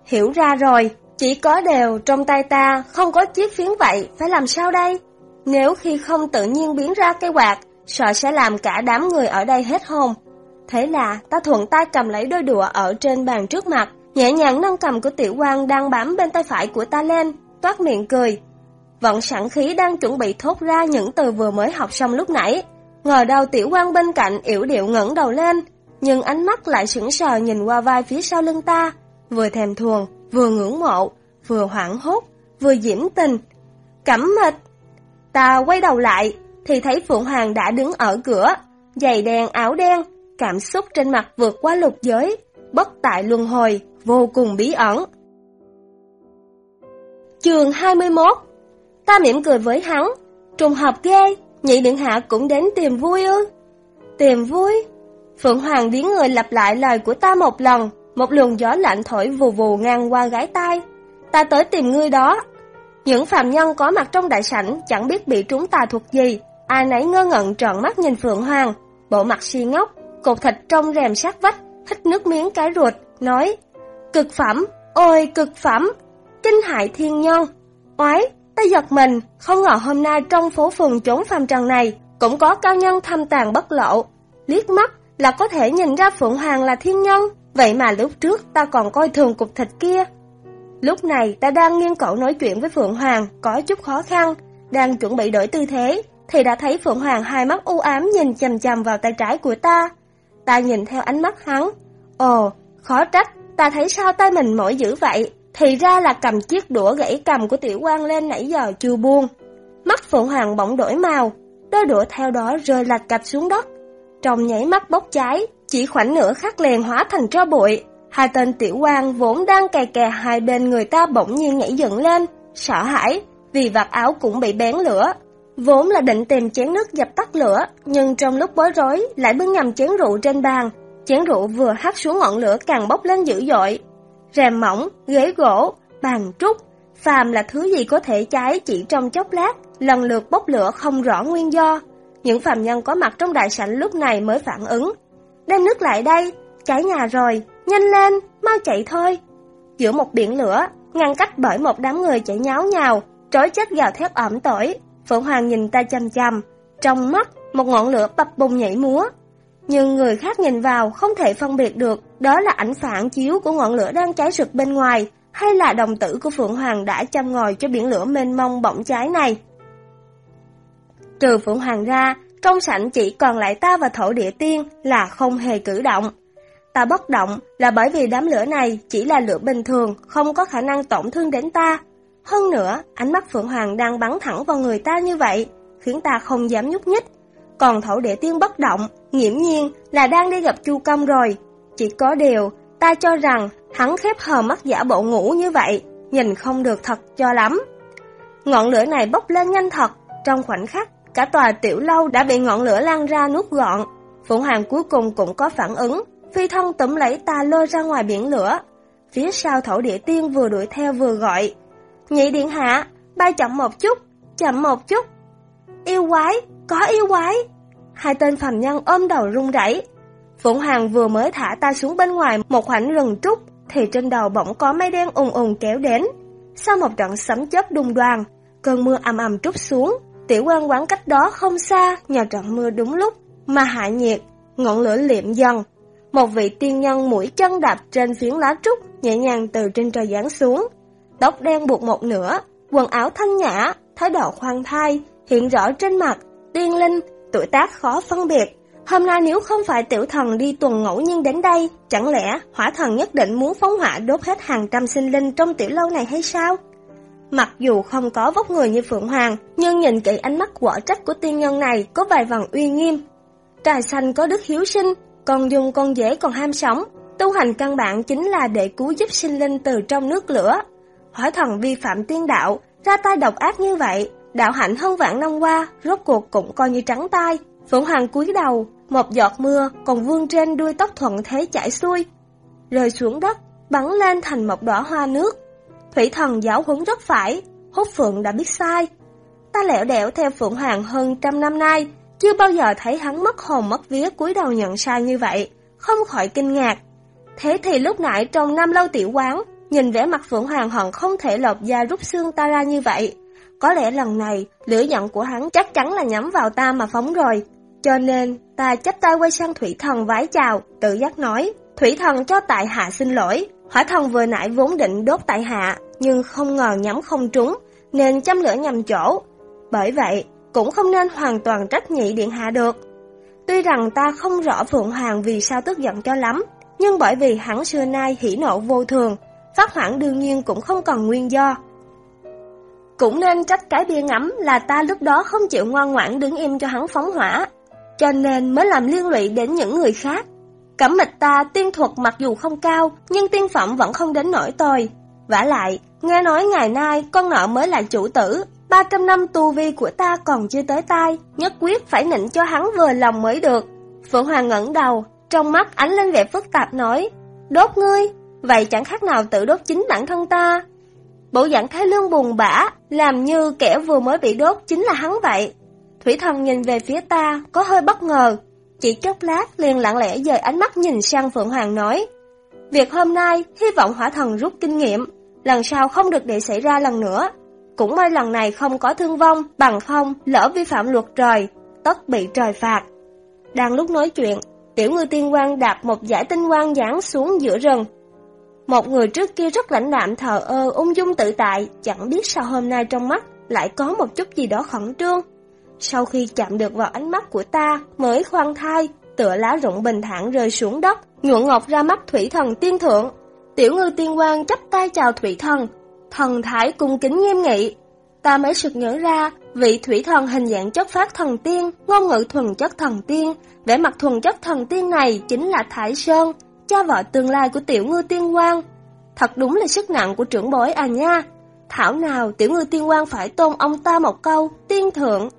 Hiểu ra rồi, chỉ có đều trong tay ta không có chiếc phiến vậy, phải làm sao đây? Nếu khi không tự nhiên biến ra cây quạt, sợ sẽ làm cả đám người ở đây hết hồn. Thế là ta thuận tay cầm lấy đôi đũa ở trên bàn trước mặt, nhẹ nhàng nâng cầm của tiểu quan đang bám bên tay phải của ta lên, toát miệng cười. Vận sẵn khí đang chuẩn bị thốt ra những từ vừa mới học xong lúc nãy. Ngờ đầu tiểu quan bên cạnh yểu điệu ngẩng đầu lên, nhưng ánh mắt lại sững sờ nhìn qua vai phía sau lưng ta, vừa thèm thuồng, vừa ngưỡng mộ, vừa hoảng hốt, vừa diễm tình. Cẩm mịch! Ta quay đầu lại, thì thấy Phượng Hoàng đã đứng ở cửa, giày đen áo đen, cảm xúc trên mặt vượt qua lục giới, bất tại luân hồi, vô cùng bí ẩn. Trường 21 Ta mỉm cười với hắn, trùng hợp ghê, nhị điện hạ cũng đến tìm vui ư. Tìm vui? Phượng Hoàng biến người lặp lại lời của ta một lần, một luồng gió lạnh thổi vù vù ngang qua gái tai. Ta tới tìm ngươi đó. Những phạm nhân có mặt trong đại sảnh chẳng biết bị trúng tà thuật gì, ai nấy ngơ ngẩn tròn mắt nhìn Phượng Hoàng, bộ mặt si ngốc, cột thịt trong rèm sát vách, hít nước miếng cái ruột, nói Cực phẩm, ôi cực phẩm, kinh hại thiên nhân. Oái, ta giật mình, không ngờ hôm nay trong phố phường chốn phàm trần này cũng có cao nhân thâm tàn bất lộ. Liếc mắt là có thể nhìn ra Phượng Hoàng là thiên nhân, vậy mà lúc trước ta còn coi thường cục thịt kia. Lúc này ta đang nghiêng cậu nói chuyện với Phượng Hoàng, có chút khó khăn, đang chuẩn bị đổi tư thế, thì đã thấy Phượng Hoàng hai mắt u ám nhìn chầm chầm vào tay trái của ta. Ta nhìn theo ánh mắt hắn. Ồ, khó trách, ta thấy sao tay mình mỏi dữ vậy, thì ra là cầm chiếc đũa gãy cầm của tiểu quan lên nãy giờ chưa buông. Mắt Phượng Hoàng bỗng đổi màu, đôi đũa theo đó rơi lạch cạch xuống đất. Trong nhảy mắt bốc cháy, chỉ khoảnh nửa khắc liền hóa thành tro bụi. Hai tên tiểu quan vốn đang kè kè hai bên người ta bỗng nhiên nhảy dựng lên, sợ hãi, vì vạt áo cũng bị bén lửa. Vốn là định tìm chén nước dập tắt lửa, nhưng trong lúc bối rối lại bưng nhầm chén rượu trên bàn. Chén rượu vừa hắt xuống ngọn lửa càng bốc lên dữ dội. Rèm mỏng, ghế gỗ, bàn trúc, phàm là thứ gì có thể cháy chỉ trong chốc lát, lần lượt bốc lửa không rõ nguyên do. Những phàm nhân có mặt trong đại sảnh lúc này mới phản ứng. Đem nước lại đây, cháy nhà rồi, nhanh lên, mau chạy thôi. Giữa một biển lửa, ngăn cách bởi một đám người chạy nháo nhào, trói chết gào thét ẩm tỏi, Phượng Hoàng nhìn ta chăm chăm, trong mắt một ngọn lửa bập bùng nhảy múa. Nhưng người khác nhìn vào không thể phân biệt được đó là ảnh phản chiếu của ngọn lửa đang cháy rực bên ngoài hay là đồng tử của Phượng Hoàng đã chăm ngồi cho biển lửa mênh mông bỗng cháy này. Trừ Phượng Hoàng ra, trong sảnh chỉ còn lại ta và thổ địa tiên là không hề cử động. Ta bất động là bởi vì đám lửa này chỉ là lửa bình thường, không có khả năng tổn thương đến ta. Hơn nữa, ánh mắt Phượng Hoàng đang bắn thẳng vào người ta như vậy, khiến ta không dám nhúc nhích. Còn thổ địa tiên bất động, nghiễm nhiên là đang đi gặp Chu Công rồi. Chỉ có điều, ta cho rằng hắn khép hờ mắt giả bộ ngủ như vậy, nhìn không được thật cho lắm. Ngọn lửa này bốc lên nhanh thật, trong khoảnh khắc, cả tòa tiểu lâu đã bị ngọn lửa lan ra nuốt gọn. Phụng Hoàng cuối cùng cũng có phản ứng, phi thân tụm lấy ta lôi ra ngoài biển lửa. Phía sau thổ địa tiên vừa đuổi theo vừa gọi. Nhị điện hạ, bay chậm một chút, chậm một chút. Yêu quái, có yêu quái. Hai tên phàm nhân ôm đầu run rẩy. Phụng Hoàng vừa mới thả ta xuống bên ngoài một khoảnh rừng trúc, thì trên đầu bỗng có mây đen ùn ùn kéo đến. Sau một trận sấm chớp đùng đoàn, cơn mưa ầm ầm trút xuống, tiểu quan quán cách đó không xa nhờ trận mưa đúng lúc mà hạ nhiệt, ngọn lửa liệm dần. Một vị tiên nhân mũi chân đạp trên phiến lá trúc, nhẹ nhàng từ trên trời giáng xuống. Tóc đen buộc một nửa, quần áo thanh nhã, thái độ khoan thai, hiện rõ trên mặt, tiên linh, tuổi tác khó phân biệt. Hôm nay nếu không phải tiểu thần đi tuần ngẫu nhiên đến đây, chẳng lẽ hỏa thần nhất định muốn phóng hỏa đốt hết hàng trăm sinh linh trong tiểu lâu này hay sao? Mặc dù không có vóc người như Phượng Hoàng, nhưng nhìn kỹ ánh mắt quở trách của tiên nhân này có vài vần uy nghiêm. Trà xanh có đức hiếu sinh, còn dùng con dễ còn ham sống. Tu hành căn bản chính là để cứu giúp sinh linh từ trong nước lửa. Hỏi thần vi phạm tiên đạo, ra tay độc ác như vậy, đạo hạnh hơn vạn năm qua, rốt cuộc cũng coi như trắng tay. Phượng Hoàng cúi đầu, một giọt mưa còn vương trên đuôi tóc thuận thế chảy xuôi, rơi xuống đất, bắn lên thành một đóa hoa nước. Thủy thần giáo huấn rất phải, hốt phượng đã biết sai. Ta lẻo đẻo theo Phượng Hoàng hơn trăm năm nay, chưa bao giờ thấy hắn mất hồn mất vía cúi đầu nhận sai như vậy, không khỏi kinh ngạc. Thế thì lúc nãy trong năm lâu tiểu quán, nhìn vẻ mặt Phượng Hoàng hận không thể lột da rút xương ta ra như vậy. Có lẽ lần này, lửa giận của hắn chắc chắn là nhắm vào ta mà phóng rồi. Cho nên, ta chấp tay quay sang Thủy Thần vái chào, tự giác nói, Thủy Thần cho tại hạ xin lỗi, hỏa thần vừa nãy vốn định đốt tại hạ, nhưng không ngờ nhắm không trúng, nên châm lửa nhầm chỗ. Bởi vậy, cũng không nên hoàn toàn trách nhị điện hạ được. Tuy rằng ta không rõ Phượng Hoàng vì sao tức giận cho lắm, nhưng bởi vì hắn xưa nay hỉ nộ vô thường, phát hoảng đương nhiên cũng không còn nguyên do. Cũng nên trách cái bia ngắm là ta lúc đó không chịu ngoan ngoãn đứng im cho hắn phóng hỏa, cho nên mới làm liên lụy đến những người khác. Cẩm mịch ta tiên thuật mặc dù không cao, nhưng tiên phẩm vẫn không đến nổi tồi vả lại, nghe nói ngày nay con nợ mới là chủ tử, 300 năm tu vi của ta còn chưa tới tay, nhất quyết phải nịnh cho hắn vừa lòng mới được. Phượng Hoàng ngẩng đầu, trong mắt ánh lên vẻ phức tạp nói, đốt ngươi, vậy chẳng khác nào tự đốt chính bản thân ta. Bộ dạng thái lương buồn bã, làm như kẻ vừa mới bị đốt chính là hắn vậy. Thủy thần nhìn về phía ta, có hơi bất ngờ. Chỉ chốc lát liền lặng lẽ dời ánh mắt nhìn sang Phượng Hoàng nói. Việc hôm nay, hy vọng hỏa thần rút kinh nghiệm, lần sau không được để xảy ra lần nữa. Cũng may lần này không có thương vong, bằng không, lỡ vi phạm luật trời, tất bị trời phạt. Đang lúc nói chuyện, tiểu ngư tiên quan đạp một giải tinh quang giáng xuống giữa rừng. Một người trước kia rất lãnh đạm thờ ơ, ung dung tự tại, chẳng biết sao hôm nay trong mắt lại có một chút gì đó khẩn trương. Sau khi chạm được vào ánh mắt của ta, mới khoan thai, tựa lá rụng bình thản rơi xuống đất, nhuộn ngọc ra mắt thủy thần tiên thượng. Tiểu ngư tiên quan chắp tay chào thủy thần, thần thái cung kính nghiêm nghị. Ta mới sực nhớ ra, vị thủy thần hình dạng chất phát thần tiên, ngôn ngữ thuần chất thần tiên, vẻ mặt thuần chất thần tiên này chính là Thái Sơn, cha vợ tương lai của tiểu ngư tiên quan. Thật đúng là sức nặng của trưởng bối à nha. Thảo nào tiểu ngư tiên quan phải tôn ông ta một câu, tiên thượng.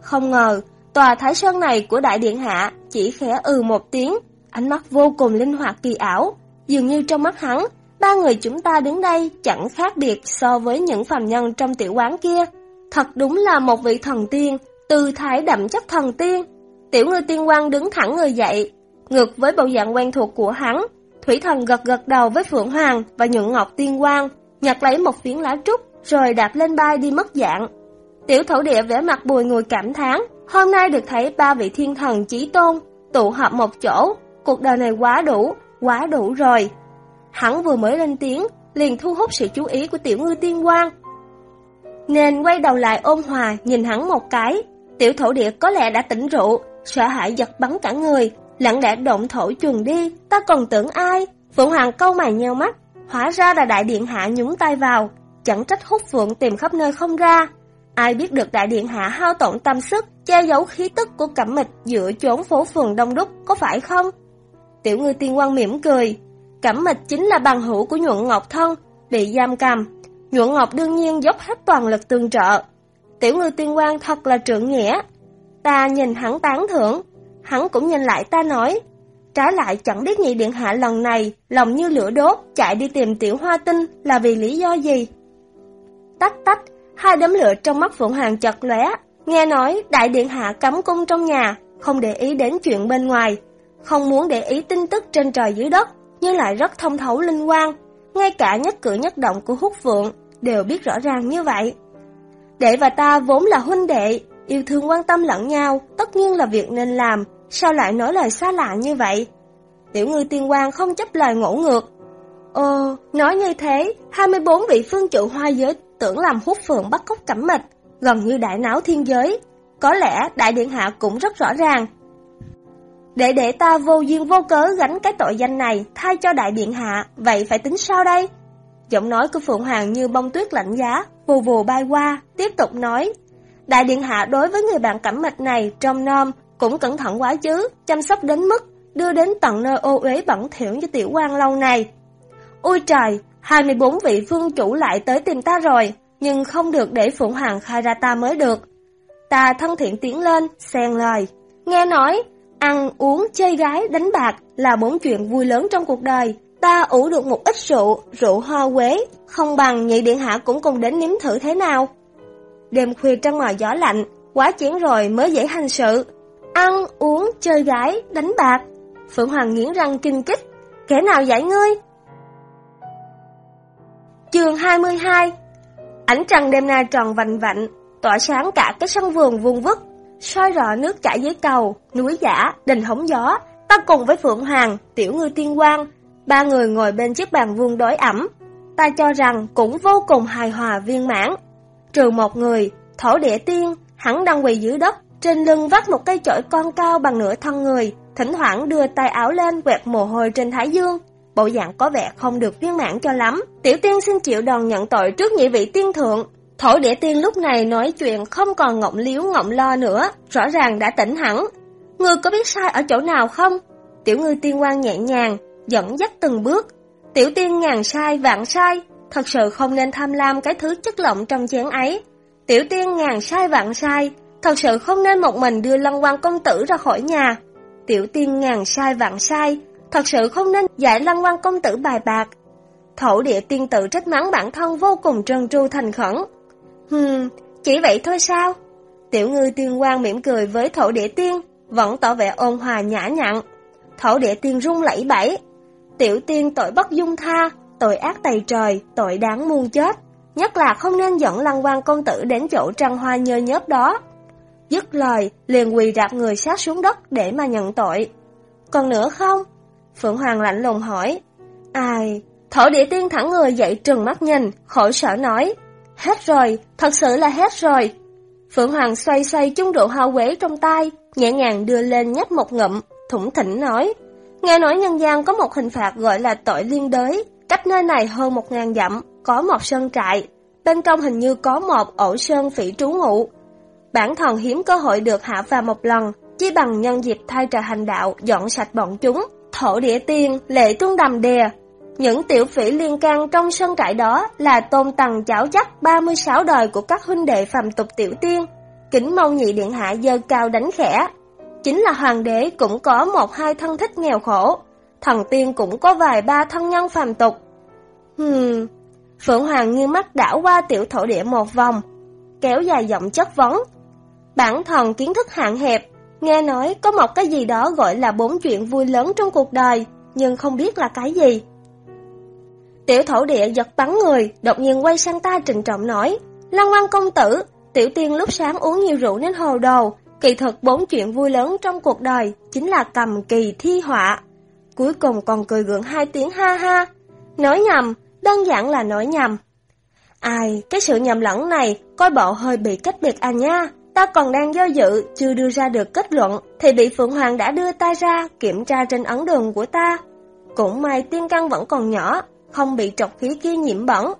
Không ngờ, tòa Thái Sơn này của đại điện hạ chỉ khẽ ừ một tiếng, ánh mắt vô cùng linh hoạt kỳ ảo. Dường như trong mắt hắn, ba người chúng ta đứng đây chẳng khác biệt so với những phàm nhân trong tiểu quán kia. Thật đúng là một vị thần tiên, tư thái đậm chất thần tiên. Tiểu ngư tiên quan đứng thẳng người dậy, ngược với bộ dạng quen thuộc của hắn. Thủy thần gật gật đầu với Phượng Hoàng và nhuận ngọc tiên quan, nhặt lấy một phiến lá trúc, rồi đạp lên bay đi mất dạng. Tiểu thổ địa vẻ mặt bùi ngùi cảm thán, hôm nay được thấy ba vị thiên thần chí tôn, tụ họp một chỗ, cuộc đời này quá đủ, quá đủ rồi. Hắn vừa mới lên tiếng, liền thu hút sự chú ý của tiểu ngư tiên quan. Nên quay đầu lại ôm hòa nhìn hắn một cái, tiểu thổ địa có lẽ đã tỉnh rượu, sợ hãi giật bắn cả người, lặng lẽ động thổ chuồn đi, ta còn tưởng ai? Phượng Hoàng câu mày nheo mắt, hóa ra là đại điện hạ nhúng tay vào, chẳng trách hút phượng tìm khắp nơi không ra. Ai biết được đại điện hạ hao tổn tâm sức, che giấu khí tức của cẩm mịch giữa chốn phố phường đông đúc, có phải không? Tiểu ngư tiên quan mỉm cười. Cẩm mịch chính là bằng hữu của nhuận ngọc thân, bị giam cầm. Nhuận Ngọc đương nhiên dốc hết toàn lực tương trợ. Tiểu ngư tiên quan thật là trượng nghĩa. Ta nhìn hắn tán thưởng, hắn cũng nhìn lại ta nói. Trái lại chẳng biết nhị điện hạ lần này, lòng như lửa đốt, chạy đi tìm tiểu hoa tinh là vì lý do gì? Tách tách, hai đấm lửa trong mắt Phượng Hoàng chật lóe, nghe nói đại điện hạ cấm cung trong nhà, không để ý đến chuyện bên ngoài, không muốn để ý tin tức trên trời dưới đất, nhưng lại rất thông thấu linh quan, ngay cả nhất cử nhất động của hút phượng đều biết rõ ràng như vậy. Đệ và ta vốn là huynh đệ, yêu thương quan tâm lẫn nhau, tất nhiên là việc nên làm, sao lại nói lời xa lạ như vậy? Tiểu ngư tiên quan không chấp lời ngỗ ngược. Ồ, nói như thế, 24 vị phương chủ hoa giới tưởng làm hút phượng bắt cóc cẩm mịch, gần như đại não thiên giới. Có lẽ đại điện hạ cũng rất rõ ràng. Để để ta vô duyên vô cớ gánh cái tội danh này thay cho đại điện hạ, vậy phải tính sao đây? Giọng nói của Phượng Hoàng như bông tuyết lạnh giá, vù vù bay qua, tiếp tục nói. Đại điện hạ đối với người bạn cẩm mịch này trong nom cũng cẩn thận quá chứ, chăm sóc đến mức đưa đến tận nơi ô uế bẩn thỉu như tiểu quan lâu này. Ôi trời, 24 vị phương chủ lại tới tìm ta rồi, nhưng không được để Phượng Hoàng khai ra ta mới được. Ta thân thiện tiến lên, xen lời. Nghe nói, ăn, uống, chơi gái, đánh bạc là bốn chuyện vui lớn trong cuộc đời. Ta ủ được một ít rượu, rượu hoa quế, không bằng nhị điện hạ cũng cùng đến nếm thử thế nào. Đêm khuya trăng ngoài gió lạnh, quá chén rồi mới dễ hành sự. Ăn, uống, chơi gái, đánh bạc. Phượng Hoàng nghiến răng kinh kích. Kẻ nào giải ngươi? Trường 22 Ánh trăng đêm nay tròn vành vạnh, tỏa sáng cả cái sân vườn vuông vức, soi rõ nước chảy dưới cầu, núi giả, đình hóng gió. Ta cùng với Phượng Hoàng, Tiểu Ngư Tiên Quang, ba người ngồi bên chiếc bàn vuông đối ẩm. Ta cho rằng cũng vô cùng hài hòa viên mãn. Trừ một người, thổ địa tiên, hắn đang quỳ dưới đất, trên lưng vắt một cây chổi con cao bằng nửa thân người, thỉnh thoảng đưa tay áo lên quẹt mồ hôi trên thái dương. Bộ dạng có vẻ không được viên mãn cho lắm. Tiểu tiên xin chịu đòn nhận tội trước nhị vị tiên thượng. Thổ địa tiên lúc này nói chuyện không còn ngọng liếu ngọng lo nữa, rõ ràng đã tỉnh hẳn. Ngươi có biết sai ở chỗ nào không? Tiểu ngư tiên quan nhẹ nhàng, dẫn dắt từng bước. Tiểu tiên ngàn sai vạn sai, thật sự không nên tham lam cái thứ chất lộng trong chén ấy. Tiểu tiên ngàn sai vạn sai, thật sự không nên một mình đưa lăng quan công tử ra khỏi nhà. Tiểu tiên ngàn sai vạn sai, thật sự không nên dạy lăng quan công tử bài bạc. Thổ địa tiên tự trách mắng bản thân vô cùng trơn tru thành khẩn. Hừm, chỉ vậy thôi sao? Tiểu ngư tiên quan mỉm cười với thổ địa tiên, vẫn tỏ vẻ ôn hòa nhã nhặn. Thổ địa tiên rung lẫy bẫy. Tiểu tiên tội bất dung tha, tội ác tày trời, tội đáng muôn chết. Nhất là không nên dẫn lăng quan công tử đến chỗ trăng hoa nhơ nhớp đó. Dứt lời, liền quỳ rạp người sát xuống đất để mà nhận tội. Còn nữa không? Phượng Hoàng lạnh lùng hỏi. Ai? Thổ địa tiên thẳng người dậy trừng mắt nhìn, khổ sở nói. Hết rồi, thật sự là hết rồi. Phượng Hoàng xoay xoay chung rượu hoa quế trong tay, nhẹ nhàng đưa lên nhấp một ngụm, thủng thỉnh nói. Nghe nói nhân gian có một hình phạt gọi là tội liên đới, cách nơi này hơn một ngàn dặm, có một sơn trại. Bên trong hình như có một ổ sơn phỉ trú ngụ. Bản thần hiếm cơ hội được hạ phàm một lần, chỉ bằng nhân dịp thay trời hành đạo dọn sạch bọn chúng, thổ địa tiên, lệ tuôn đầm đè. Những tiểu phỉ liên can trong sân trại đó là tôn tầng chảo chắc 36 đời của các huynh đệ phàm tục tiểu tiên. Kính mong nhị điện hạ dơ cao đánh khẽ. Chính là hoàng đế cũng có một hai thân thích nghèo khổ, thần tiên cũng có vài ba thân nhân phàm tục. Hmm, Phượng Hoàng như mắt đảo qua tiểu thổ địa một vòng, kéo dài giọng chất vấn. Bản thần kiến thức hạn hẹp, nghe nói có một cái gì đó gọi là bốn chuyện vui lớn trong cuộc đời, nhưng không biết là cái gì. Tiểu thổ địa giật bắn người, đột nhiên quay sang ta trịnh trọng nói, Lăng quan công tử, tiểu tiên lúc sáng uống nhiều rượu nên hồ đồ, kỳ thực bốn chuyện vui lớn trong cuộc đời chính là cầm kỳ thi họa. Cuối cùng còn cười gượng hai tiếng ha ha. Nói nhầm, đơn giản là nói nhầm. Ai, cái sự nhầm lẫn này, coi bộ hơi bị cách biệt à nha. Ta còn đang do dự, chưa đưa ra được kết luận, thì bị Phượng Hoàng đã đưa tay ra, kiểm tra trên ấn đường của ta. Cũng may tiên căn vẫn còn nhỏ, không bị trọc khí kia nhiễm bẩn.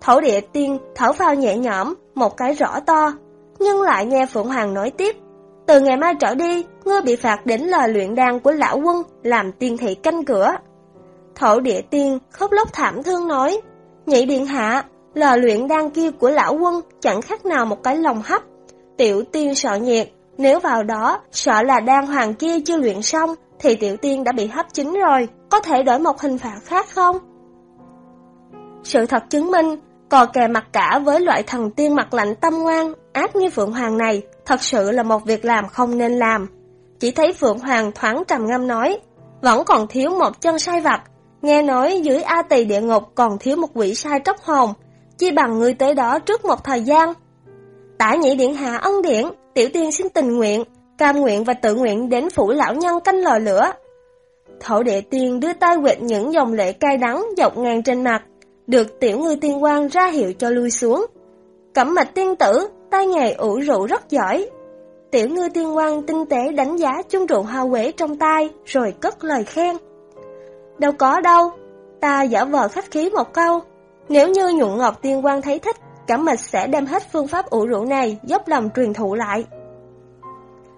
Thổ địa tiên thở phao nhẹ nhõm, một cái rõ to, nhưng lại nghe Phượng Hoàng nói tiếp. Từ ngày mai trở đi, ngươi bị phạt đến lời luyện đan của lão quân, làm tiên thị canh cửa. Thổ địa tiên khóc lóc thảm thương nói, Nhị điện hạ, lò luyện đan kia của lão quân chẳng khác nào một cái lồng hấp. Tiểu tiên sợ nhiệt, nếu vào đó sợ là đan hoàng kia chưa luyện xong thì tiểu tiên đã bị hấp chín rồi, có thể đổi một hình phạt khác không? Sự thật chứng minh, cò kè mặt cả với loại thần tiên mặt lạnh tâm ngoan, ác như Phượng Hoàng này, thật sự là một việc làm không nên làm. Chỉ thấy Phượng Hoàng thoáng trầm ngâm nói, vẫn còn thiếu một chân sai vặt, nghe nói dưới A tỳ địa ngục còn thiếu một quỷ sai tróc hồn, chi bằng ngươi tới đó trước một thời gian. Tả nhị điện hạ ân điển, tiểu tiên xin tình nguyện, cam nguyện và tự nguyện đến phủ lão nhân canh lò lửa. Thổ địa tiên đưa tay quệt những dòng lệ cay đắng dọc ngang trên mặt, được tiểu ngư tiên quan ra hiệu cho lui xuống. Cẩm mạch tiên tử, tay nghề ủ rượu rất giỏi. Tiểu ngư tiên quan tinh tế đánh giá chung rượu hoa quế trong tay, rồi cất lời khen. Đâu có đâu, ta giả vờ khách khí một câu. Nếu như nhuận ngọc tiên quan thấy thích, Cẩm mạch sẽ đem hết phương pháp ủ rượu này dốc lòng truyền thụ lại.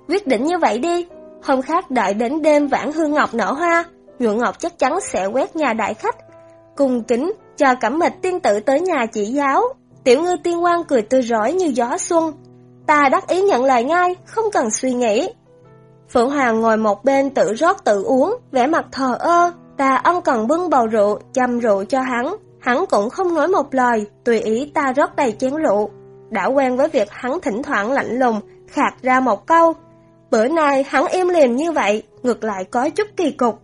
Quyết định như vậy đi, hôm khác đợi đến đêm vãn hương ngọc nở hoa, nhuận ngọc chắc chắn sẽ quét nhà đại khách. Cùng kính cho cẩm mịch tiên tử tới nhà chỉ giáo. Tiểu ngư tiên quan cười tươi rói như gió xuân. Ta đắc ý nhận lời ngay, không cần suy nghĩ. Phượng Hoàng ngồi một bên tự rót tự uống, vẻ mặt thờ ơ. Ta ân cần bưng bầu rượu, chăm rượu cho hắn. Hắn cũng không nói một lời, tùy ý ta rót đầy chén rượu. Đã quen với việc hắn thỉnh thoảng lạnh lùng, khạc ra một câu. Bữa nay hắn im lìm như vậy, ngược lại có chút kỳ cục.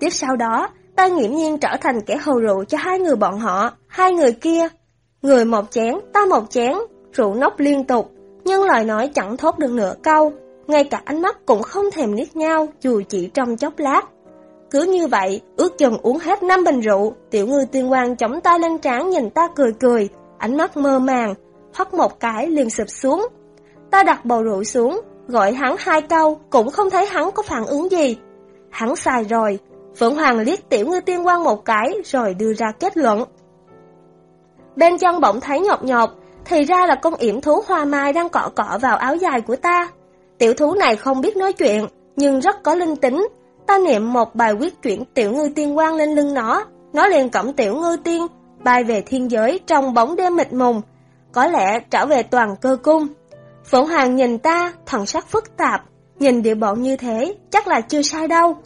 Tiếp sau đó, ta nghiễm nhiên trở thành kẻ hầu rượu cho hai người bọn họ, hai người kia. Người một chén, ta một chén, rượu nốc liên tục, nhưng lời nói chẳng thốt được nửa câu, ngay cả ánh mắt cũng không thèm liếc nhau dù chỉ trong chốc lát. Cứ như vậy, ước chừng uống hết năm bình rượu, tiểu ngư tiên quan chống tay lên trán nhìn ta cười cười, ánh mắt mơ màng, hất một cái liền sụp xuống. Ta đặt bầu rượu xuống, gọi hắn hai câu, cũng không thấy hắn có phản ứng gì. Hắn xài rồi, Phượng Hoàng liếc tiểu ngư tiên quan một cái rồi đưa ra kết luận. Bên chân bỗng thấy nhột nhột, thì ra là con yểm thú hoa mai đang cọ cọ vào áo dài của ta. Tiểu thú này không biết nói chuyện, nhưng rất có linh tính. Ta niệm một bài quyết chuyển tiểu ngư tiên quan lên lưng nó, nó liền cổng tiểu ngư tiên, bay về thiên giới trong bóng đêm mịt mùng, có lẽ trở về toàn cơ cung. Phượng Hoàng nhìn ta, thần sắc phức tạp, nhìn địa bộ như thế, chắc là chưa sai đâu.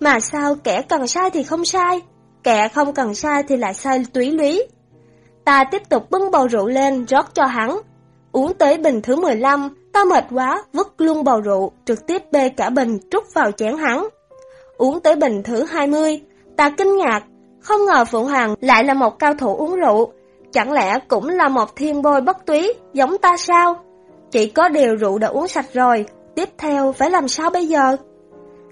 Mà sao kẻ cần sai thì không sai, kẻ không cần sai thì lại sai túy lý. Ta tiếp tục bưng bầu rượu lên rót cho hắn. Uống tới bình thứ 15, ta mệt quá, vứt luôn bầu rượu, trực tiếp bê cả bình trút vào chén hắn. Uống tới bình thứ 20, ta kinh ngạc, không ngờ Phượng Hoàng lại là một cao thủ uống rượu. Chẳng lẽ cũng là một thiên bôi bất túy, giống ta sao? Chỉ có điều rượu đã uống sạch rồi, tiếp theo phải làm sao bây giờ?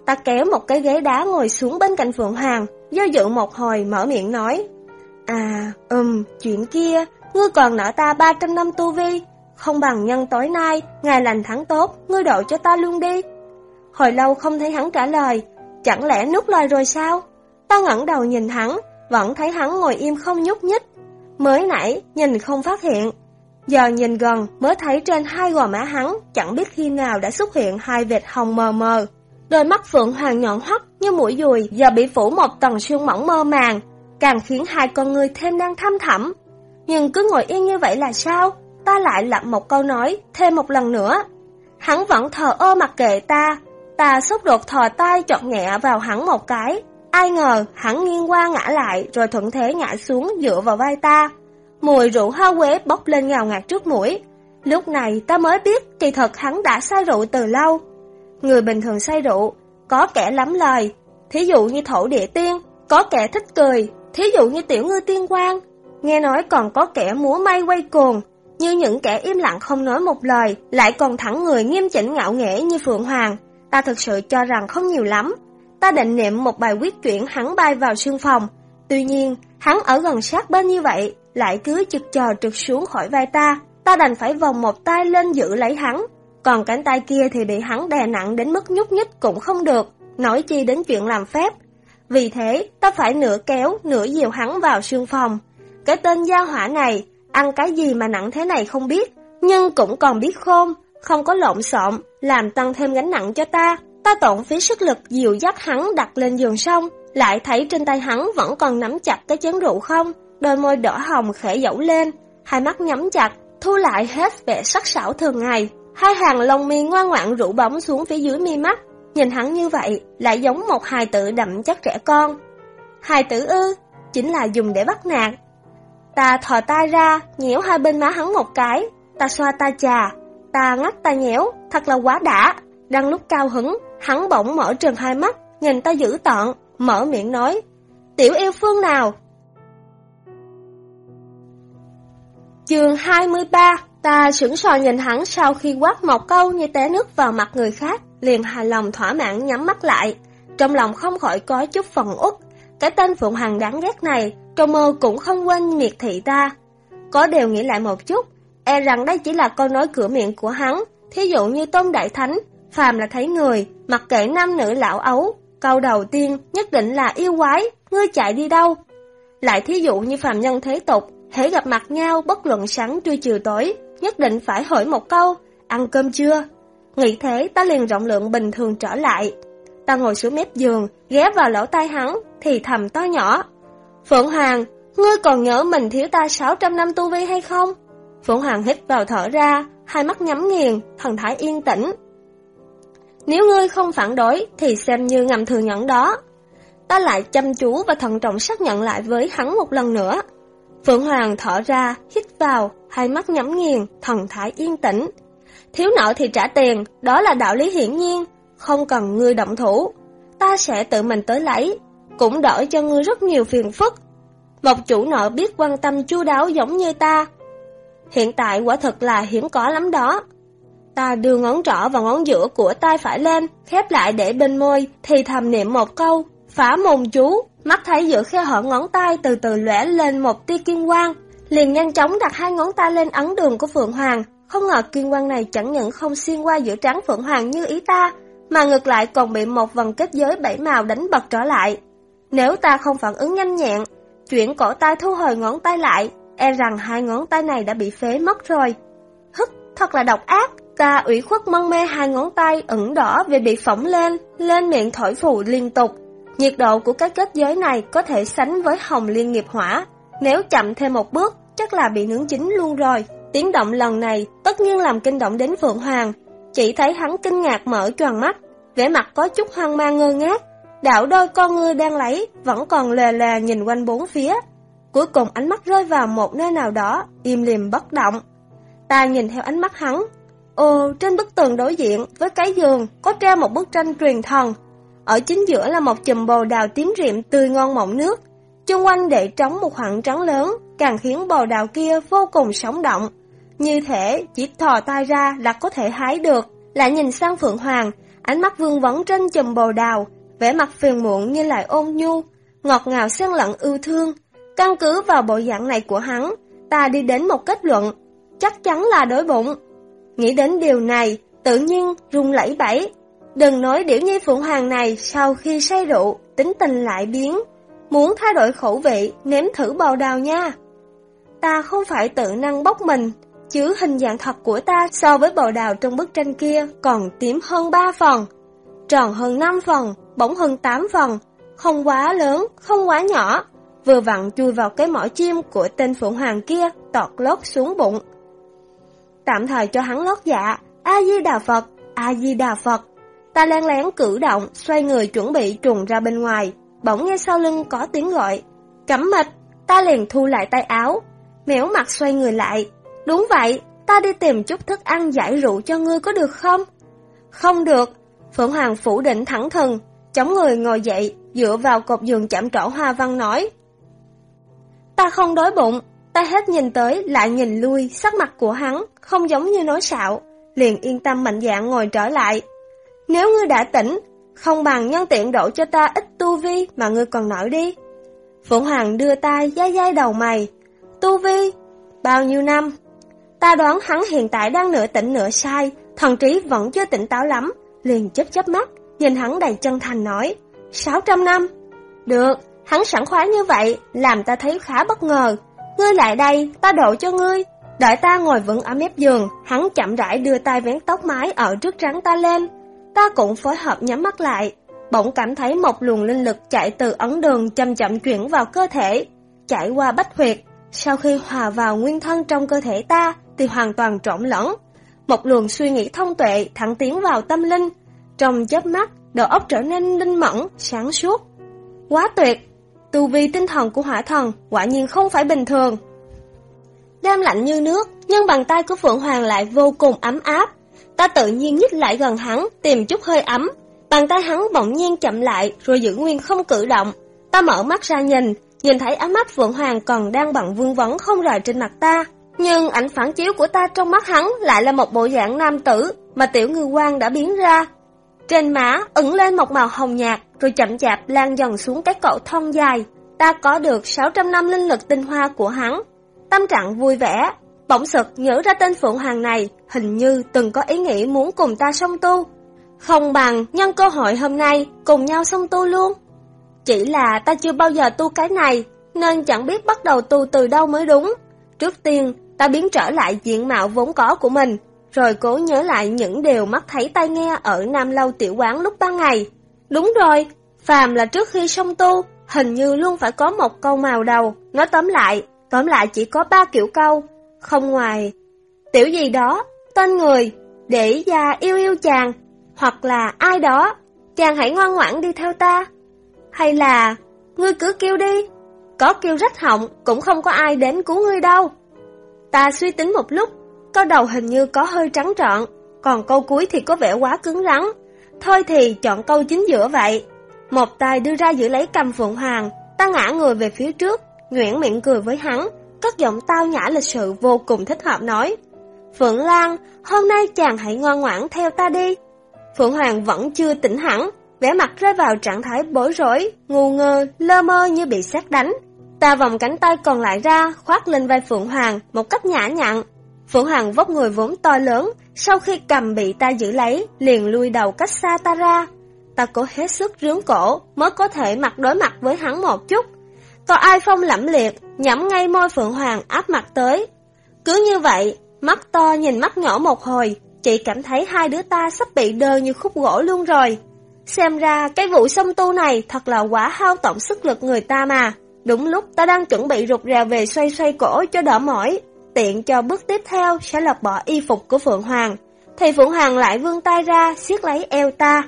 Ta kéo một cái ghế đá ngồi xuống bên cạnh Phượng Hoàng, do dự một hồi mở miệng nói. À, ừm, chuyện kia, ngươi còn nợ ta 300 năm tu vi, không bằng nhân tối nay, ngày lành tháng tốt, ngươi độ cho ta luôn đi. Hồi lâu không thấy hắn trả lời, chẳng lẽ nuốt lời rồi sao? Ta ngẩng đầu nhìn hắn, vẫn thấy hắn ngồi im không nhúc nhích. Mới nãy, nhìn không phát hiện. Giờ nhìn gần mới thấy trên hai gò má hắn chẳng biết khi nào đã xuất hiện hai vệt hồng mờ mờ. Đôi mắt Phượng Hoàng nhọn hoắt như mũi dùi giờ bị phủ một tầng sương mỏng mơ màng, càng khiến hai con người thêm đang thăm thẳm. Nhưng cứ ngồi yên như vậy là sao? Ta lại lặp một câu nói, thêm một lần nữa. Hắn vẫn thờ ơ mặc kệ ta, ta sốt đột thò tay chọt nhẹ vào hắn một cái. Ai ngờ hắn nghiêng qua ngã lại rồi thuận thế ngã xuống dựa vào vai ta. Mùi rượu hoa quế bốc lên ngào ngạt trước mũi. Lúc này ta mới biết kỳ thật hắn đã say rượu từ lâu. Người bình thường say rượu, có kẻ lắm lời, thí dụ như thổ địa tiên, có kẻ thích cười, thí dụ như tiểu ngư tiên quan. Nghe nói còn có kẻ múa may quay cuồng, như những kẻ im lặng không nói một lời, lại còn thẳng người nghiêm chỉnh ngạo nghễ như Phượng Hoàng. Ta thực sự cho rằng không nhiều lắm. Ta định niệm một bài quyết chuyển hắn bay vào sương phòng. Tuy nhiên, hắn ở gần sát bên như vậy, lại cứ chực chờ trượt xuống khỏi vai ta. Ta đành phải vòng một tay lên giữ lấy hắn, còn cánh tay kia thì bị hắn đè nặng đến mức nhúc nhích cũng không được, nói chi đến chuyện làm phép. Vì thế, ta phải nửa kéo, nửa dìu hắn vào sương phòng. Cái tên gia hỏa này, ăn cái gì mà nặng thế này không biết, nhưng cũng còn biết khôn, không có lộn xộn, làm tăng thêm gánh nặng cho ta. Ta tổn phí sức lực dìu dắt hắn đặt lên giường xong, lại thấy trên tay hắn vẫn còn nắm chặt cái chén rượu không, đôi môi đỏ hồng khẽ dẫu lên, hai mắt nhắm chặt, thu lại hết vẻ sắc sảo thường ngày. Hai hàng lông mi ngoan ngoãn rũ bóng xuống phía dưới mi mắt, nhìn hắn như vậy, lại giống một hài tử đậm chất trẻ con. Hài tử ư, chính là dùng để bắt nạt. Ta thò tay ra, nhéo hai bên má hắn một cái, ta xoa ta trà, ta ngắt ta nhéo, thật là quá đã. Đang lúc cao hứng, hắn bỗng mở trừng hai mắt, nhìn ta dữ tợn, mở miệng nói, tiểu yêu phương nào? Trường 23 Ta sững sờ nhìn hắn sau khi quát một câu như té nước vào mặt người khác, liền hài lòng thỏa mãn nhắm mắt lại. Trong lòng không khỏi có chút phần út, cái tên Phụng Hằng đáng ghét này, trong mơ cũng không quên miệt thị ta. Có điều nghĩ lại một chút, e rằng đây chỉ là câu nói cửa miệng của hắn, thí dụ như Tôn Đại Thánh, phàm là thấy người, mặc kệ nam nữ lão ấu, câu đầu tiên nhất định là yêu quái, ngươi chạy đi đâu? Lại thí dụ như phàm nhân thế tục, hễ gặp mặt nhau bất luận sáng trưa chiều tối, nhất định phải hỏi một câu, ăn cơm chưa? Nghĩ thế ta liền rộng lượng bình thường trở lại. Ta ngồi xuống mép giường, ghé vào lỗ tai hắn, thì thầm to nhỏ. Phượng Hoàng, ngươi còn nhớ mình thiếu ta 600 năm tu vi hay không? Phượng Hoàng hít vào thở ra, hai mắt nhắm nghiền, thần thái yên tĩnh. Nếu ngươi không phản đối thì xem như ngầm thừa nhận đó. Ta lại chăm chú và thận trọng xác nhận lại với hắn một lần nữa. Phượng Hoàng thở ra, hít vào, hai mắt nhắm nghiền, thần thái yên tĩnh. Thiếu nợ thì trả tiền, đó là đạo lý hiển nhiên, không cần ngươi động thủ. Ta sẽ tự mình tới lấy, cũng đỡ cho ngươi rất nhiều phiền phức. Một chủ nợ biết quan tâm chu đáo giống như ta. Hiện tại quả thật là hiếm có lắm đó. Ta đưa ngón trỏ và ngón giữa của tay phải lên, khép lại để bên môi, thì thầm niệm một câu, phá mồm chú. Mắt thấy giữa khe hở ngón tay từ từ lẻ lên một tia kim quang, liền nhanh chóng đặt hai ngón tay lên ấn đường của Phượng Hoàng. Không ngờ kim quang này chẳng những không xuyên qua giữa trắng Phượng Hoàng như ý ta, mà ngược lại còn bị một vần kết giới bảy màu đánh bật trở lại. Nếu ta không phản ứng nhanh nhẹn, chuyển cổ tay thu hồi ngón tay lại, e rằng hai ngón tay này đã bị phế mất rồi. Hức, thật là độc ác. Ta ủy khuất mân mê hai ngón tay ửng đỏ vì bị phỏng lên, lên miệng thổi phù liên tục. Nhiệt độ của cái kết giới này có thể sánh với hồng liên nghiệp hỏa. Nếu chậm thêm một bước, chắc là bị nướng chín luôn rồi. Tiếng động lần này tất nhiên làm kinh động đến Phượng Hoàng. Chỉ thấy hắn kinh ngạc mở tròn mắt, vẻ mặt có chút hoang mang ngơ ngác. Đảo đôi con ngươi đang lấy, vẫn còn lè lè nhìn quanh bốn phía. Cuối cùng ánh mắt rơi vào một nơi nào đó, im lìm bất động. Ta nhìn theo ánh mắt hắn. Ồ, trên bức tường đối diện với cái giường có treo một bức tranh truyền thần. Ở chính giữa là một chùm bồ đào tím riệm tươi ngon mọng nước. Chung quanh để trống một khoảng trắng lớn, càng khiến bồ đào kia vô cùng sống động. Như thể chỉ thò tay ra là có thể hái được. Lại nhìn sang Phượng Hoàng, ánh mắt vương vấn trên chùm bồ đào, vẻ mặt phiền muộn như lại ôn nhu, ngọt ngào xen lẫn ưu thương. Căn cứ vào bộ dạng này của hắn, ta đi đến một kết luận, chắc chắn là đối bụng. Nghĩ đến điều này, tự nhiên rung lẫy bẫy. Đừng nói điểu nhi phượng hoàng này sau khi say rượu, tính tình lại biến. Muốn thay đổi khẩu vị, nếm thử bò đào nha. Ta không phải tự năng bốc mình, chứ hình dạng thật của ta so với bò đào trong bức tranh kia còn tím hơn 3 phần, tròn hơn 5 phần, bỗng hơn 8 phần, không quá lớn, không quá nhỏ, vừa vặn chui vào cái mỏ chim của tên Phượng Hoàng kia, tọt lót xuống bụng. Tạm thời cho hắn lót dạ, A-di-đà Phật, A-di-đà Phật. Ta len lén cử động, xoay người chuẩn bị trùng ra bên ngoài, bỗng nghe sau lưng có tiếng gọi. Cẩm mịch, ta liền thu lại tay áo, miễu mặt xoay người lại. Đúng vậy, ta đi tìm chút thức ăn giải rượu cho ngươi có được không? Không được, Phượng Hoàng phủ định thẳng thừng, chống người ngồi dậy, dựa vào cột giường chạm trổ hoa văn nói. Ta không đói bụng, ta hết nhìn tới lại nhìn lui, sắc mặt của hắn không giống như nói xạo, liền yên tâm mạnh dạn ngồi trở lại. Nếu ngươi đã tỉnh, không bằng nhân tiện đổ cho ta ít tu vi mà ngươi còn nổi đi. Phượng Hoàng đưa tay dai dai đầu mày. Tu vi? Bao nhiêu năm? Ta đoán hắn hiện tại đang nửa tỉnh nửa sai, thần trí vẫn chưa tỉnh táo lắm, liền chớp chớp mắt, nhìn hắn đầy chân thành nói, 600 năm. Được, hắn sẵn khoái như vậy, làm ta thấy khá bất ngờ. Ngươi lại đây, ta độ cho ngươi. Đợi ta ngồi vững ở mép giường, hắn chậm rãi đưa tay vén tóc mái ở trước trắng ta lên. Ta cũng phối hợp nhắm mắt lại, bỗng cảm thấy một luồng linh lực chạy từ ấn đường chậm chậm chuyển vào cơ thể. chảy qua bách huyệt, sau khi hòa vào nguyên thân trong cơ thể ta thì hoàn toàn trộn lẫn. Một luồng suy nghĩ thông tuệ thẳng tiến vào tâm linh, trong chớp mắt, đầu óc trở nên linh mẫn, sáng suốt. Quá tuyệt! Tu vi tinh thần của hỏa thần quả nhiên không phải bình thường. Đêm lạnh như nước, nhưng bàn tay của Phượng Hoàng lại vô cùng ấm áp. Ta tự nhiên nhích lại gần hắn, tìm chút hơi ấm. Bàn tay hắn bỗng nhiên chậm lại, rồi giữ nguyên không cử động. Ta mở mắt ra nhìn, nhìn thấy ánh mắt Phượng Hoàng còn đang bằng vương vấn không rời trên mặt ta. Nhưng ảnh phản chiếu của ta trong mắt hắn lại là một bộ dạng nam tử mà tiểu ngư quan đã biến ra. Trên má ẩn lên một màu hồng nhạt rồi chậm chạp lan dần xuống cái cậu thon dài. Ta có được 600 năm linh lực tinh hoa của hắn. Tâm trạng vui vẻ, bỗng sực nhớ ra tên Phượng Hoàng này hình như từng có ý nghĩ muốn cùng ta song tu. Không bằng nhân cơ hội hôm nay cùng nhau song tu luôn. Chỉ là ta chưa bao giờ tu cái này nên chẳng biết bắt đầu tu từ đâu mới đúng. Trước tiên, ta biến trở lại diện mạo vốn có của mình, rồi cố nhớ lại những điều mắt thấy tai nghe ở Nam Lâu Tiểu Quán lúc ban ngày. Đúng rồi, phàm là trước khi song tu, hình như luôn phải có một câu màu đầu, nói tóm lại, tóm lại chỉ có ba kiểu câu, không ngoài. Tiểu gì đó, tên người, để già yêu yêu chàng, hoặc là ai đó, chàng hãy ngoan ngoãn đi theo ta. Hay là, ngươi cứ kêu đi, có kêu rách họng cũng không có ai đến cứu ngươi đâu. Ta suy tính một lúc, câu đầu hình như có hơi trắng trọn, còn câu cuối thì có vẻ quá cứng rắn. Thôi thì chọn câu chính giữa vậy. Một tay đưa ra giữ lấy cầm Phượng Hoàng, ta ngã người về phía trước, nhuyễn miệng cười với hắn, cất giọng tao nhã lịch sự vô cùng thích hợp nói. Phượng Lan, hôm nay chàng hãy ngoan ngoãn theo ta đi. Phượng Hoàng vẫn chưa tỉnh hẳn, vẻ mặt rơi vào trạng thái bối rối, ngu ngơ, lơ mơ như bị xét đánh. Ta vòng cánh tay còn lại ra, khoác lên vai Phượng Hoàng một cách nhã nhặn. Phượng Hoàng vóc người vốn to lớn, sau khi cầm bị ta giữ lấy, liền lui đầu cách xa ta ra. Ta cố hết sức rướng cổ, mới có thể mặt đối mặt với hắn một chút. Còn ai phong lẫm liệt, nhắm ngay môi Phượng Hoàng áp mặt tới. Cứ như vậy, mắt to nhìn mắt nhỏ một hồi, chị cảm thấy hai đứa ta sắp bị đơ như khúc gỗ luôn rồi. Xem ra cái vụ song tu này thật là quá hao tổng sức lực người ta mà. Đúng lúc ta đang chuẩn bị rụt rè về xoay xoay cổ cho đỡ mỏi, tiện cho bước tiếp theo sẽ lật bỏ y phục của Phượng Hoàng. Thì Phượng Hoàng lại vươn tay ra siết lấy eo ta,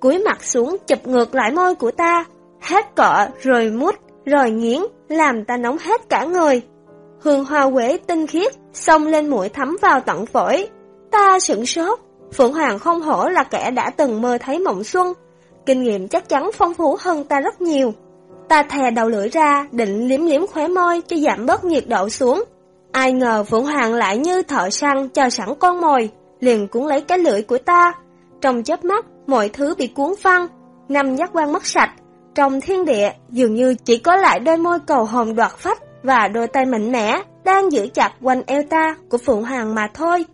cúi mặt xuống chụp ngược lại môi của ta, hết cọ rồi mút, rồi nghiến, làm ta nóng hết cả người. Hương hoa quế tinh khiết, xông lên mũi thấm vào tận phổi. Ta sửng sốt, Phượng Hoàng không hổ là kẻ đã từng mơ thấy mộng xuân, kinh nghiệm chắc chắn phong phú hơn ta rất nhiều. Ta thè đầu lưỡi ra, định liếm liếm khóe môi cho giảm bớt nhiệt độ xuống. Ai ngờ Phượng Hoàng lại như thợ săn chờ sẵn con mồi, liền cuốn lấy cái lưỡi của ta. Trong chớp mắt, mọi thứ bị cuốn phăng, năm giác quan mất sạch. Trong thiên địa, dường như chỉ có lại đôi môi cầu hồn đoạt phách và đôi tay mạnh mẽ đang giữ chặt quanh eo ta của Phượng Hoàng mà thôi.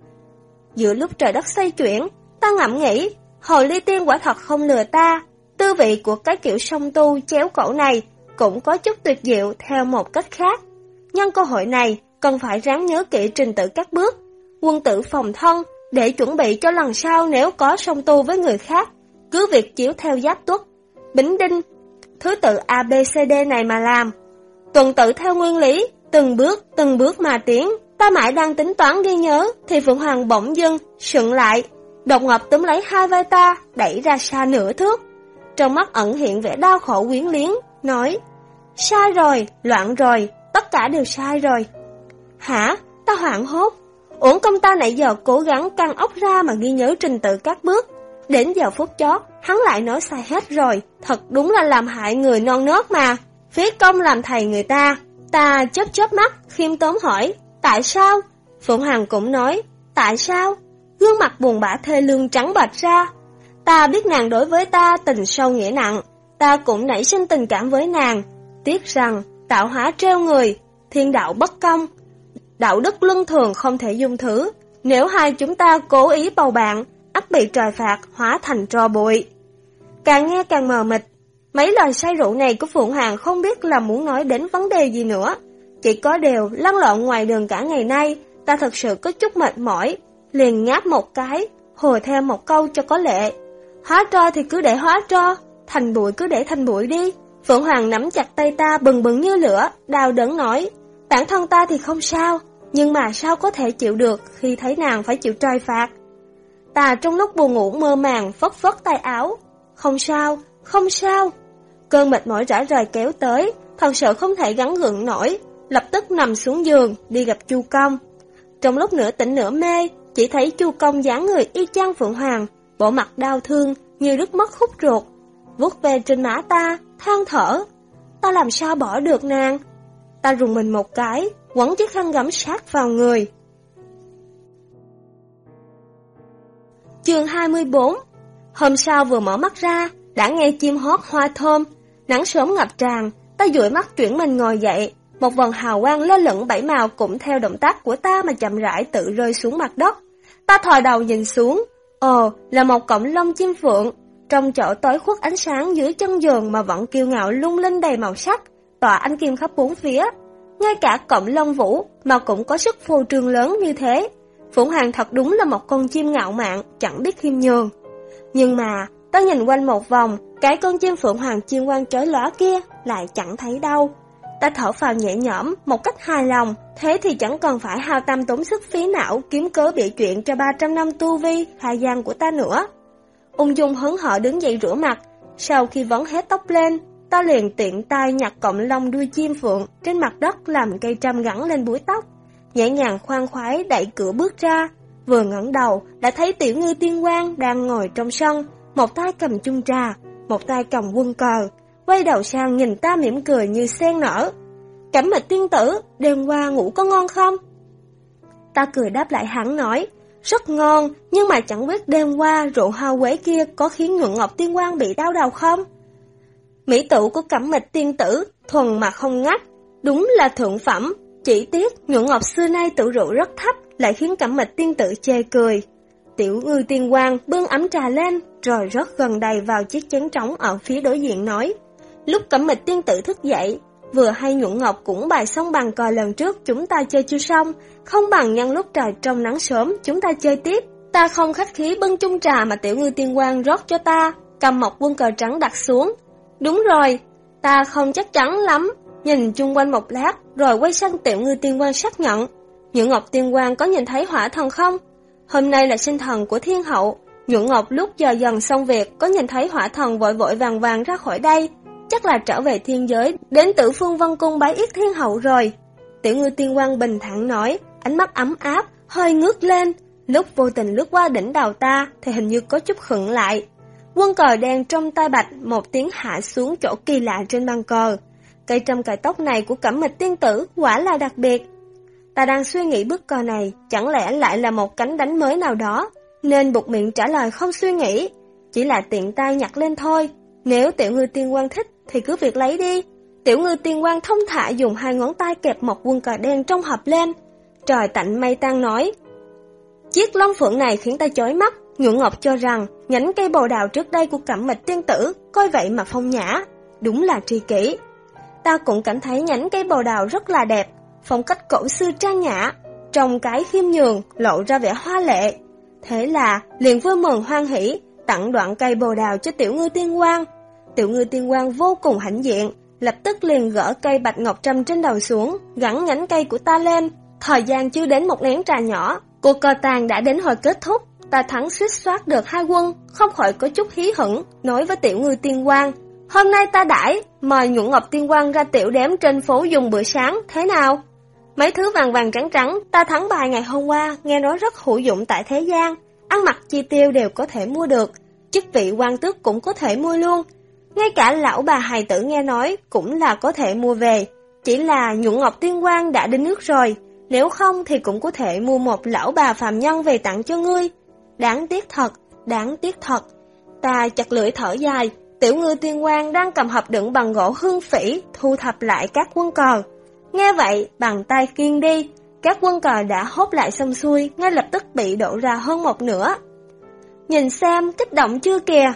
Giữa lúc trời đất xoay chuyển, ta ngẫm nghĩ, Hồ Ly Tiên quả thật không lừa ta, Tư vị của cái kiểu song tu chéo cổ này cũng có chút tuyệt diệu theo một cách khác. Nhân cơ hội này, cần phải ráng nhớ kỹ trình tự các bước, quân tử phòng thân để chuẩn bị cho lần sau nếu có song tu với người khác, cứ việc chiếu theo giáp tuất, bính đinh, thứ tự ABCD này mà làm. Tuần tự theo nguyên lý, từng bước, từng bước mà tiến, ta mãi đang tính toán ghi nhớ, thì Phượng Hoàng bỗng dưng, sững lại, đột ngột túm lấy hai vai ta, đẩy ra xa nửa thước. Trong mắt ẩn hiện vẻ đau khổ quyến liếng, nói Sai rồi, loạn rồi, tất cả đều sai rồi. Hả? Ta hoảng hốt. Uổng công ta nãy giờ cố gắng căng ốc ra mà ghi nhớ trình tự các bước. Đến giờ phút chót, hắn lại nói sai hết rồi. Thật đúng là làm hại người non nớt mà. Phí công làm thầy người ta. Ta chớp chớp mắt, khiêm tốn hỏi. Tại sao? Phụng Hằng cũng nói. Tại sao? Gương mặt buồn bã thê lương trắng bạch ra, Ta biết nàng đối với ta tình sâu nghĩa nặng, ta cũng nảy sinh tình cảm với nàng. Tiếc rằng, tạo hóa treo người, thiên đạo bất công. Đạo đức luân thường không thể dung thứ. Nếu hai chúng ta cố ý bầu bạn, ắt bị trời phạt hóa thành tro bụi. Càng nghe càng mờ mịt, mấy lời say rượu này của Phượng Hoàng không biết là muốn nói đến vấn đề gì nữa. Chỉ có điều lăn lộn ngoài đường cả ngày nay, ta thật sự có chút mệt mỏi, liền ngáp một cái, hồi theo một câu cho có lệ. Hóa tro thì cứ để hóa tro, thành bụi cứ để thành bụi đi. Phượng Hoàng nắm chặt tay ta bừng bừng như lửa, đau đớn nói, bản thân ta thì không sao, nhưng mà sao có thể chịu được khi thấy nàng phải chịu trời phạt. Ta trong lúc buồn ngủ mơ màng phất phất tay áo, không sao, không sao. Cơn mệt mỏi rã rời kéo tới, thật sự không thể gắn gượng nổi, lập tức nằm xuống giường đi gặp Chu Công. Trong lúc nửa tỉnh nửa mê, chỉ thấy Chu Công dáng người y chang Phượng Hoàng, bộ mặt đau thương như đứt mất khúc ruột, vuốt về trên má ta, than thở. Ta làm sao bỏ được nàng? Ta rùng mình một cái, quấn chiếc khăn gấm sát vào người. Chương 24 Hôm sau vừa mở mắt ra, đã nghe chim hót hoa thơm, nắng sớm ngập tràn, ta dụi mắt chuyển mình ngồi dậy, một vần hào quang lơ lửng bảy màu cũng theo động tác của ta mà chậm rãi tự rơi xuống mặt đất. Ta thò đầu nhìn xuống, ồ, là một cọng lông chim phượng, trong chỗ tối khuất ánh sáng dưới chân giường mà vẫn kiêu ngạo lung linh đầy màu sắc, tỏa ánh kim khắp bốn phía. Ngay cả cọng lông vũ mà cũng có sức phô trương lớn như thế. Phủng Hoàng thật đúng là một con chim ngạo mạn, chẳng biết khiêm nhường. Nhưng mà, ta nhìn quanh một vòng, cái con chim Phượng Hoàng chiên quan chói lóa kia lại chẳng thấy đâu. Ta thở phào nhẹ nhõm, một cách hài lòng, thế thì chẳng còn phải hao tâm tốn sức phí não kiếm cớ bị chuyện cho 300 năm tu vi, khai gian của ta nữa. Ung dung hứng hở đứng dậy rửa mặt, sau khi vấn hết tóc lên, ta liền tiện tay nhặt cọng lông đuôi chim phượng trên mặt đất làm cây trăm gắn lên búi tóc, nhẹ nhàng khoan khoái đẩy cửa bước ra, vừa ngẩng đầu đã thấy tiểu ngư tiên quang đang ngồi trong sân, một tay cầm chung trà, một tay cầm quân cờ, quay đầu sang nhìn ta mỉm cười như sen nở. Cảnh mịch tiên tử, đêm qua ngủ có ngon không? Ta cười đáp lại hắn nói, rất ngon, nhưng mà chẳng biết đêm qua rượu hao quế kia có khiến nhuận ngọc tiên quan bị đau đầu không? Mỹ tử của cẩm mịch tiên tử, thuần mà không ngắt, đúng là thượng phẩm, chỉ tiếc nhuận ngọc xưa nay tự rượu rất thấp, lại khiến cẩm mịch tiên tử chê cười. Tiểu ngư tiên quang bưng ấm trà lên, rồi rất gần đầy vào chiếc chén trống ở phía đối diện nói. Lúc cẩm mịch tiên tử thức dậy, vừa hay nhuận ngọc cũng bài xong bằng cờ lần trước chúng ta chơi chưa xong, không bằng nhân lúc trời trong nắng sớm chúng ta chơi tiếp. Ta không khách khí bưng chung trà mà tiểu ngư tiên quang rót cho ta, cầm một quân cờ trắng đặt xuống. Đúng rồi, ta không chắc chắn lắm, nhìn chung quanh một lát rồi quay sang tiểu ngư tiên quan xác nhận. Nhữ Ngọc tiên quan có nhìn thấy hỏa thần không? Hôm nay là sinh thần của thiên hậu, Nhữ Ngọc lúc giờ dần xong việc có nhìn thấy hỏa thần vội vội vàng vàng ra khỏi đây, chắc là trở về thiên giới, đến tử phương vân cung bái yết thiên hậu rồi. Tiểu ngư tiên quan bình thản nói, ánh mắt ấm áp, hơi ngước lên, lúc vô tình lướt qua đỉnh đầu ta thì hình như có chút khựng lại. Quân cờ đen trong tay bạch một tiếng hạ xuống chỗ kỳ lạ trên băng cờ. Cây trăm cài tóc này của cẩm mịch tiên tử quả là đặc biệt. Ta đang suy nghĩ bức cờ này chẳng lẽ lại là một cánh đánh mới nào đó, nên buộc miệng trả lời không suy nghĩ, chỉ là tiện tay nhặt lên thôi. Nếu tiểu ngư tiên quan thích thì cứ việc lấy đi. Tiểu ngư tiên quan thông thả dùng hai ngón tay kẹp một quân cờ đen trong hộp lên. Trời tạnh mây tan nói. Chiếc long phượng này khiến ta chói mắt, nhuận ngọc cho rằng nhánh cây bồ đào trước đây của cẩm mịch tiên tử, coi vậy mà phong nhã. Đúng là tri kỷ. Ta cũng cảm thấy nhánh cây bồ đào rất là đẹp, phong cách cổ xưa trang nhã, trồng cái khiêm nhường lộ ra vẻ hoa lệ. Thế là liền vui mừng hoan hỷ, tặng đoạn cây bồ đào cho tiểu ngư tiên quan. Tiểu ngư tiên quan vô cùng hãnh diện, lập tức liền gỡ cây bạch ngọc trâm trên đầu xuống, gắn nhánh cây của ta lên. Thời gian chưa đến một nén trà nhỏ, cuộc cờ tàn đã đến hồi kết thúc. Ta thắng suýt soát được hai quân, không khỏi có chút hí hửng, nói với tiểu ngư tiên quan. Hôm nay ta đãi, mời nhuận ngọc tiên quan ra tiểu đếm trên phố dùng bữa sáng, thế nào? Mấy thứ vàng vàng trắng trắng, ta thắng bài ngày hôm qua, nghe nói rất hữu dụng tại thế gian. Ăn mặc chi tiêu đều có thể mua được, chức vị quan tước cũng có thể mua luôn. Ngay cả lão bà hài tử nghe nói cũng là có thể mua về. Chỉ là nhuận ngọc tiên quan đã đến nước rồi, nếu không thì cũng có thể mua một lão bà phàm nhân về tặng cho ngươi. Đáng tiếc thật, đáng tiếc thật. Ta chặt lưỡi thở dài, tiểu ngư tiên quan đang cầm hộp đựng bằng gỗ hương phỉ thu thập lại các quân cờ. Nghe vậy, bằng tay kiên đi, các quân cờ đã hốt lại xong xuôi, ngay lập tức bị đổ ra hơn một nửa. Nhìn xem, kích động chưa kìa?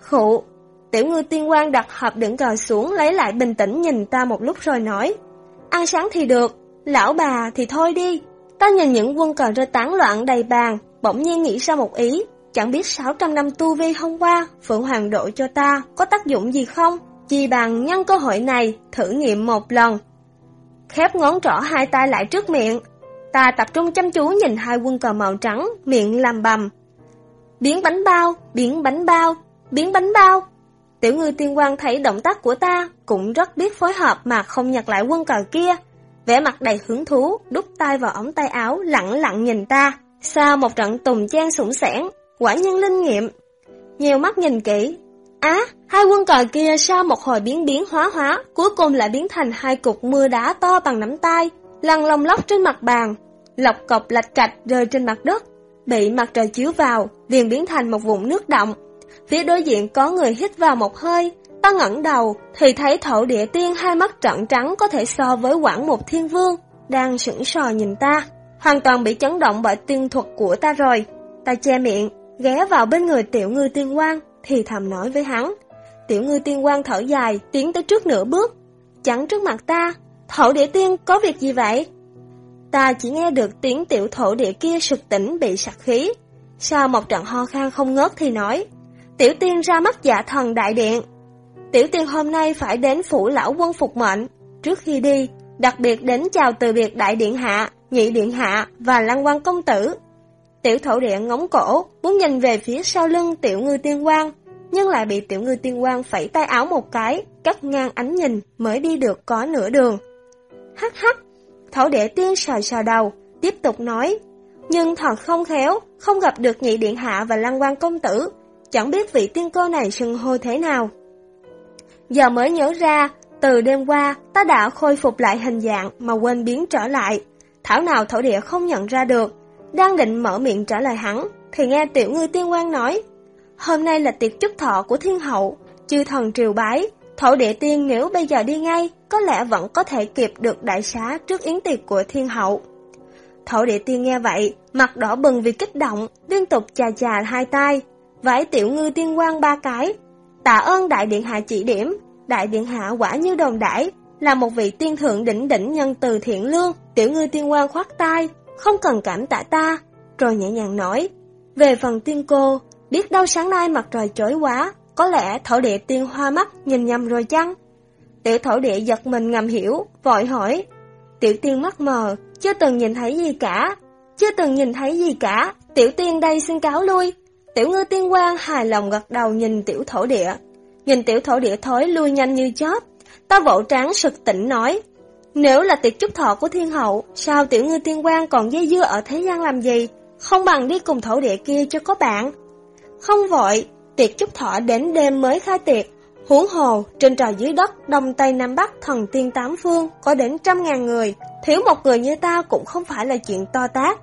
Khụ, tiểu ngư tiên quan đặt hộp đựng cờ xuống lấy lại bình tĩnh nhìn ta một lúc rồi nói. Ăn sáng thì được, lão bà thì thôi đi. Ta nhìn những quân cờ rơi tán loạn đầy bàn, bỗng nhiên nghĩ ra một ý. Chẳng biết 600 năm tu vi hôm qua, Phượng Hoàng độ cho ta có tác dụng gì không? Chi bằng nhân cơ hội này thử nghiệm một lần. Khép ngón trỏ hai tay lại trước miệng, ta tập trung chăm chú nhìn hai quân cờ màu trắng, miệng làm bầm. Biến bánh bao, biến bánh bao, biến bánh bao. Tiểu ngư tiên quan thấy động tác của ta cũng rất biết phối hợp mà không nhặt lại quân cờ kia. vẻ mặt đầy hứng thú, đút tay vào ống tay áo lặng lặng nhìn ta. Sau một trận tùng trang sủng sẻn, quả nhân linh nghiệm. Nhiều mắt nhìn kỹ, Á, hai quân cờ kia sau một hồi biến biến hóa hóa, cuối cùng lại biến thành hai cục mưa đá to bằng nắm tay, lăn lông lóc trên mặt bàn, lọc cọc lạch cạch rơi trên mặt đất, bị mặt trời chiếu vào, liền biến thành một vùng nước động. Phía đối diện có người hít vào một hơi, ta ngẩng đầu thì thấy thổ địa tiên hai mắt trận trắng có thể so với quảng một thiên vương, đang sững sờ nhìn ta, hoàn toàn bị chấn động bởi tiên thuật của ta rồi. Ta che miệng, ghé vào bên người tiểu ngư tiên quang, thì thầm nói với hắn. Tiểu ngư tiên quang thở dài, tiến tới trước nửa bước, chắn trước mặt ta. Thổ địa tiên có việc gì vậy? Ta chỉ nghe được tiếng tiểu thổ địa kia sực tỉnh bị sặc khí. Sau một trận ho khan không ngớt thì nói, tiểu tiên ra mắt dạ thần đại điện. Tiểu tiên hôm nay phải đến phủ lão quân phục mệnh. Trước khi đi, đặc biệt đến chào từ biệt đại điện hạ, nhị điện hạ và lăng quan công tử. Tiểu thổ địa ngóng cổ, muốn nhìn về phía sau lưng tiểu ngư tiên quang, nhưng lại bị tiểu ngư tiên quang phẩy tay áo một cái, cắt ngang ánh nhìn mới đi được có nửa đường. Hắc hắc, thổ địa tiên sờ sờ đầu, tiếp tục nói, nhưng thật không khéo, không gặp được nhị điện hạ và lăng quan công tử, chẳng biết vị tiên cô này sừng hô thế nào. Giờ mới nhớ ra, từ đêm qua ta đã khôi phục lại hình dạng mà quên biến trở lại, thảo nào thổ địa không nhận ra được, đang định mở miệng trả lời hắn, thì nghe tiểu ngư tiên quan nói, hôm nay là tiệc chúc thọ của thiên hậu, chư thần triều bái, thổ địa tiên nếu bây giờ đi ngay, có lẽ vẫn có thể kịp được đại xá trước yến tiệc của thiên hậu. Thổ địa tiên nghe vậy, mặt đỏ bừng vì kích động, liên tục chà chà hai tay, vải tiểu ngư tiên quan ba cái. Tạ ơn đại điện hạ chỉ điểm, đại điện hạ quả như đồn đãi là một vị tiên thượng đỉnh đỉnh nhân từ thiện lương, tiểu ngư tiên quan khoát tay, không cần cảm tạ ta, rồi nhẹ nhàng nói. Về phần tiên cô, biết đâu sáng nay mặt trời chói quá, có lẽ thổ địa tiên hoa mắt nhìn nhầm rồi chăng? Tiểu thổ địa giật mình ngầm hiểu, vội hỏi. Tiểu tiên mắt mờ, chưa từng nhìn thấy gì cả, chưa từng nhìn thấy gì cả, tiểu tiên đây xin cáo lui. Tiểu ngư tiên quan hài lòng gật đầu nhìn tiểu thổ địa. Nhìn tiểu thổ địa thối lui nhanh như chớp, ta vỗ tráng sực tỉnh nói. Nếu là tiệc chúc thọ của thiên hậu, sao tiểu ngư tiên quan còn dây dưa ở thế gian làm gì? Không bằng đi cùng thổ địa kia cho có bạn. Không vội, tiệc chúc thọ đến đêm mới khai tiệc. Huống hồ, trên trời dưới đất, đông tây nam bắc, thần tiên tám phương, có đến trăm ngàn người. Thiếu một người như ta cũng không phải là chuyện to tát.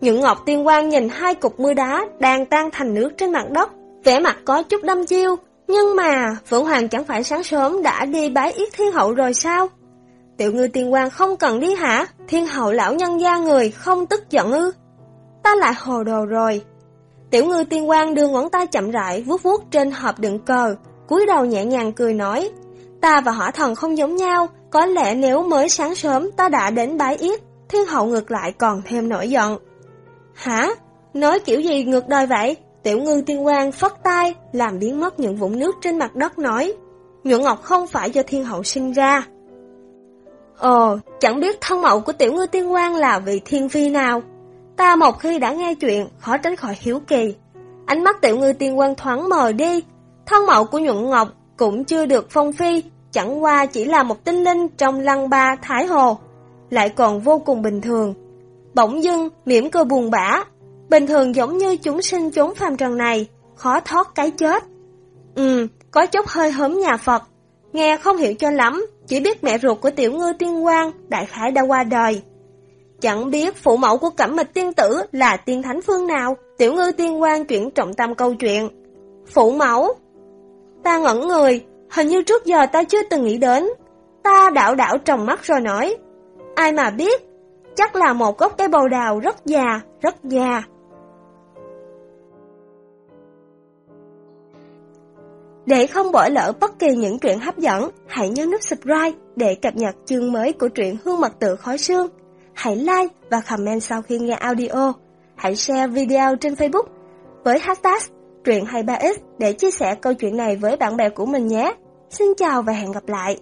Những ngọc tiên quan nhìn hai cục mưa đá đang tan thành nước trên mặt đất, vẻ mặt có chút đâm chiêu. Nhưng mà, Phượng Hoàng chẳng phải sáng sớm đã đi bái yết thiên hậu rồi sao? Tiểu ngư tiên quan không cần đi hả? Thiên hậu lão nhân gia người không tức giận ư? Ta lại hồ đồ rồi. Tiểu ngư tiên quan đưa ngón tay chậm rãi vuốt vuốt trên hộp đựng cờ, cúi đầu nhẹ nhàng cười nói. Ta và hỏa thần không giống nhau, có lẽ nếu mới sáng sớm ta đã đến bái yết, thiên hậu ngược lại còn thêm nổi giận. Hả? Nói kiểu gì ngược đời vậy? Tiểu ngư tiên quan phất tay, làm biến mất những vũng nước trên mặt đất nói. Nhuận ngọc không phải do thiên hậu sinh ra, Ồ, chẳng biết thân mẫu của tiểu ngư tiên quan là vị thiên phi nào. Ta một khi đã nghe chuyện, khó tránh khỏi hiếu kỳ. Ánh mắt tiểu ngư tiên quan thoáng mờ đi. Thân mẫu của nhuận ngọc cũng chưa được phong phi, chẳng qua chỉ là một tinh linh trong lăng ba thái hồ. Lại còn vô cùng bình thường. Bỗng dưng, mỉm cười buồn bã. Bình thường giống như chúng sinh trốn phàm trần này, khó thoát cái chết. Ừ, có chút hơi hớm nhà Phật. Nghe không hiểu cho lắm, chỉ biết mẹ ruột của tiểu ngư tiên quan đại khái đã qua đời. Chẳng biết phụ mẫu của cẩm mịch tiên tử là tiên thánh phương nào, tiểu ngư tiên quan chuyển trọng tâm câu chuyện. Phụ mẫu? Ta ngẩn người, hình như trước giờ ta chưa từng nghĩ đến. Ta đảo đảo tròng mắt rồi nói. Ai mà biết, chắc là một gốc cây bầu đào rất già, rất già. Để không bỏ lỡ bất kỳ những truyện hấp dẫn, hãy nhấn nút subscribe để cập nhật chương mới của truyện Hương Mật Tự Khói Sương. Hãy like và comment sau khi nghe audio. Hãy share video trên Facebook với hashtag truyện 23x để chia sẻ câu chuyện này với bạn bè của mình nhé. Xin chào và hẹn gặp lại.